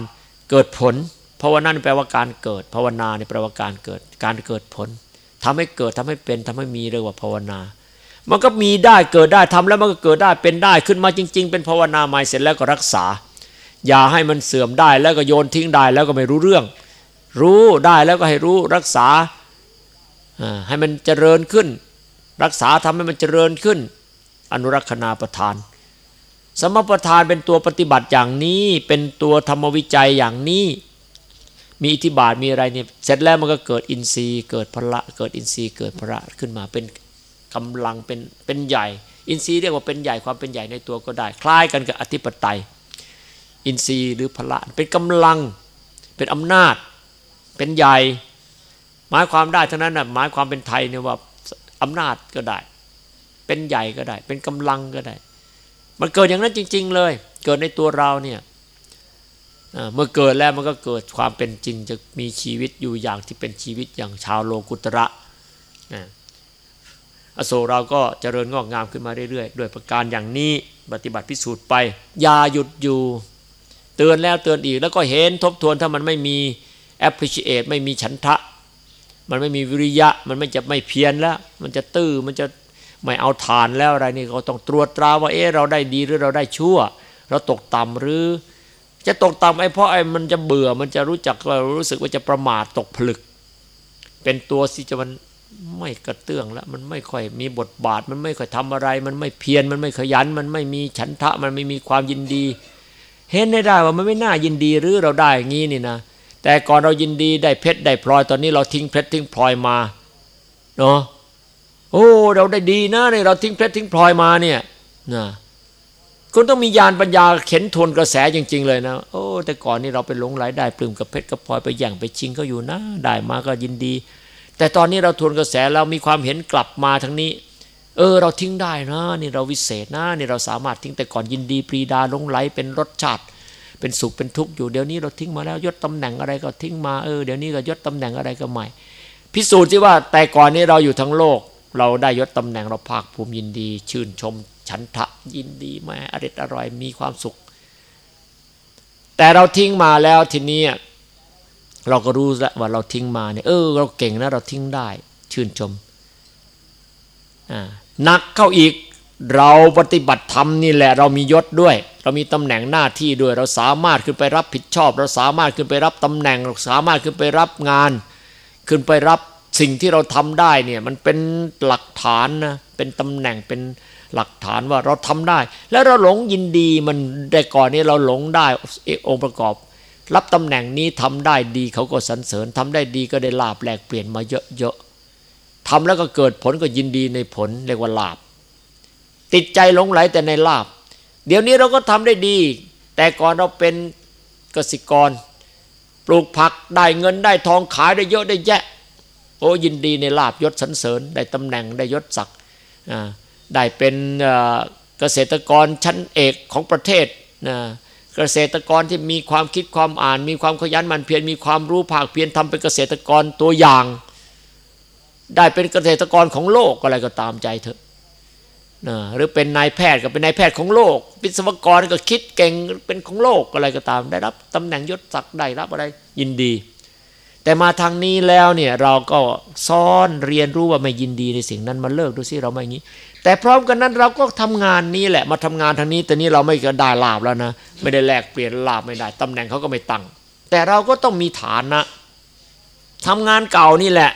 เกิดผลภาวนาแปลว่าการเกิด ภาวนาในแปลว่าการเกิด การเกิดผลทำให้เกิดทำให้เป็นทำให้มีเรียกว่าภาวนามันก็มีได้เกิดได้ทำแล้วมันก็เกิดได้เป็นได้ขึ้นมาจริง ๆ เป็นภาวนาใหม่เสร็จแล้วก็รักษา อย่าให้มันเสื่อมได้แล้วก็โยนทิ้งได้แล้วก็ไม่รู้เรื่อง รู้ได้แล้วก็ให้รู้รักษาให้มันเจริญขึ้น รักษาทำให้มันเจริญขึ้น อนุรักษณาประทาน สมประทานเป็นตัวปฏิบัติอย่างนี้เป็นตัวธรรมวิจัยอย่างนี้ มีอิทธิบาทมีอะไรเนี่ยเสร็จแล้วมันก็เกิดอินทรีย์เกิดพละเกิดอินทรีย์เกิดพระขึ้นมาเป็นกำลังเป็นเป็นใหญ่ อินทรีย์เรียกว่าเป็นใหญ่ความเป็นใหญ่ในตัวก็ได้ คล้ายกันกับอธิปไตย อินทรีย์หรือพละเป็นกำลัง เป็นอำนาจ เป็นใหญ่ หมายความได้ทั้งนั้นนะหมายความเป็นไทยเนี่ยว่าอำนาจก็ได้ เป็นใหญ่ก็ได้ เป็นกำลังก็ได้ มันเกิดอย่างนั้นจริง ๆ เลย เกิดในตัวเราเนี่ยเมื่อเกิดแล้วมันก็เกิดความเป็นจริงจะมีชีวิตอยู่อย่างที่เป็นชีวิตอย่างชาวโลกุตระอโศเราก็เจริญงอกงามขึ้นมาเรื่อยๆ ด้วยประการอย่างนี้ปฏิบัติพิสูจน์ไป อย่าหยุดอยู่ เตือนแล้วเตือนอีกแล้วก็เห็นทบทวนถ้ามันไม่มี appreciate ไม่มีฉันทะ มันไม่มีวิริยะ มันไม่จะไม่เพียรแล้ว มันจะตื้อมันจะไม่เอาฐานแล้วอะไรนี่ก็ต้องตรวจตราว่าเอ๊ะเราได้ดีหรือเราได้ชั่ว เราตกต่ำหรือ จะตกต่ำไอ้เพราะไอ้มันจะเบื่อมันจะรู้จักว่ารู้สึกว่าจะประมาทตกผลึก เป็นตัวที่จะมันไม่กระเตื้องแล้วมันไม่ค่อยมีบทบาท มันไม่ค่อยทำอะไร มันไม่เพียรมันไม่ขยัน มันไม่มีฉันทะ มันไม่มีความยินดี เห็นได้ว่ามันไม่น่ายินดีหรือเราได้อย่างนี้นี่นะ แต่ก่อนเรายินดีได้เพชรได้พลอยตอนนี้เราทิ้งเพชรทิ้งพลอยมาเนาะโอ้เราได้ดีนะเนี่ยเราทิ้งเพชรทิ้งพลอยมาเนี่ยนะคุณต้องมียานปัญญาเข็นทวนกระแสจริง ๆ เลยนะโอ้แต่ก่อนนี่เราไปหลงไหลได้ปลื้มกับเพชรกับพลอยไปแย่งไปชิงเขาอยู่นะได้มาก็ยินดี แต่ตอนนี้เราทวนกระแสเรามีความเห็นกลับมาทั้งนี้ เออเราทิ้งได้นะนี่เราวิเศษนะนี่เราสามารถทิ้งแต่ก่อนยินดีปรีดาลงไหลเป็นรสชาติ เป็นสุขเป็นทุกข์อยู่เดี๋ยวนี้เราทิ้งมาแล้วยศตำแหน่งอะไรก็ทิ้งมาเออเดี๋ยวนี้ก็ยศตำแหน่งอะไรก็ใหม่ พิสูจน์สิว่าแต่ก่อนนี้เราอยู่ทั้งโลก เราได้ยศตำแหน่งเราภาคภูมิยินดี ชื่นชม ฉันทะยินดีแม่อริดอร่อยมีความสุข แต่เราทิ้งมาแล้วทีนี้เราก็รู้แล้วว่าเราทิ้งมาเนี่ยเออ เราเก่งนะเราทิ้งได้ ชื่นชมอ่า นักเข้าอีก เราปฏิบัติธรรมนี่แหละเรามียศด้วย เรามีตำแหน่งหน้าที่ด้วย เราสามารถขึ้นไปรับผิดชอบ เราสามารถขึ้นไปรับตำแหน่ง เราสามารถขึ้นไปรับงาน ขึ้นไปรับสิ่งที่เราทำได้เนี่ยมันเป็นหลักฐานนะเป็นตำแหน่งเป็นหลักฐานว่าเราทำได้ แล้วเราหลงยินดีมันแต่ก่อนนี้เราหลงได้องค์ประกอบ รับตำแหน่งนี้ทำได้ดีเขาก็สรรเสริญทำได้ดีก็ได้ลาบแลกเปลี่ยนมาเยอะ ทำแล้วก็เกิดผลก็ยินดีในผลเรียกว่าลาบ ติดใจหลงไหลแต่ในลาบ เดี๋ยวนี้เราก็ทำได้ดี แต่ก่อนเราเป็นเกษตรกร ปลูกผักได้เงินได้ทองขายได้เยอะได้แยะ โอ้ยินดีในลาบยศสันเสริญ ได้ตำแหน่งได้ยศศักดิ์ได้เป็นเกษตรกรชั้นเอกของประเทศเกษตรกรที่มีความคิดความอ่าน มีความขยันหมั่นเพียรมีความรู้ภาคเพียรทำเป็นเกษตรกรตัวอย่าง ได้เป็นเกษตรกรของโลกอะไรก็ตามใจเถอะนะหรือเป็นนายแพทย์ก็เป็นนายแพทย์ของโลกวิศวกรก็คิดเก่งเป็นของโลกอะไรก็ตาม ได้รับตำแหน่งยศศักดิ์ได้รับอะไรยินดี แต่มาทางนี้แล้วเนี่ยเราก็ซ้อนเรียนรู้ว่าไม่ยินดีในสิ่งนั้นมาเลิกดูสิเราไม่อย่างนี้ แต่พร้อมกันนั้นเราก็ทำงานนี้แหละมาทำงานทางนี้แต่นี้เราไม่ได้ลาบแล้วนะไม่ได้แลกเปลี่ยนลาบไม่ได้ตำแหน่งเขาก็ไม่ตั้งแต่เราก็ต้องมีฐานนะทำงานเก่านี่แหละ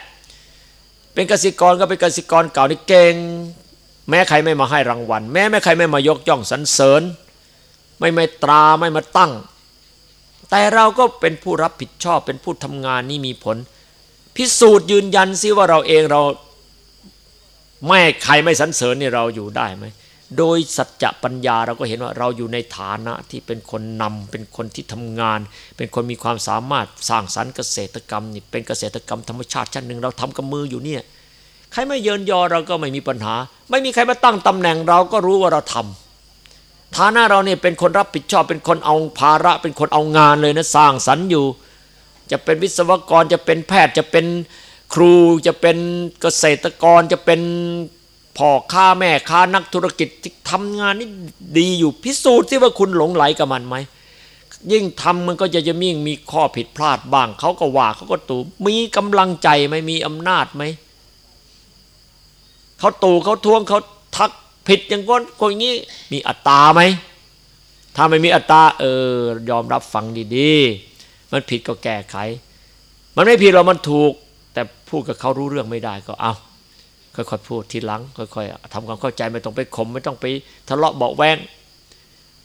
เป็นกสิกรก็เป็นกสิกรเก่านี่เก่ง แม้ใครไม่มาให้รางวัล แม้แม้ใครไม่มายกย่องสรรเสริญ ไม่ไม่ตราไม่มาตั้ง แต่เราก็เป็นผู้รับผิดชอบเป็นผู้ทำงานนี่มีผล พิสูจน์ยืนยันซิว่าเราเองเรา ไม่ใครไม่สรรเสริญนี่เราอยู่ได้ไหม โดยสัจจะปัญญาเราก็เห็นว่าเราอยู่ในฐานะที่เป็นคนนำเป็นคนที่ทำงาน เป็นคนมีความสามารถสร้างสรรค์เกษตรกรรมนี่เป็นเกษตรกรรมธรรมชาติชั้นหนึ่งเราทำกับมืออยู่เนี่ยใครไม่เยินยอเราก็ไม่มีปัญหา ไม่มีใครมาตั้งตำแหน่งเราก็รู้ว่าเราทำฐานะเราเนี่ยเป็นคนรับผิดชอบ เป็นคนเอาภาระ เป็นคนเอางานเลยนะสร้างสรรค์อยู่ จะเป็นวิศวกรจะเป็นแพทย์จะเป็นครูจะเป็นเกษตรกรจะเป็น พ่อค้าแม่ค้านักธุรกิจที่ทำงานนี่ดีอยู่พิสูจน์ที่ว่าคุณหลงไหลกับมันไหมยิ่งทำมันก็จะจะมิ่งมีข้อผิดพลาดบ้างเขาก็ว่าเขาก็ตูมีกำลังใจไหมมีอำนาจไหมเขาตู่เขาทวงเขาทักผิดอย่างก้นคนอย่างนี้มีอัตตาไหมถ้าไม่มีอัตตาเออยอมรับฟังดีๆ มันผิดก็แก้ไข มันไม่ผิดเรามันถูก แต่พูดกับเขารู้เรื่องไม่ได้ก็เอา ค่อยๆพูดทีหลังค่อยๆทำความเข้าใจไม่ต้องไปข่มไม่ต้องไปทะเลาะเบาแวง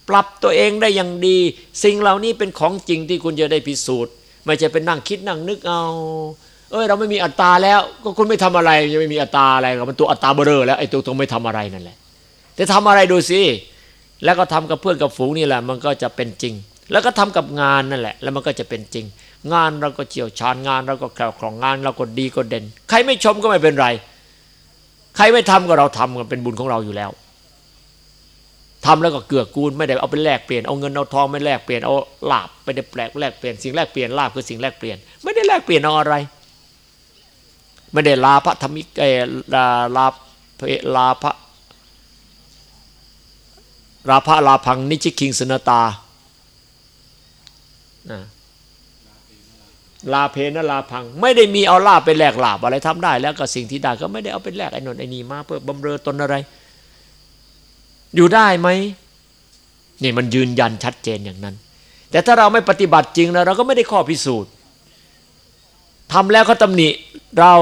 ปรับตัวเองได้อย่างดี สิ่งเหล่านี้เป็นของจริงที่คุณจะได้พิสูจน์ ไม่ใช่เป็นนั่งคิดนั่งนึกเอา เอ้ยเราไม่มีอัตตาแล้ว ก็คุณไม่ทำอะไรยังไม่มีอัตตาอะไรก็มันตัวอัตตาเบอร์แล้วไอ้ตัวตรงไม่ทำอะไรนั่นแหละแต่ทำอะไรดูสิแล้วก็ทำกับเพื่อนกับฝูงนี่แหละ มันก็จะเป็นจริง แล้วก็ทำกับงานนั่นแหละ แล้วมันก็จะเป็นจริง งานเราก็เชี่ยวชาญงานเราก็แข็งคล่องงานเราก็ดีก็เด่น ใครไม่ชมก็ไม่เป็นไร ใครไม่ทำก็เราทำกันเป็นบุญของเราอยู่แล้วทำแล้วก็เกื้อกูลไม่ได้เอาไปแลกเปลี่ยนเอาเงินเอาทองไม่แลกเปลี่ยนเอาลาบไม่ได้แปลกแลกเปลี่ยนสิ่งแลกเปลี่ยนลาบคือสิ่งแลกเปลี่ยน ไม่ได้แลกเปลี่ยนเอาอะไร ไม่ได้ลาพระธรรมิกเอลาลาเพลาพระลาพระลาพังนิชิคิงสนตา ลาเพนลาพัง ไม่ได้มีเอาลาไปแลกลาบอะไรทำได้ แล้วก็สิ่งที่ได้ก็ไม่ได้เอาไปแลกไอ้นนไอ้นี่มาเพื่อบำเรอตนอะไร อยู่ได้ไหมนี่มันยืนยันชัดเจนอย่างนั้น แต่ถ้าเราไม่ปฏิบัติจริงนะเราก็ไม่ได้ข้อพิสูจน์ทำแล้วเขาตำหนิเรา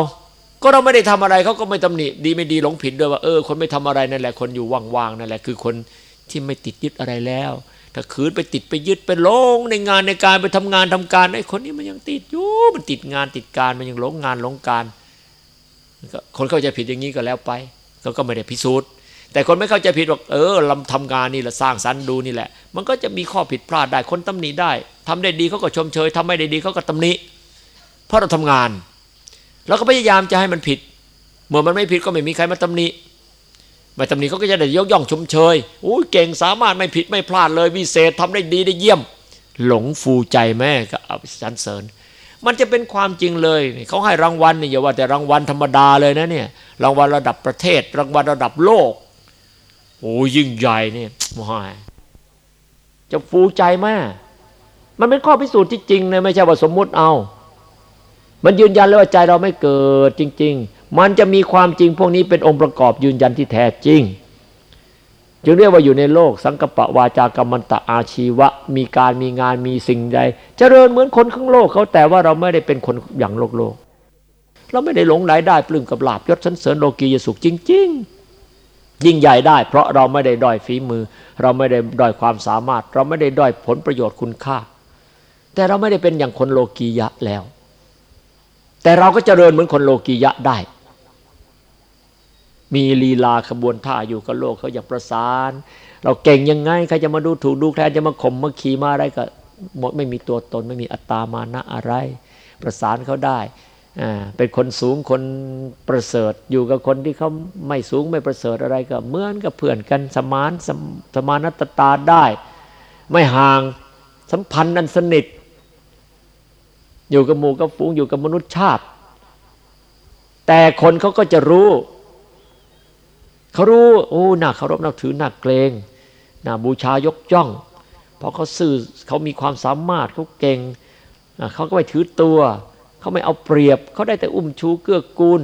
ก็เราไม่ได้ทำอะไรเขาก็ไม่ตำหนิดีไม่ดีหลงผิดด้วยว่าเออคนไม่ทำอะไรนั่นแหละคนอยู่ว่างๆนั่นแหละคือคนที่ไม่ติดยึดอะไรแล้ว ถ้าคืนไปติดไปยึดไปลงในงานในการไปทำงานทำการไอ้คนนี้มันยังติดอยู่มันติดงานติดการมันยังหลงงานหลงการคนเข้าใจผิดอย่างนี้ก็แล้วไปเขาก็ไม่ได้พิสูจน์ แต่คนไม่เข้าใจผิดบอกเออเราทำงานนี่แหละสร้างสรรค์ดูนี่แหละ มันก็จะมีข้อผิดพลาดได้คนตำหนิได้ทำได้ดีเขาก็ชมเชยทำไม่ได้ดีเขาก็ตำหนิเพราะเราทำงานเราก็พยายามจะให้มันผิด เมื่อมันไม่ผิดก็ไม่มีใครมาตำหนิ ไมาตำหนิเขาก็จะได้ยกย่องชมเชยโอ้ยเก่งสามารถไม่ผิดไม่พลาดเลยวิเศษทำได้ดีได้เยี่ยม หลงฟูใจแม่ก็เอาสรรเสริญ มันจะเป็นความจริงเลยเขาให้รางวัลนี่อย่าว่าแต่รางวัลธรรมดาเลยนะเนี่ยรางวัลระดับประเทศ รางวัลระดับโลกโอ้ยิ่งใหญ่เนี่ยมายจะฟูใจไหมมันเป็นข้อพิสูจน์ที่จริงเลยไม่ใช่ว่าสมมุติเอา มันยืนยันเลยว่าใจเราไม่เกิดจริงๆ มันจะมีความจริงพวกนี้เป็นองค์ประกอบยืนยันที่แท้จริง จึงเรียกว่าอยู่ในโลกสังกปะวาจากรรมันตะอาชีวะ มีการมีงานมีสิ่งใด เจริญเหมือนคนข้างโลกเขาแต่ว่าเราไม่ได้เป็นคนอย่างโลกโลก เราไม่ได้หลงไหลได้ปลื้มกับลาบยศสันเสริญโลกียสุขจริง ๆ ยิ่งใหญ่ได้ เพราะเราไม่ได้ด้อยฝีมือ เราไม่ได้ด้อยความสามารถ เราไม่ได้ด้อยผลประโยชน์คุณค่า แต่เราไม่ได้เป็นอย่างคนโลกียะแล้ว แต่เราก็เจริญเหมือนคนโลกียะได้ มีลีลาขบวนท่าอยู่กับโลกเขาอย่างประสาน เราเก่งยังไงใครจะมาดูถูกดูแคลนจะมาข่มมาขี่มาอะไรก็หมดไม่มีตัวตนไม่มีอัตตามานะอะไร ประสานเขาได้เป็นคนสูงคนประเสริฐอยู่กับคนที่เขาไม่สูงไม่ประเสริฐอะไรก็เหมือนกับเพื่อนกันสมานสมสมานัตตาได้ ไม่ห่างสัมพันธ์อันสนิท อยู่กับหมู่กับฝูงอยู่กับมนุษย์ชาติ แต่คนเขาก็จะรู้ เขารู้โอ้หน้าเคารพนับถือหน้าเกรงน้าบูชายกย่องเพราะเขาซื่อเขามีความสามารถเขาเก่งเขาก็ไม่ถือตัวเขาไม่เอาเปรียบเขาได้แต่อุ้มชูเกื้อกูล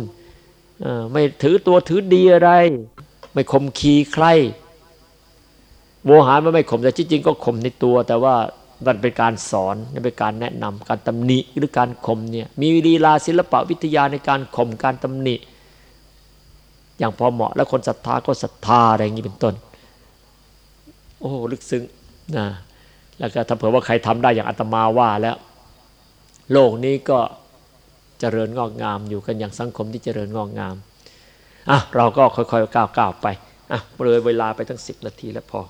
ไม่ถือตัวถือดีอะไร ไม่ข่มขีใครโวหารมันไม่ข่มแต่ที่จริงก็ข่มในตัว แต่ว่ามันเป็นการสอนเป็นการแนะนำการตำหนิหรือการข่มเนี่ยมีลีลาศิลปะวิทยาในการข่มการตำหนิ อย่างพอเหมาะ แล้วคนศรัทธาก็ศรัทธาอะไรอย่างนี้เป็นต้น โอ้ลึกซึ้งนะแล้วก็ถ้าเผื่อว่าใครทำได้อย่างอาตมาว่าแล้ว โลกนี้ก็เจริญงอกงามอยู่กันอย่างสังคมที่เจริญงอกงามอะเราก็ค่อยๆก้าวๆไปอะเลยเวลาไปทั้งสิบนาทีแล้วพอ